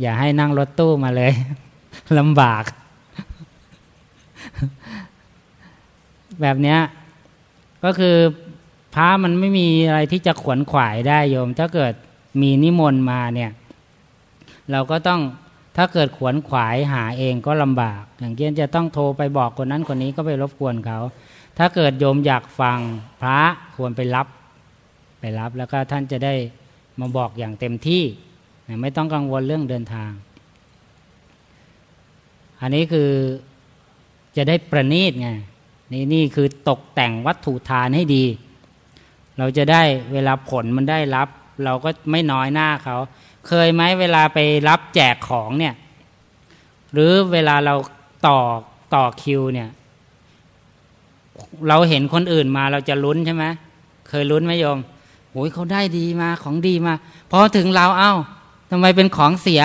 อย่าให้นั่งรถตู้มาเลยลำบาก แบบเนี้ยก็คือพระมันไม่มีอะไรที่จะขวนขวายได้โยม ถ้าเกิดมีนิมนต์มาเนี่ย เราก็ต้อง ถ้าเกิดขวนขวายหาเองก็ลำบาก อย่างเช่นจะต้องโทรไปบอกคนนั้นคนนี้ก็ไปรบกวนเขา ถ้าเกิดโยมอยากฟังพระควรไปรับ ไปรับแล้วก็ท่านจะได้มาบอกอย่างเต็มที่ไม่ต้องกังวลเรื่องเดินทาง อันนี้คือจะได้ประณีตไงนี่นี่คือตกแต่งวัตถุทานให้ดี เราจะได้เวลาผลมันได้รับ เราก็ไม่น้อยหน้าเขา เคยไหมเวลาไปรับแจกของเนี่ย หรือเวลาเราต่อต่อคิวเนี่ย เราเห็นคนอื่นมาเราจะลุ้นใช่ไหมเคยลุ้นไหมโยมโอ้ยเขาได้ดีมาของดีมาพอถึงเราเอา้าทำไมเป็นของเสีย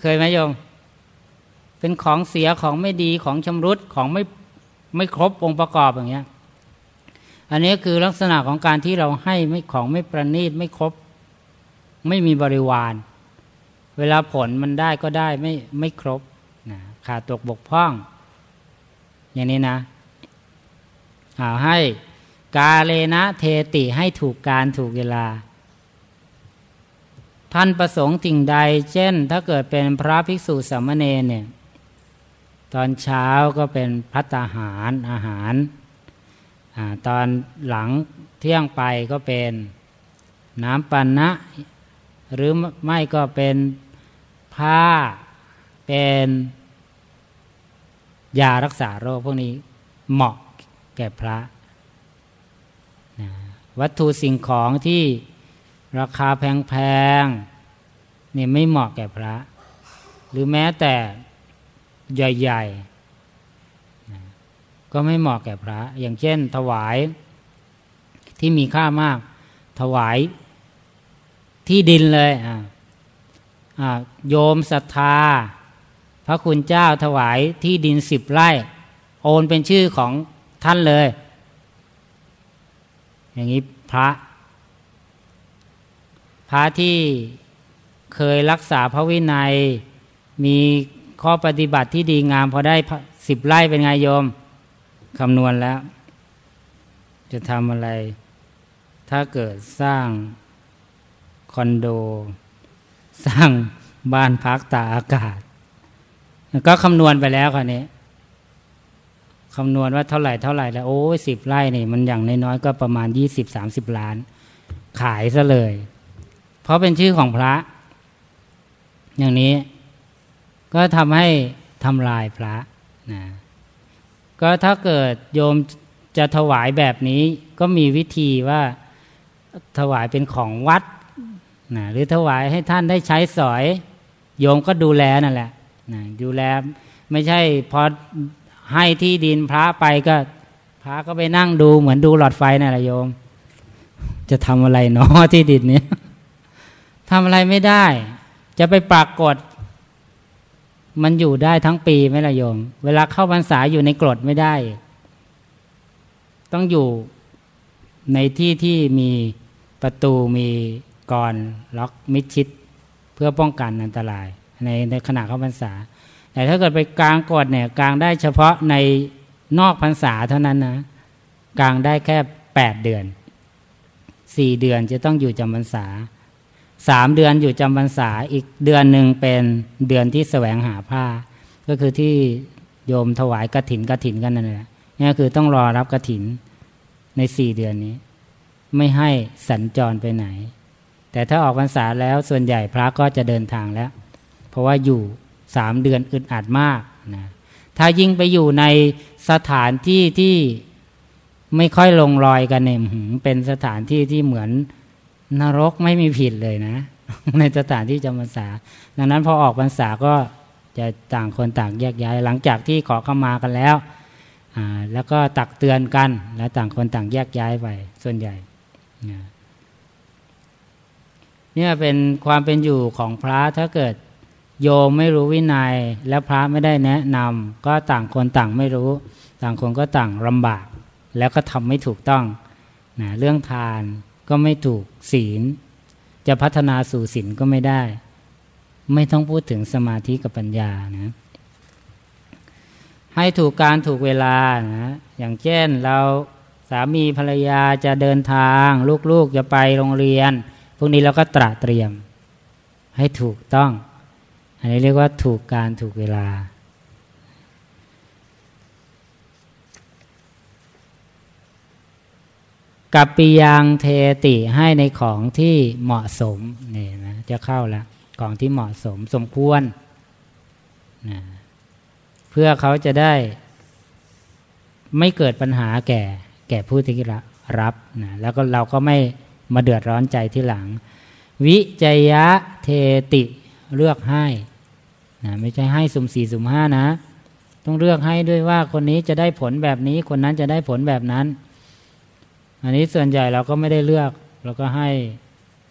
เคยไหมโยม เป็นของเสียของไม่ดีของชำรุดของไม่ไม่ครบองค์ประกอบอย่างเงี้ย อันนี้คือลักษณะของการที่เราให้ไม่ของไม่ประณีตไม่ครบ ไม่มีบริวาร เวลาผลมันได้ก็ได้ไม่ไม่ครบนะขาดตกบกพร่อง อย่างนี้นะเอาให้กาเลนะเทติให้ถูกการถูกเวลา ท่านประสงค์สิ่งใด เช่น ถ้าเกิดเป็นพระภิกษุสามเณรเนี่ย ตอนเช้าก็เป็นพัตาหารอาหารอตอนหลังเที่ยงไปก็เป็นน้ำปันนะ หรือไม่ก็เป็นผ้าเป็นยารักษาโรคพวกนี้เหมาะแก่พระนะวัตถุสิ่งของที่ราคาแพงๆเนี่ยไม่เหมาะแก่พระ หรือแม้แต่ใหญ่ๆนะก็ไม่เหมาะแก่พระ อย่างเช่นถวายที่มีค่ามากถวาย ที่ดินเลยอ่าโยมศรัทธา พระคุณเจ้าถวายที่ดินสิบไร่ โอนเป็นชื่อของท่านเลย อย่างนี้พระ พระที่เคยรักษาพระวินัย มีข้อปฏิบัติที่ดีงาม พอได้สิบไร่เป็นไงโยมคำนวณแล้ว จะทำอะไร ถ้าเกิดสร้าง อนโด สร้างบ้านพักตาอากาศ ก็คำนวณไปแล้วค่ะนี้คำนวณว่าเท่าไหร่เท่าไหร่แล้วโอ้ยสิบไร่นี่มันอย่างน้อยๆก็ประมาณยี่สิบสามสิบล้าน ขายซะเลย เพราะเป็นชื่อของพระ อย่างนี้ ก็ทำให้ทำลายพระนะก็ถ้าเกิดโยมจะถวายแบบนี้ ก็มีวิธีว่าถวายเป็นของวัด นะหรือถวายให้ท่านได้ใช้สอย โยมก็ดูแลนั่นแหละนะดูแลไม่ใช่พอให้ที่ดินพระไปก็ พระก็ไปนั่งดูเหมือนดูหลอดไฟนั่นแหละโยม จะทำอะไรเนาะที่ดินนี้ทำอะไรไม่ได้ จะไปปรากฏ มันอยู่ได้ทั้งปีไหมล่ะโยม เวลาเข้าพรรษาอยู่ในกรดไม่ได้ ต้องอยู่ในที่ที่มีประตูมี กรล็อกมิดชิด เพื่อป้องกันอันตราย ในในขณะเข้าพรรษา แต่ถ้าเกิดไปกลางกฎเนี่ยกลางได้เฉพาะในนอกพรรษาเท่านั้นนะกลางได้แค่แปดเดือนสี่เดือนจะต้องอยู่จำพรรษาสามเดือนอยู่จำพรรษาอีกเดือนหนึ่งเป็นเดือนที่แสวงหาผ้า ก็คือที่โยมถวายกระถินกระถินกันนั่นแหละนี่คือต้องรอรับกระถินในสี่เดือนนี้ ไม่ให้สัญจรไปไหน แต่ถ้าออกพรรษาแล้วส่วนใหญ่พระก็จะเดินทางแล้ว เพราะว่าอยู่สามเดือนอึดอัดมากนะถ้ายิ่งไปอยู่ในสถานที่ที่ไม่ค่อยลงรอยกันเนี่ยเป็นสถานที่ที่เหมือนนรกไม่มีผิดเลยนะ ในสถานที่จำพรรษา ดังนั้นพอออกพรรษาก็จะต่างคนต่างแยกย้าย หลังจากที่ขอเข้ามากันแล้วแล้วก็ตักเตือนกัน แล้วต่างคนต่างแยกย้ายไปส่วนใหญ่นะ เนี่ยเป็นความเป็นอยู่ของพระถ้าเกิดโยมไม่รู้วินัย และพระไม่ได้แนะนำก็ต่างคนต่างไม่รู้ ต่างคนก็ต่างลำบาก แล้วก็ทำไม่ถูกต้องนะเรื่องทานก็ไม่ถูกศีล จะพัฒนาสู่ศีลก็ไม่ได้ ไม่ต้องพูดถึงสมาธิกับปัญญานะให้ถูกการถูกเวลานะอย่างเช่นเราสามีภรรยาจะเดินทาง ลูกๆจะไปโรงเรียน พวกนี้เราก็ตระเตรียมให้ถูกต้อง อันนี้เรียกว่าถูกการถูกเวลา กับปียังเทติให้ในของที่เหมาะสมนี่นะจะเข้าละของที่เหมาะสมสมควรนะเพื่อเขาจะได้ไม่เกิดปัญหาแก่แก่ผู้ที่รับนะแล้วก็เราก็ไม่ มาเดือดร้อนใจที่หลัง วิจยะเทติเลือกให้นะไม่ใช่ให้สุ่มสี่สุ่มห้านะ ต้องเลือกให้ด้วยว่าคนนี้จะได้ผลแบบนี้ คนนั้นจะได้ผลแบบนั้น อันนี้ส่วนใหญ่เราก็ไม่ได้เลือก เราก็ให้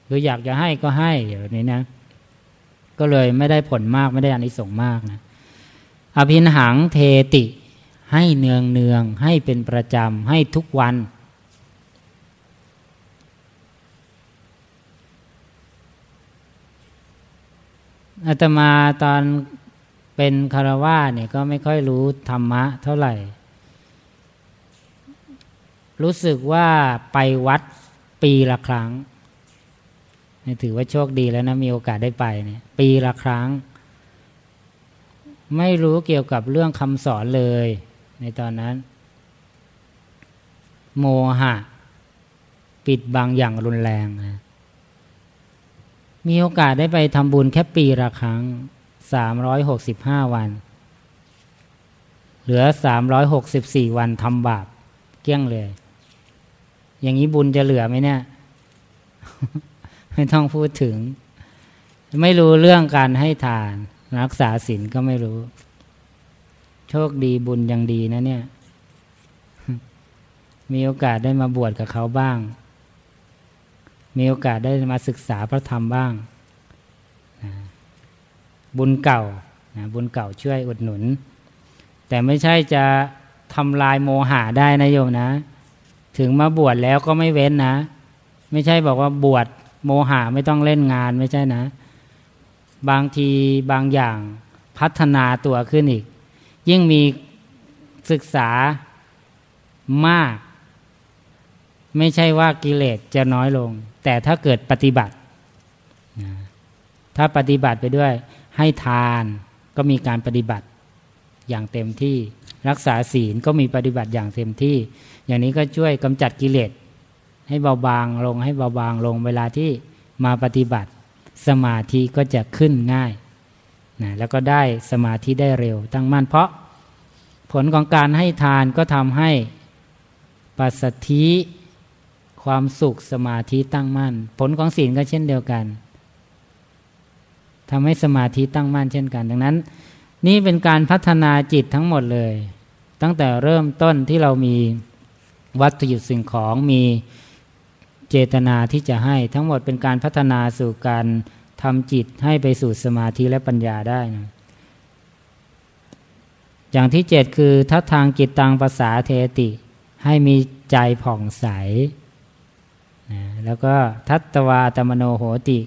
คืออยากจะให้ก็ให้อย่างนี้นะ ก็เลยไม่ได้ผลมากไม่ได้อานิสงส์มากนะอภินหังเทติ ให้เนืองเนืองให้เป็นประจำให้ทุกวัน อาตมาตอนเป็นคารวาเนี่ยก็ไม่ค่อยรู้ธรรมะเท่าไหร่ รู้สึกว่าไปวัดปีละครั้งนี่ถือว่าโชคดีแล้วนะ มีโอกาสได้ไปเนี่ย ปีละครั้ง ไม่รู้เกี่ยวกับเรื่องคำสอนเลย ในตอนนั้น โมหะ ปิดบางอย่างรุนแรงนะ มีโอกาสได้ไปทำบุญแค่ปีละครั้งสามร้อยหกสิบห้าวัน เหลือสามร้อยหกสิบสี่วันทำบาปเกี้ยงเลย อย่างนี้บุญจะเหลือไหมเนี่ย ไม่ต้องพูดถึง ไม่รู้เรื่องการให้ทาน รักษาศีลก็ไม่รู้ โชคดีบุญยังดีนะเนี่ย มีโอกาสได้มาบวชกับเขาบ้าง มีโอกาสได้มาศึกษาพระธรรมบ้างบุญเก่าบุญเก่าช่วยอุดหนุน แต่ไม่ใช่จะทำลายโมหะได้นะโยมนะ ถึงมาบวชแล้วก็ไม่เว้นนะ ไม่ใช่บอกว่าบวชโมหะไม่ต้องเล่นงานไม่ใช่นะ บางทีบางอย่างพัฒนาตัวขึ้นอีก ยิ่งมีศึกษามาก ไม่ใช่ว่ากิเลสจะน้อยลง แต่ถ้าเกิดปฏิบัติ ถ้าปฏิบัติไปด้วย ให้ทานก็มีการปฏิบัติอย่างเต็มที่ รักษาศีลก็มีปฏิบัติอย่างเต็มที่ อย่างนี้ก็ช่วยกำจัดกิเลสให้เบาบางลงให้เบาบางลงเวลาที่มาปฏิบัติ สมาธิก็จะขึ้นง่ายนะแล้วก็ได้สมาธิได้เร็ว ตั้งมั่นเพราะผลของการให้ทานก็ทำให้ปัสสธิ ความสุขสมาธิตั้งมั่น ผลของศีลก็เช่นเดียวกันทำให้สมาธิตั้งมั่นเช่นกัน ดังนั้น นี่เป็นการพัฒนาจิตทั้งหมดเลย ตั้งแต่เริ่มต้นที่เรามีวัตถุสิ่งของมีเจตนาที่จะให้ทั้งหมดเป็นการพัฒนาสู่การทำจิตให้ไปสู่สมาธิและปัญญาได้นะอย่างที่เจ็ดคือทัศทางจิตตังภาษาเทติ ให้มีใจผ่องใส นะแล้วก็ทัตวาตมโนโหติ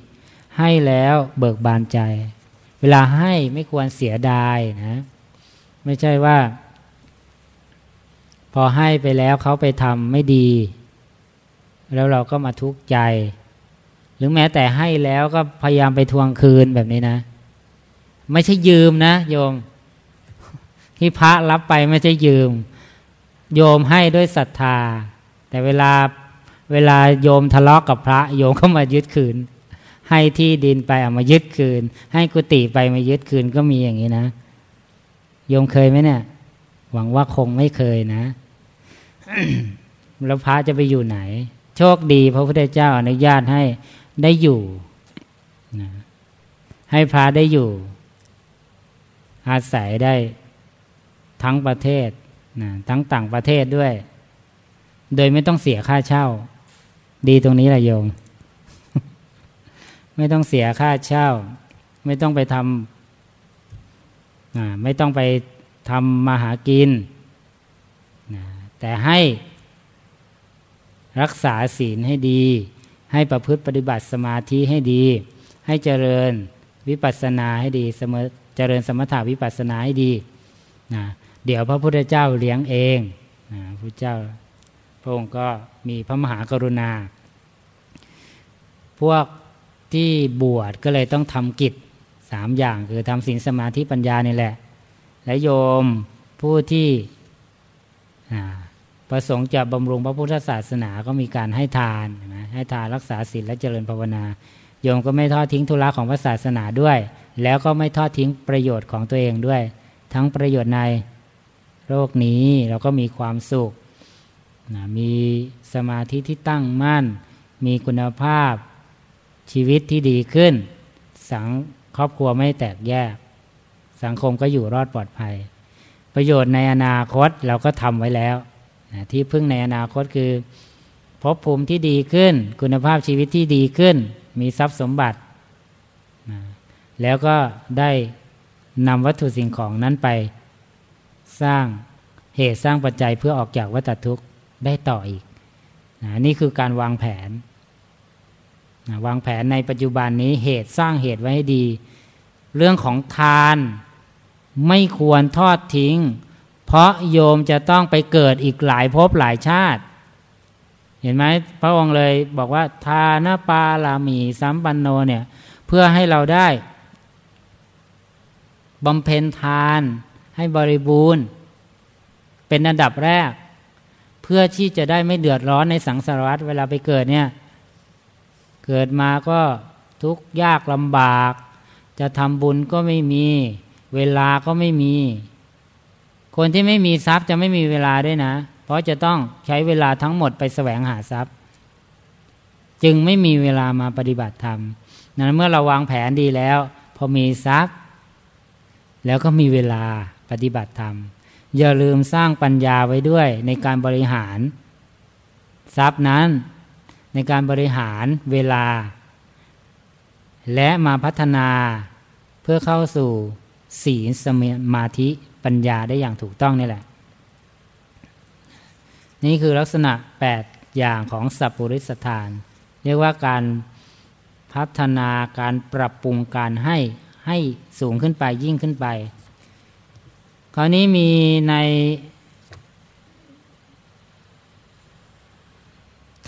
ให้แล้วเบิกบานใจ เวลาให้ไม่ควรเสียดายนะไม่ใช่ว่า พอให้ไปแล้วเขาไปทำไม่ดี แล้วเราก็มาทุกข์ใจ หรือแม้แต่ให้แล้วก็พยายามไปทวงคืนแบบนี้นะ ไม่ใช่ยืมนะ โยม ที่พระรับไปไม่ใช่ยืม โยมให้ด้วยศรัทธา แต่เวลา เวลาโยมทะเลาะกกับพระโยมก็มายึดคืน ให้ที่ดินไปเอามายึดคืน ให้กุฏิไปมายึดคืนก็มีอย่างนี้นะ โยมเคยไหมเนี่ย หวังว่าคงไม่เคยนะ แล้วพระจะไปอยู่ไหน โชคดีพระพุทธเจ้าอนุญาตให้ได้อยู่นะให้พระได้อยู่ อาศัยได้ทั้งประเทศนะทั้งต่างประเทศด้วย โดยไม่ต้องเสียค่าเช่า ดีตรงนี้แหละโยม ไม่ต้องเสียค่าเช่า ไม่ต้องไปทำไม่ต้องไปทำมาหากิน แต่ให้รักษาศีลให้ดี ให้ประพฤติปฏิบัติสมาธิให้ดี ให้เจริญวิปัสสนาให้ดีเสมอเจริญสมถาวิปัสสนาให้ดีนะเดี๋ยวพระพุทธเจ้าเลี้ยงเองนะพระเจ้า พระองค์ก็มีพระมหากรุณา พวกที่บวชก็เลยต้องทำกิจสามอย่างคือทำศีลสมาธิปัญญานี่แหละ และโยมผู้ที่ประสงค์จะบำรุงพระพุทธศาสนาก็มีการให้ทานนะให้ทานรักษาศีลและเจริญภาวนา โยมก็ไม่ทอดทิ้งธุระของพระศาสนาด้วย แล้วก็ไม่ทอดทิ้งประโยชน์ของตัวเองด้วย ทั้งประโยชน์ในโลกนี้เราก็มีความสุข นะมีสมาธิที่ตั้งมั่น มีคุณภาพชีวิตที่ดีขึ้น สังครอบครัวไม่แตกแยก สังคมก็อยู่รอดปลอดภัย ประโยชน์ในอนาคตเราก็ทำไว้แล้วนะที่พึ่งในอนาคตคือพบภูมิที่ดีขึ้น คุณภาพชีวิตที่ดีขึ้น มีทรัพย์สมบัตินะแล้วก็ได้นำวัตถุสิ่งของนั้นไป สร้างเหตุสร้างปัจจัยเพื่อออกจากวัฏทุกข์ ได้ต่ออีกนะนี่คือการวางแผนนะวางแผนในปัจจุบันนี้เหตุสร้างเหตุไว้ให้ดี เรื่องของทานไม่ควรทอดทิ้ง เพราะโยมจะต้องไปเกิดอีกหลายภพหลายชาติ เห็นไหมพระองค์เลยบอกว่า ทานปาลามีสัมปันโนเนี่ยเพื่อให้เราได้บำเพ็ญทานให้บริบูรณ์ เป็นอันดับแรก พื่อที่จะได้ไม่เดือดร้อนในสังสารวัฏเวลาไปเกิดเนี่ย เกิดมาก็ทุกข์ยากลำบาก จะทำบุญก็ไม่มี เวลาก็ไม่มี คนที่ไม่มีทรัพย์จะไม่มีเวลาด้วยนะ เพราะจะต้องใช้เวลาทั้งหมดไปแสวงหาทรัพย์ จึงไม่มีเวลามาปฏิบัติธรรมนั้นเมื่อเราวางแผนดีแล้ว พอมีทรัพย์ แล้วก็มีเวลาปฏิบัติธรรม อย่าลืมสร้างปัญญาไว้ด้วยในการบริหาร ทรัพย์นั้น ในการบริหารเวลา และมาพัฒนาเพื่อเข้าสู่ศีลสมาธิปัญญาได้อย่างถูกต้องนี่แหละ นี่คือลักษณะ 8 อย่างของสัพปริสถาน เรียกว่าการพัฒนาการปรับปรุงการให้ให้สูงขึ้นไปยิ่งขึ้นไป ราวนี้มีใน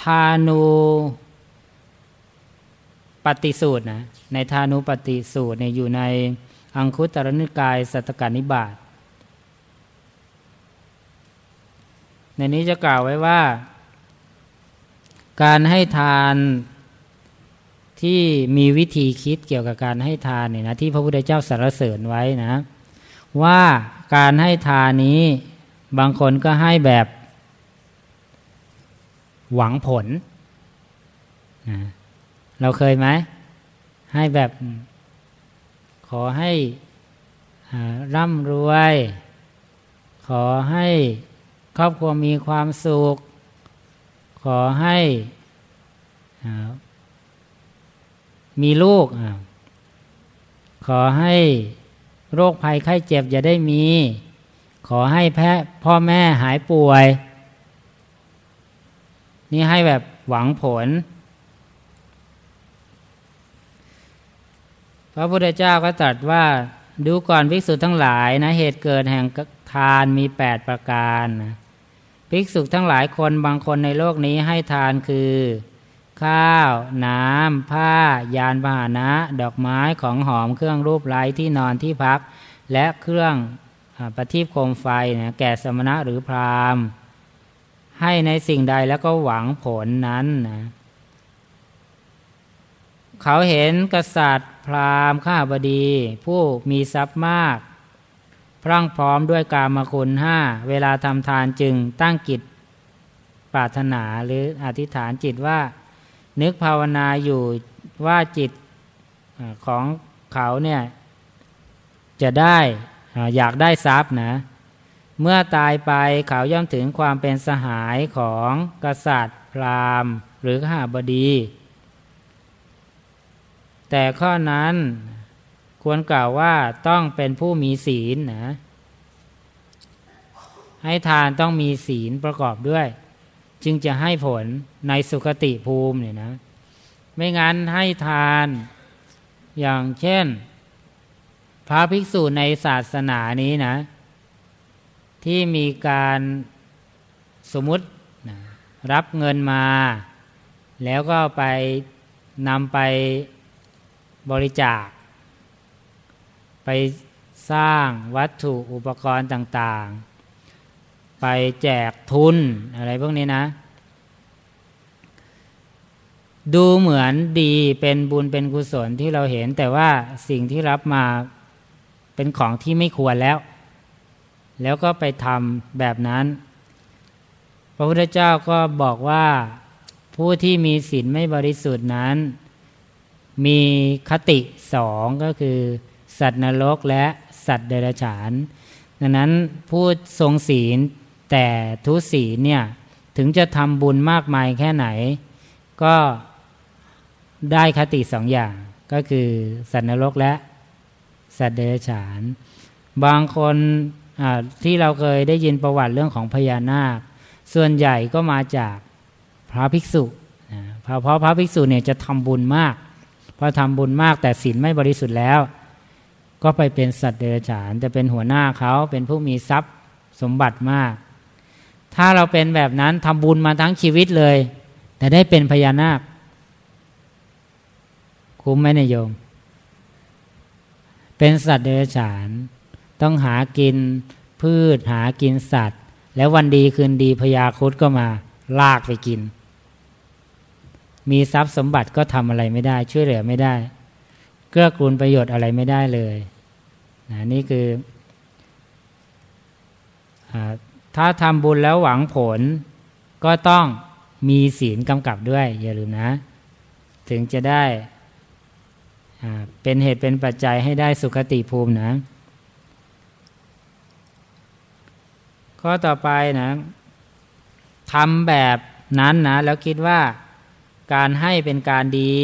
ทานูปฏิสูตรนะในทานุปฏิสูตรเนี่ยอยู่ในอังคุตรนิกายสัตกานิบาตในนี้จะกล่าวไว้ว่า การให้ทานที่มีวิธีคิดเกี่ยวกับการให้ทานเนี่ยนะที่พระพุทธเจ้าสรรเสริญไว้นะ ว่าการให้ทานนี้บางคนก็ให้แบบ หวังผล เราเคยไหม ให้แบบขอให้ร่ำรวย ขอให้ครอบครัวมีความสุข ขอให้มีลูก ขอให้ โรคภัยไข้เจ็บอย่าได้มี ขอให้แพพ่อแม่หายป่วย นี่ให้แบบหวังผล พระพุทธเจ้าก็ตรัสว่าดูก่อนภิกษุทั้งหลายนะเหตุเกิดแห่งทานมีแปดประการนะภิกษุทั้งหลายคนบางคนในโลกนี้ให้ทานคือ ข้าว น้ำ ผ้า ยานพาหนะ ดอกไม้ของหอมเครื่องรูปไล้ที่นอนที่พัก และเครื่องประทีปโคมไฟนะแก่สมณะหรือพราหมณ์ ให้ในสิ่งใดแล้วก็หวังผลนั้นนะเขาเห็นกษัตริย์พราหมณ์ข้าบดี ผู้มีทรัพย์มาก พรั่งพร้อมด้วยกามคุณห้าเวลาทำทานจึงตั้งกิจปรารถนาหรืออธิษฐานจิตว่า นึกภาวนาอยู่ว่าจิตของเขาเนี่ยจะได้อยากได้ทรัพย์นะ เมื่อตายไปเขาย่อมถึงความเป็นสหายของกษัตริย์พราหมณ์ หรือข้าบดี แต่ข้อนั้นควรกล่าวว่าต้องเป็นผู้มีศีลนะ ให้ทานต้องมีศีลประกอบด้วย จึงจะให้ผลในสุขติภูมิเนี่ยนะ ไม่งั้นให้ทานอย่างเช่น พระภิกษุในศาสนานี้นะ ที่มีการสมมตินะรับเงินมา แล้วก็ไปนำไปบริจาค ไปสร้างวัตถุอุปกรณ์ต่าง ๆ ไปแจกทุนอะไรพวกนี้นะ ดูเหมือนดีเป็นบุญเป็นกุศลที่เราเห็น แต่ว่าสิ่งที่รับมาเป็นของที่ไม่ควรแล้ว แล้วก็ไปทำแบบนั้น พระพุทธเจ้าก็บอกว่าผู้ที่มีศีลไม่บริสุทธิ์นั้น มีคติสองก็คือ สัตว์นรกและสัตว์เดรัจฉาน ดังนั้นผู้ทรงศีล แต่ทุศีเนี่ยถึงจะทำบุญมากมายแค่ไหน ก็ได้คติสองอย่างก็คือสัตว์นรกและสัตว์เดรัจฉาน บางคนที่เราเคยได้ยินประวัติเรื่องของพญานาค ส่วนใหญ่ก็มาจากพระภิกษุเพราะพระภิกษุเนี่ยจะทำบุญมากพอทำบุญมากแต่ศีลไม่บริสุทธิ์แล้ว ก็ไปเป็นสัตว์เดรัจฉาน จะเป็นหัวหน้าเขาเป็นผู้มีทรัพย์สมบัติมาก ถ้าเราเป็นแบบนั้นทำบุญมาทั้งชีวิตเลย แต่ได้เป็นพญานาค คุ้มไหมนายโยม เป็นสัตว์เดรัจฉาน ต้องหากินพืชหากินสัตว์ แล้ววันดีคืนดีพญาคุดก็มา ลากไปกิน มีทรัพย์สมบัติก็ทำอะไรไม่ได้ ช่วยเหลือไม่ได้ เกื้อกูลประโยชน์อะไรไม่ได้เลยนะนี่คืออ ถ้าทำบุญแล้วหวังผล ก็ต้องมีศีลกำกับด้วย อย่าลืมนะ ถึงจะได้เป็นเหตุเป็นปัจจัยให้ได้สุขติภูมินะ ข้อต่อไปนะทำแบบนั้นนะ แล้วคิดว่าการให้เป็นการดี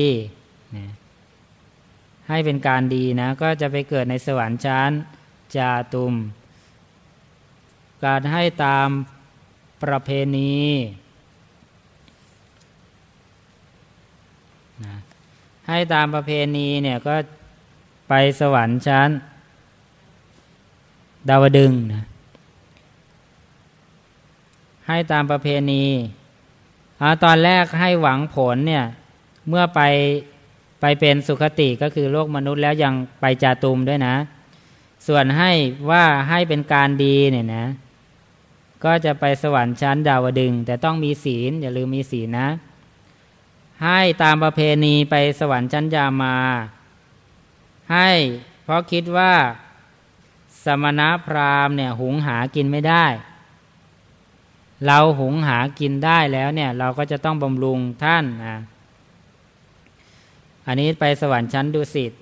ให้เป็นการดีนะ ก็จะไปเกิดในสวรรค์ชั้นจาตุม การให้ตามประเพณีนะให้ตามประเพณีเนี่ยก็ไปสวรรค์ชั้น ดาวดึงนะให้ตามประเพณีอตอนแรกให้หวังผลเนี่ยเมื่อไปไปเป็นสุขติก็คือโลกมนุษย์แล้วยังไปจาตุมด้วยนะ ส่วนให้ว่าให้เป็นการดีเนี่ยนะ ก็จะไปสวรรค์ชั้นดาวดึง แต่ต้องมีศีลอย่าลืมมีศีลนะ ให้ตามประเพณีไปสวรรค์ชั้นยามา ให้เพราะคิดว่าสมณพราหมณ์เนี่ยหุงหากินไม่ได้ เราหุงหากินได้แล้วเนี่ย เราก็จะต้องบำรุงท่านนะอันนี้ไปสวรรค์ชั้นดุสิต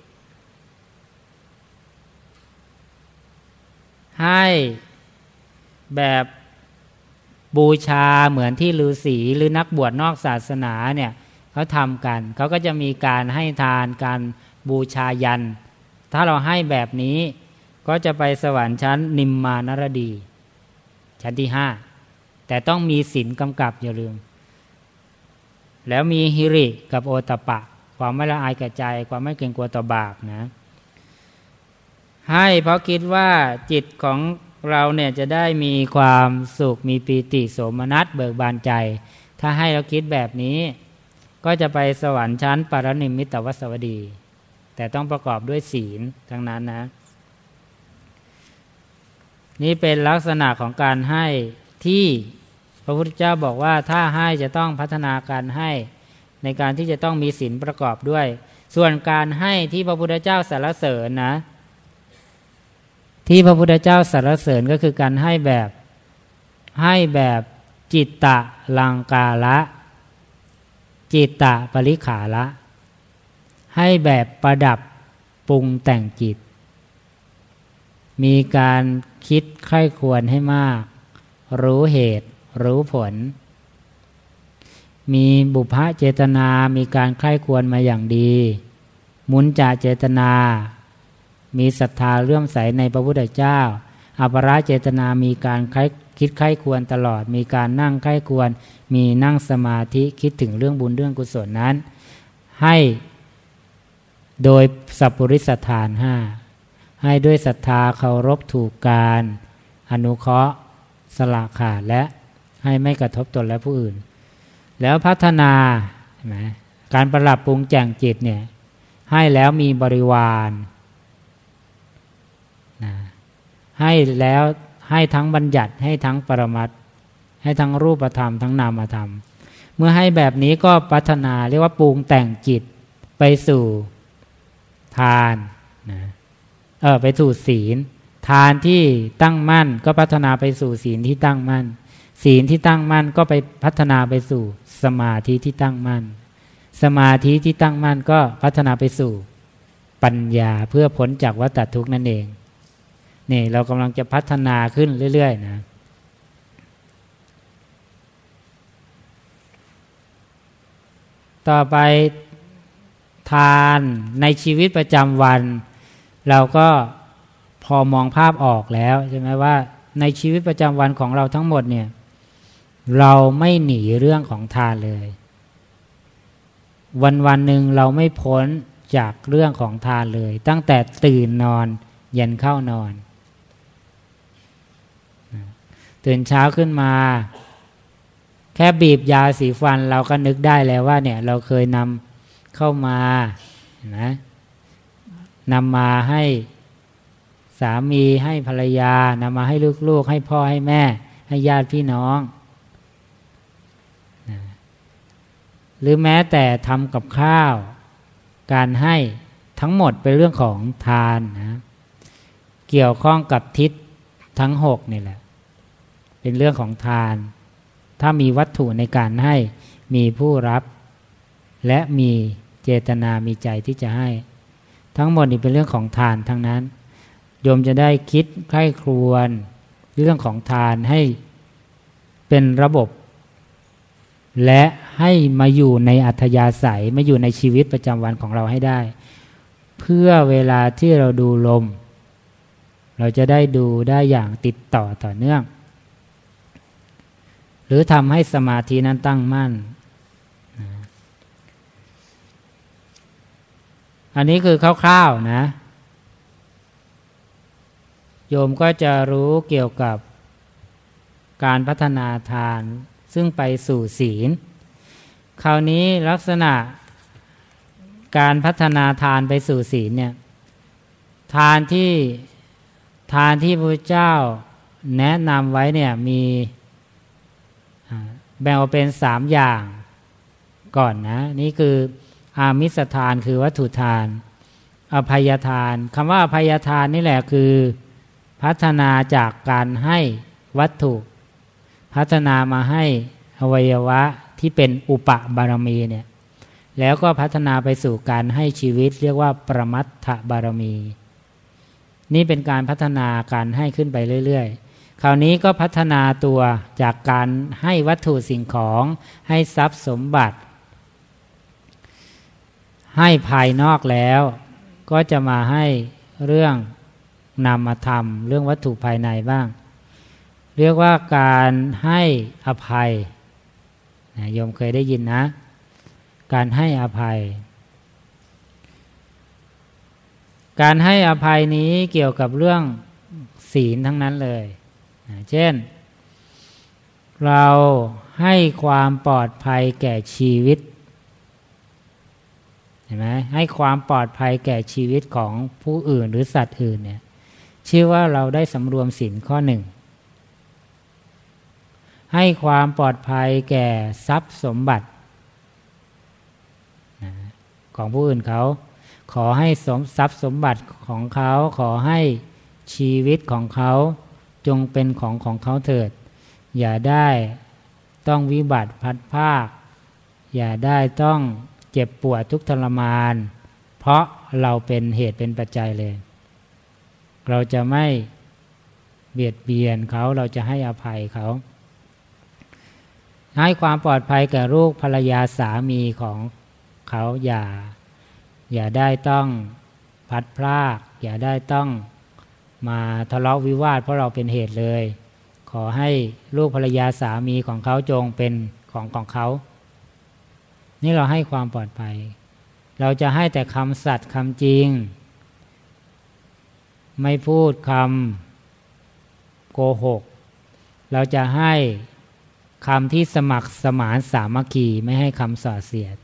ให้แบบ บูชาเหมือนที่ฤาษีหรือนักบวชนอกศาสนาเนี่ยเขาทำกัน เขาก็จะมีการให้ทานการบูชายัน ถ้าเราให้แบบนี้ก็จะไปสวรรค์ชั้นนิมมานรดี ชั้นที่ห้าแต่ต้องมีศีลกำกับอย่าลืม แล้วมีฮิริกับโอตปะ ความไม่ละอายแก่ใจ ความไม่เกรงกลัวต่อบาปนะ ให้เพราะคิดว่าจิตของ เราเนี่ยจะได้มีความสุขมีปีติโสมนัสเบิกบานใจ ถ้าให้เราคิดแบบนี้ ก็จะไปสวรรค์ชั้นปรนิมิตวสวดี แต่ต้องประกอบด้วยศีลทั้งนั้นนะ นี่เป็นลักษณะของการให้ที่พระพุทธเจ้าบอกว่าถ้าให้จะต้องพัฒนาการให้ในการที่จะต้องมีศีลประกอบด้วย ส่วนการให้ที่พระพุทธเจ้าสรรเสริญนะ ที่พระพุทธเจ้าสรรเสริญก็คือการให้แบบให้แบบจิตตะลังกาละจิตตะปริขาละ ให้แบบประดับปรุงแต่งจิต มีการคิดใคร่ควรให้มาก รู้เหตุ รู้ผล มีบุพเจตนา มีการใคร่ควรมาอย่างดี มุนจาเจตนา มีศรัทธาเลื่อมใสในพระพุทธเจ้าอัปราเจตนามีการคิดใคร่ควรตลอด มีการนั่งใคร่ควร มีนั่งสมาธิคิดถึงเรื่องบุญเรื่องกุศลนั้น ให้โดยสัพปริสถานห้าให้ด้วยศรัทธาเคารพถูกการ อนุเคราะห์สละขาดและให้ไม่กระทบตนและผู้อื่น แล้วพัฒนาการประหลับปรุงแจงจิตเนี่ยให้แล้วมีบริวารนะ ให้แล้วให้ทั้งบัญญัติให้ทั้งปรมัตให้ทั้งรูปธรรมทั้งนามธรรม เมื่อให้แบบนี้ก็พัฒนาเรียกว่าปรุงแต่งจิตไปสู่ทานนะเออไปสู่ศีล ทานที่ตั้งมั่นก็พัฒนาไปสู่ศีลที่ตั้งมั่น ศีลที่ตั้งมั่นก็ไปพัฒนาไปสู่สมาธิที่ตั้งมั่น สมาธิที่ตั้งมั่นก็พัฒนาไปสู่ปัญญาเพื่อพ้นจากวัฏทุกข์นั่นเอง นี่เรากำลังจะพัฒนาขึ้นเรื่อยๆนะต่อไปทานในชีวิตประจำวัน เราก็พอมองภาพออกแล้วใช่ไหมว่าในชีวิตประจำวันของเราทั้งหมดเนี่ยเราไม่หนีเรื่องของทานเลย วันวันหนึ่งเราไม่พ้นจากเรื่องของทานเลย ตั้งแต่ตื่นนอนยันเข้านอน ตื่นเช้าขึ้นมา แค่บีบยาสีฟันเราก็นึกได้แล้วว่า เนี่ย เราเคยนำเข้ามานะนำมาให้สามีให้ภรรยานำมาให้ลูกๆ ให้พ่อให้แม่ ให้ญาติพี่น้องนะหรือแม้แต่ทำกับข้าว การให้ทั้งหมดเป็นเรื่องของทานนะเกี่ยวข้องกับทิศทั้งหกนี่แหละ เป็นเรื่องของทาน ถ้ามีวัตถุในการให้มีผู้รับ และมีเจตนามีใจที่จะให้ ทั้งหมดนี้เป็นเรื่องของทานทั้งนั้นโยมจะได้คิดใคร่ครวญเรื่องของทานให้เป็นระบบ และให้มาอยู่ในอัธยาศัยมาอยู่ในชีวิตประจำวันของเราให้ได้ เพื่อเวลาที่เราดูลม เราจะได้ดูได้อย่างติดต่อต่อเนื่อง หรือทำให้สมาธินั้นตั้งมั่น อันนี้คือคร่าวๆนะ โยมก็จะรู้เกี่ยวกับการพัฒนาทาน ซึ่งไปสู่ศีล คราวนี้ลักษณะการพัฒนาทานไปสู่ศีลเนี่ยทานที่ทานที่พระเจ้าแนะนำไว้เนี่ยมี แบ่งออกเป็นสามอย่างก่อนนะ นี่คืออามิสทานคือวัตถุทาน อภัยทานคำว่าอภัยทานนี่แหละคือพัฒนาจากการให้วัตถุ พัฒนามาให้อวัยวะที่เป็นอุปบารมีเนี่ยแล้วก็พัฒนาไปสู่การให้ชีวิตเรียกว่าประมัตถบารมี นี่เป็นการพัฒนาการให้ขึ้นไปเรื่อยๆ คราวนี้ก็พัฒนาตัวจากการให้วัตถุสิ่งของให้ทรัพย์สมบัติ ให้ภายนอกแล้ว ก็จะมาให้เรื่องนามธรรม เรื่องวัตถุภายในบ้าง เรียกว่าการให้อภัยโยมเคยได้ยินนะ การให้อภัย การให้อภัยนี้เกี่ยวกับเรื่องศีลทั้งนั้นเลย เช่น เราให้ความปลอดภัยแก่ชีวิตเห็นไหมให้ความปลอดภัยแก่ชีวิตของผู้อื่นหรือสัตว์อื่นเนี่ยชื่อว่าเราได้สำรวมสินข้อหนึ่งให้ความปลอดภัยแก่ทรัพย์สมบัติของผู้อื่นเขา ขอให้สมทรัพย์สมบัติของเขา ขอให้ชีวิตของเขา จงเป็นของของเขาเถิด อย่าได้ต้องวิบัติพัดภาค อย่าได้ต้องเจ็บปวดทุกทรมาน เพราะเราเป็นเหตุเป็นปัจจัยเลย เราจะไม่เบียดเบียนเขาเราจะให้อภัยเขาให้ความปลอดภัยแก่ลูกภรรยาสามีของเขาอย่า อย่าได้ต้องพัดพลาก อย่าได้ต้อง มาทะเลาะวิวาทเพราะเราเป็นเหตุเลย ขอให้ลูกภรรยาสามีของเขาจงเป็นของของเขา นี่เราให้ความปลอดภัย เราจะให้แต่คำสัตย์คำจริง ไม่พูดคำโกหก เราจะให้คำที่สมัครสมานสามัคคีไม่ให้คำส่อเสียด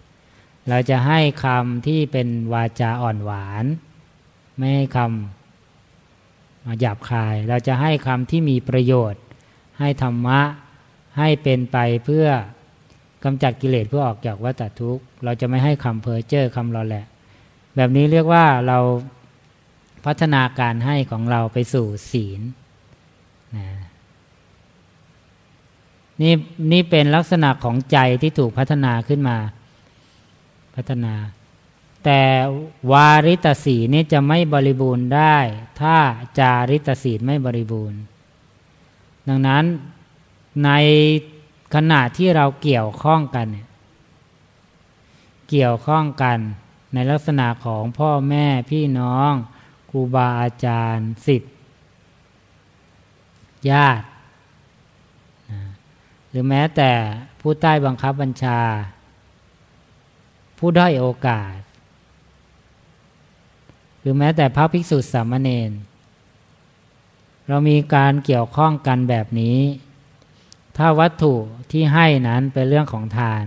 เราจะให้คำที่เป็นวาจาอ่อนหวาน ไม่ให้คำ หยาบคาย เราจะให้คำที่มีประโยชน์ ให้ธรรมะให้เป็นไปเพื่อกำจัดกิเลสเพื่อออกจากวัฏทุกข์ เราจะไม่ให้คำเพ้อเจ้อคำรอแหละ แบบนี้เรียกว่าเราพัฒนาการให้ของเราไปสู่ศีลนะนี่นี่เป็นลักษณะของใจที่ถูกพัฒนาขึ้นมา พัฒนา แต่วาริตศีนี่จะไม่บริบูรณ์ได้ ถ้าจาริตศีไม่บริบูรณ์ ดังนั้นในขณะที่เราเกี่ยวข้องกันเนี่ยเกี่ยวข้องกันในลักษณะของพ่อแม่พี่น้องครูบาอาจารย์สิทธิ์ญาติ หรือแม้แต่ผู้ใต้บังคับบัญชา ผู้ด้อยโอกาส หรือแม้แต่พระภิกษุสามเณรเรามีการเกี่ยวข้องกันแบบนี้ ถ้าวัตถุที่ให้นั้นเป็นเรื่องของทาน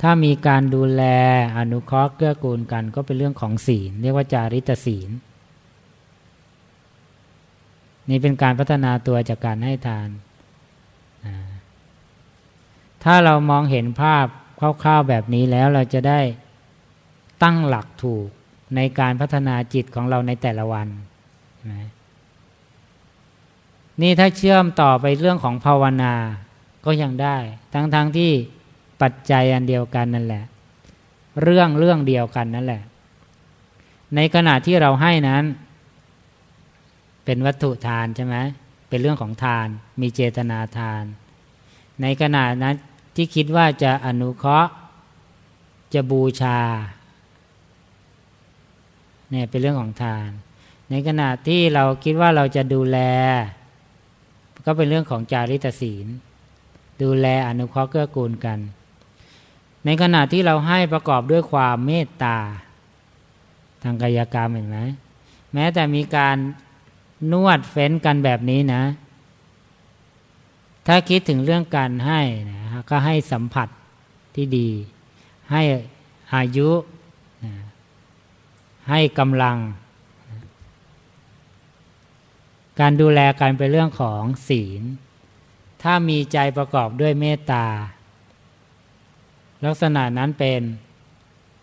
ถ้ามีการดูแลอนุเคราะห์เกื้อกูลกันก็เป็นเรื่องของศีล เรียกว่าจาริตศีล นี่เป็นการพัฒนาตัวจากการให้ทาน ถ้าเรามองเห็นภาพคร่าวๆแบบนี้แล้วเราจะได้ตั้งหลักถูก ในการพัฒนาจิตของเราในแต่ละวันนะนี่ถ้าเชื่อมต่อไปเรื่องของภาวนาก็ยังได้ ทั้งๆทที่ปัจจัยอันเดียวกันนั่นแหละ เรื่องเรื่องเดียวกันนั่นแหละ ในขณะที่เราให้นั้น เป็นวัตถุทานใช่ไหมเป็นเรื่องของทาน มีเจตนาทาน ในขณะนั้นที่คิดว่าจะอนุเคราะห์ จะบูชา เนี่ยเป็นเรื่องของทาน ในขณะที่เราคิดว่าเราจะดูแล ก็เป็นเรื่องของจาริตศีล ดูแลอนุเคราะห์เกื้อกูลกัน ในขณะที่เราให้ประกอบด้วยความเมตตา ทางกายกรรมเห็นไหมแม้แต่มีการนวดเฟ้นกันแบบนี้นะ ถ้าคิดถึงเรื่องการให้นะก็ให้สัมผัสที่ดี ให้อายุ ให้กำลัง การดูแลกันเป็นเรื่องของศีล ถ้ามีใจประกอบด้วยเมตตา ลักษณะนั้นเป็น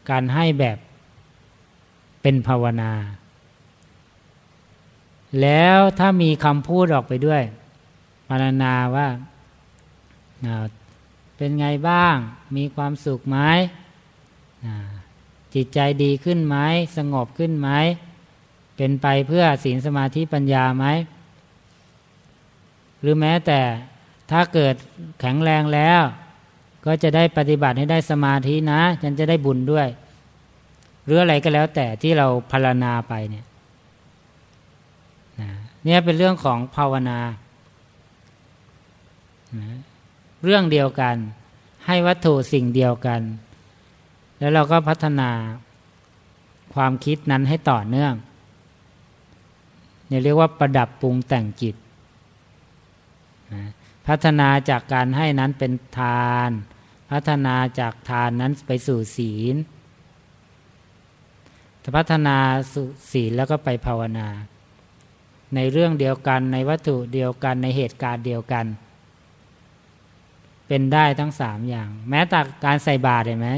การให้แบบเป็นภาวนา แล้วถ้ามีคำพูดออกไปด้วยพารนาว่าเป็นไงบ้าง มีความสุขไหม จิตใจดีขึ้นไหมสงบขึ้นไหมเป็นไปเพื่อศีลสมาธิปัญญาไหมหรือแม้แต่ถ้าเกิดแข็งแรงแล้ว ก็จะได้ปฏิบัติให้ได้สมาธินะ ฉันจะได้บุญด้วย หรืออะไรก็แล้วแต่ที่เราพารณาไปเนี่ยเนี่ยเป็นเรื่องของภาวนา เรื่องเดียวกัน ให้วัตถุสิ่งเดียวกัน แล้วเราก็พัฒนาความคิดนั้นให้ต่อเนื่องเนี่ยเรียกว่าประดับปรุงแต่งจิตพัฒนาจากการให้นั้นเป็นทาน พัฒนาจากทานนั้นไปสู่ศีลพัฒนาสู่ศีลแล้วก็ไปภาวนา ในเรื่องเดียวกันในวัตถุเดียวกันในเหตุการณ์เดียวกัน เป็นได้ทั้งสามอย่าง แม้แต่การใส่บาตรเห็นไหม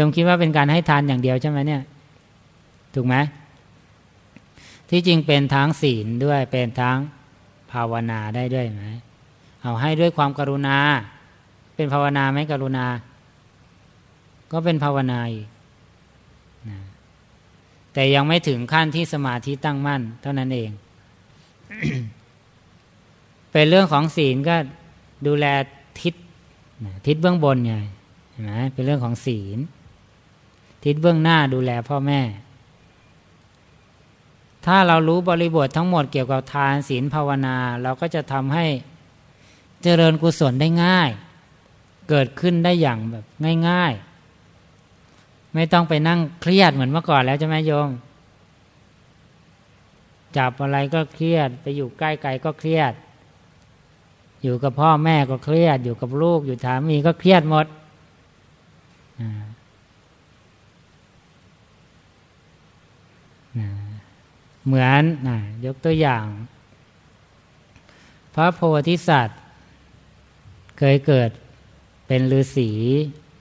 ยมคิดว่าเป็นการให้ทานอย่างเดียวใช่ไหมเนี่ย ถูกไหมที่จริงเป็นทั้งศีลด้วยเป็นทั้งภาวนาได้ด้วยไหมเอาให้ด้วยความกรุณา เป็นภาวนาไหมกรุณา ก็เป็นภาวนาอีกนะแต่ยังไม่ถึงขั้นที่สมาธิตั้งมั่น เท่านั้นเอง เป็นเรื่องของศีลก็ดูแลทิศเบื้องบนไงเห็นไหมเป็นเรื่องของศีล ทิศเบื้องหน้าดูแลพ่อแม่ ถ้าเรารู้บริบททั้งหมดเกี่ยวกับทานศีลภาวนา เราก็จะทำให้เจริญกุศลได้ง่าย เกิดขึ้นได้อย่างแบบง่ายไม่ต้องไปนั่งเครียดเหมือนเมื่อก่อนแล้วใช่ไหมโยม จับอะไรก็เครียด ไปอยู่ใกล้ไกลก็เครียด อยู่กับพ่อแม่ก็เครียด อยู่กับลูกอยู่สามีก็เครียดหมด เหมือนยกตัวอย่าง พระโพธิสัตว์ เคยเกิดเป็นฤาษี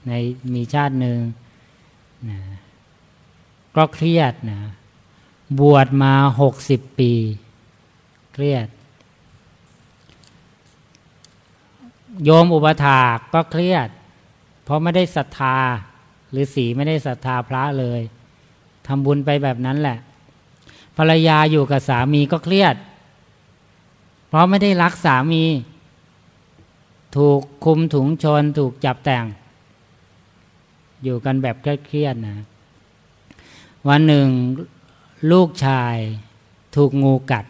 ในมีชาติหนึ่งนะก็เครียดนะบวชมาหกสิบปี เครียด โยมอุปถากก็เครียด เพราะไม่ได้ศรัทธาหรือสีไม่ได้ศรัทธาพระเลย ทำบุญไปแบบนั้นแหละ ภรรยาอยู่กับสามีก็เครียด เพราะไม่ได้รักสามี ถูกคุมถุงชน ถูกจับแต่ง อยู่กันแบบเครียดๆนะ วันหนึ่งลูกชายถูกงูกัด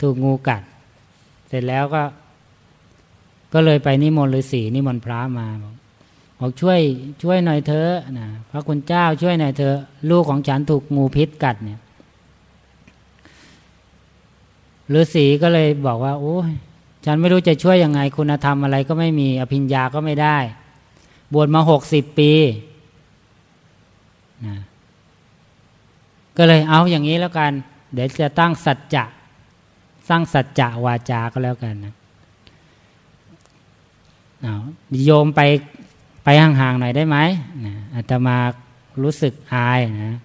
ถูกงูกัด เสร็จแล้วก็ ก็เลยไปนิมนต์ฤาษีนิมนต์พระมาบอก บอกช่วยช่วยหน่อยเถอะนะพระคุณเจ้าช่วยหน่อยเถอะลูกของฉันถูกงูพิษกัดเนี่ยฤาษีก็เลยบอกว่า โอ้ยฉันไม่รู้จะช่วยยังไง คุณธรรมอะไรก็ไม่มี อภิญญาก็ไม่ได้ บวชมาหกสิบปีนะก็เลยเอาอย่างนี้แล้วกัน เดี๋ยวจะตั้งสัจจะสร้างสัจจะวาจาก็แล้วกันนะโยมไป ไปห่างๆหน่อยได้ไหมนะอาตมารู้สึกอายนะ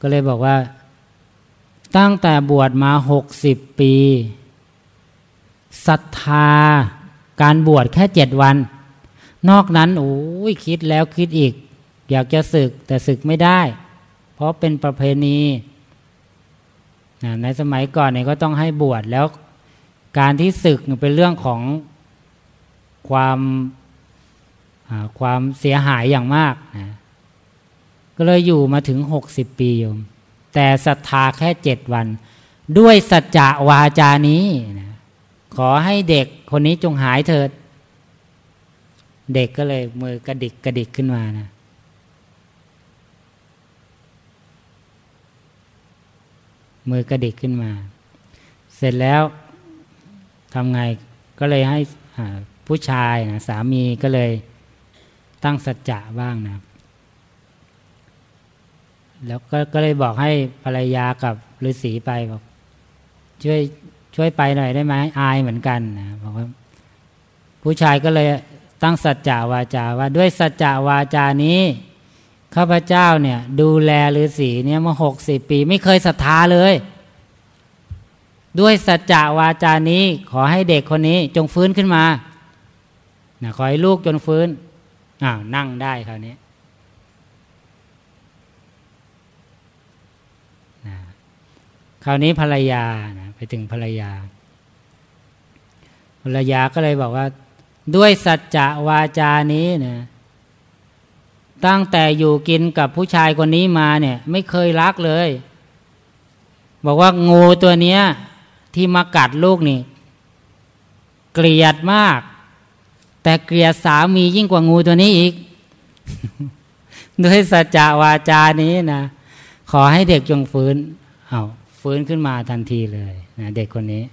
ก็เลยบอกว่า ตั้งแต่บวชมาหกสิบปีศรัทธาการบวชแค่เจ็ดวัน นอกนั้นโอ้ยคิดแล้วคิดอีก อยากจะศึกแต่ศึกไม่ได้ เพราะเป็นประเพณีในสมัยก่อนเนี่ยก็ต้องให้บวชแล้วการที่ศึกเป็นเรื่องของความ ความเสียหายอย่างมากนะก็เลยอยู่มาถึงหกสิบปีโยม แต่ศรัทธาแค่เจ็ดวัน ด้วยสัจจะวาจานี้นะขอให้เด็กคนนี้จงหายเถิด เด็กก็เลยมือกระดิกกระดิกขึ้นมานะมือกระดิกขึ้นมา เสร็จแล้วทำไงก็เลยให้ผู้ชายนะสามีก็เลย ตั้งสัจจะบ้างนะแล้วก็ก็เลยบอกให้ภรรยากับฤาษีไปบอกช่วยช่วยไปหน่อยได้ไหมอายเหมือนกันนะบอกว่าผู้ชายก็เลยตั้งสัจจาวาจาว่าด้วยสัจจาวาจานี้ข้าพเจ้าเนี่ย ดูแลฤาษีเนี่ยมาหกสิบปี ไม่เคยศรัทธาเลย ด้วยสัจจาวาจานี้ ขอให้เด็กคนนี้จงฟื้นขึ้นมานะขอให้ลูกจนฟื้น อ้าวนั่งได้คราวนี้นะคราวนี้ภรรยานะไปถึงภรรยา ภรรยาก็เลยบอกว่า ด้วยสัจจะวาจานี้นะตั้งแต่อยู่กินกับผู้ชายคนนี้มาเนี่ย ไม่เคยรักเลย บอกว่างูตัวเนี้ย ที่มากัดลูกนี่ เกลียดมาก แต่เกลียดสามียิ่งกว่างูตัวนี้อีก ด้วยสัจจะวาจานี้นะขอให้เด็กจงฟื้นเอาฟื้นขึ้นมาทันทีเลยนะเด็กคนนี้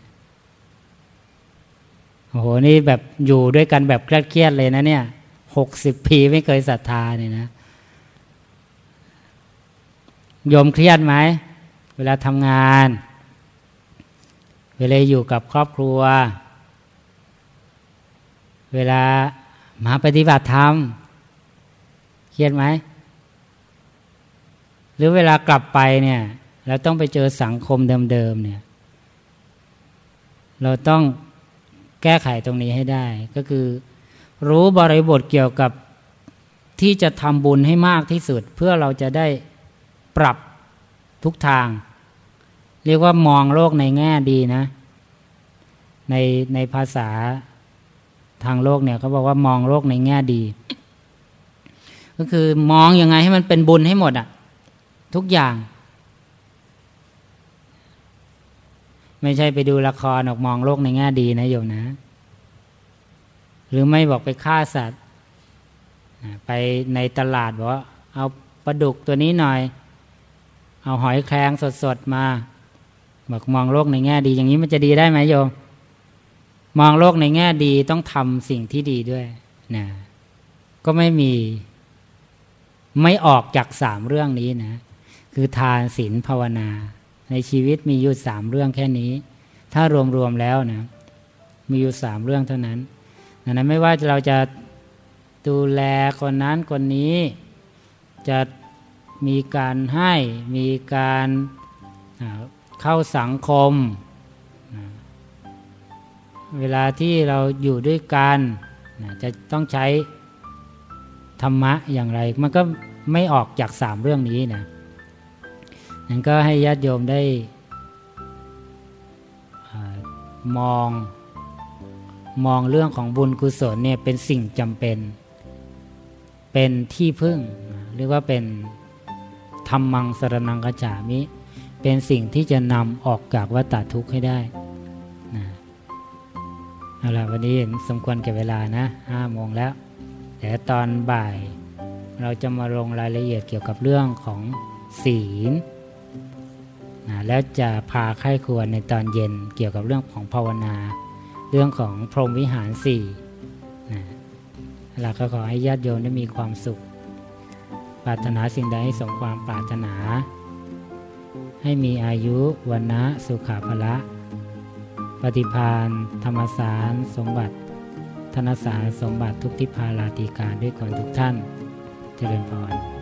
โอ้โหนี่แบบอยู่ด้วยกันแบบเครียดเลยนะเนี่ยหกสิบปีไม่เคยศรัทธาเนี่ยนะโยมเครียดไหม เวลาทำงาน เวลาอยู่กับครอบครัว เวลามาปฏิบัติธรรมเครียดไหม หรือเวลากลับไปเนี่ยแล้วต้องไปเจอสังคมเดิมๆเนี่ย เราต้องแก้ไขตรงนี้ให้ได้ ก็คือ รู้บริบทเกี่ยวกับที่จะทำบุญให้มากที่สุด เพื่อเราจะได้ปรับทุกทาง เรียกว่ามองโลกในแง่ดีนะ ในในภาษา ทางโลกเนี่ยเขาบอกว่ามองโลกในแง่ดี ก็คือมองยังไงให้มันเป็นบุญให้หมดอะทุกอย่าง ไม่ใช่ไปดูละครออกมองโลกในแง่ดีนะโยมนะ หรือไม่บอกไปฆ่าสัตว์ ไปในตลาดบอกว่าเอาปลาดุกตัวนี้หน่อย เอาหอยแครงสดๆมาบอกมองโลกในแง่ดี อย่างนี้มันจะดีได้ไหมโยม มองโลกในแง่ดีต้องทำสิ่งที่ดีด้วยนะก็ไม่มีไม่ออกจากสามเรื่องนี้นะ คือทานศีลภาวนา ในชีวิตมีอยู่สามเรื่องแค่นี้ ถ้ารวมๆแล้วนะ มีอยู่สามเรื่องเท่านั้นดังนั้นไม่ว่าเราจะดูแลคนนั้นคนนี้ จะมีการให้มีการเข้าสังคม เวลาที่เราอยู่ด้วยกันจะต้องใช้ธรรมะอย่างไร มันก็ไม่ออกจากสามเรื่องนี้นะนั้นก็ให้ญาติโยมได้มองมองเรื่องของบุญกุศลเนี่ยเป็นสิ่งจำเป็น เป็นที่พึ่งเรียกว่าเป็นธรรมังสรนังกจามิ เป็นสิ่งที่จะนำออกจากวัฏทุกข์ให้ได้ เอาละวันนี้สมควรแก่เวลานะห้าโมงแล้วแต่ตอนบ่าย เราจะมาลงรายละเอียดเกี่ยวกับเรื่องของศีลนะแล้วจะพาไข้ควรในตอนเย็นเกี่ยวกับเรื่องของภาวนา เรื่องของพรหมวิหารสี่นะเราก็ขอให้ญาติโยมได้มีความสุข ปรารถนาสิ่งใดให้สมความปรารถนา ให้มีอายุวันนะสุขาภละ ปฏิพานธรรมสารสมบัติ ธนสารสมบัติทุกทิพาลาติการด้วยก่อนทุกท่าน เจริญพร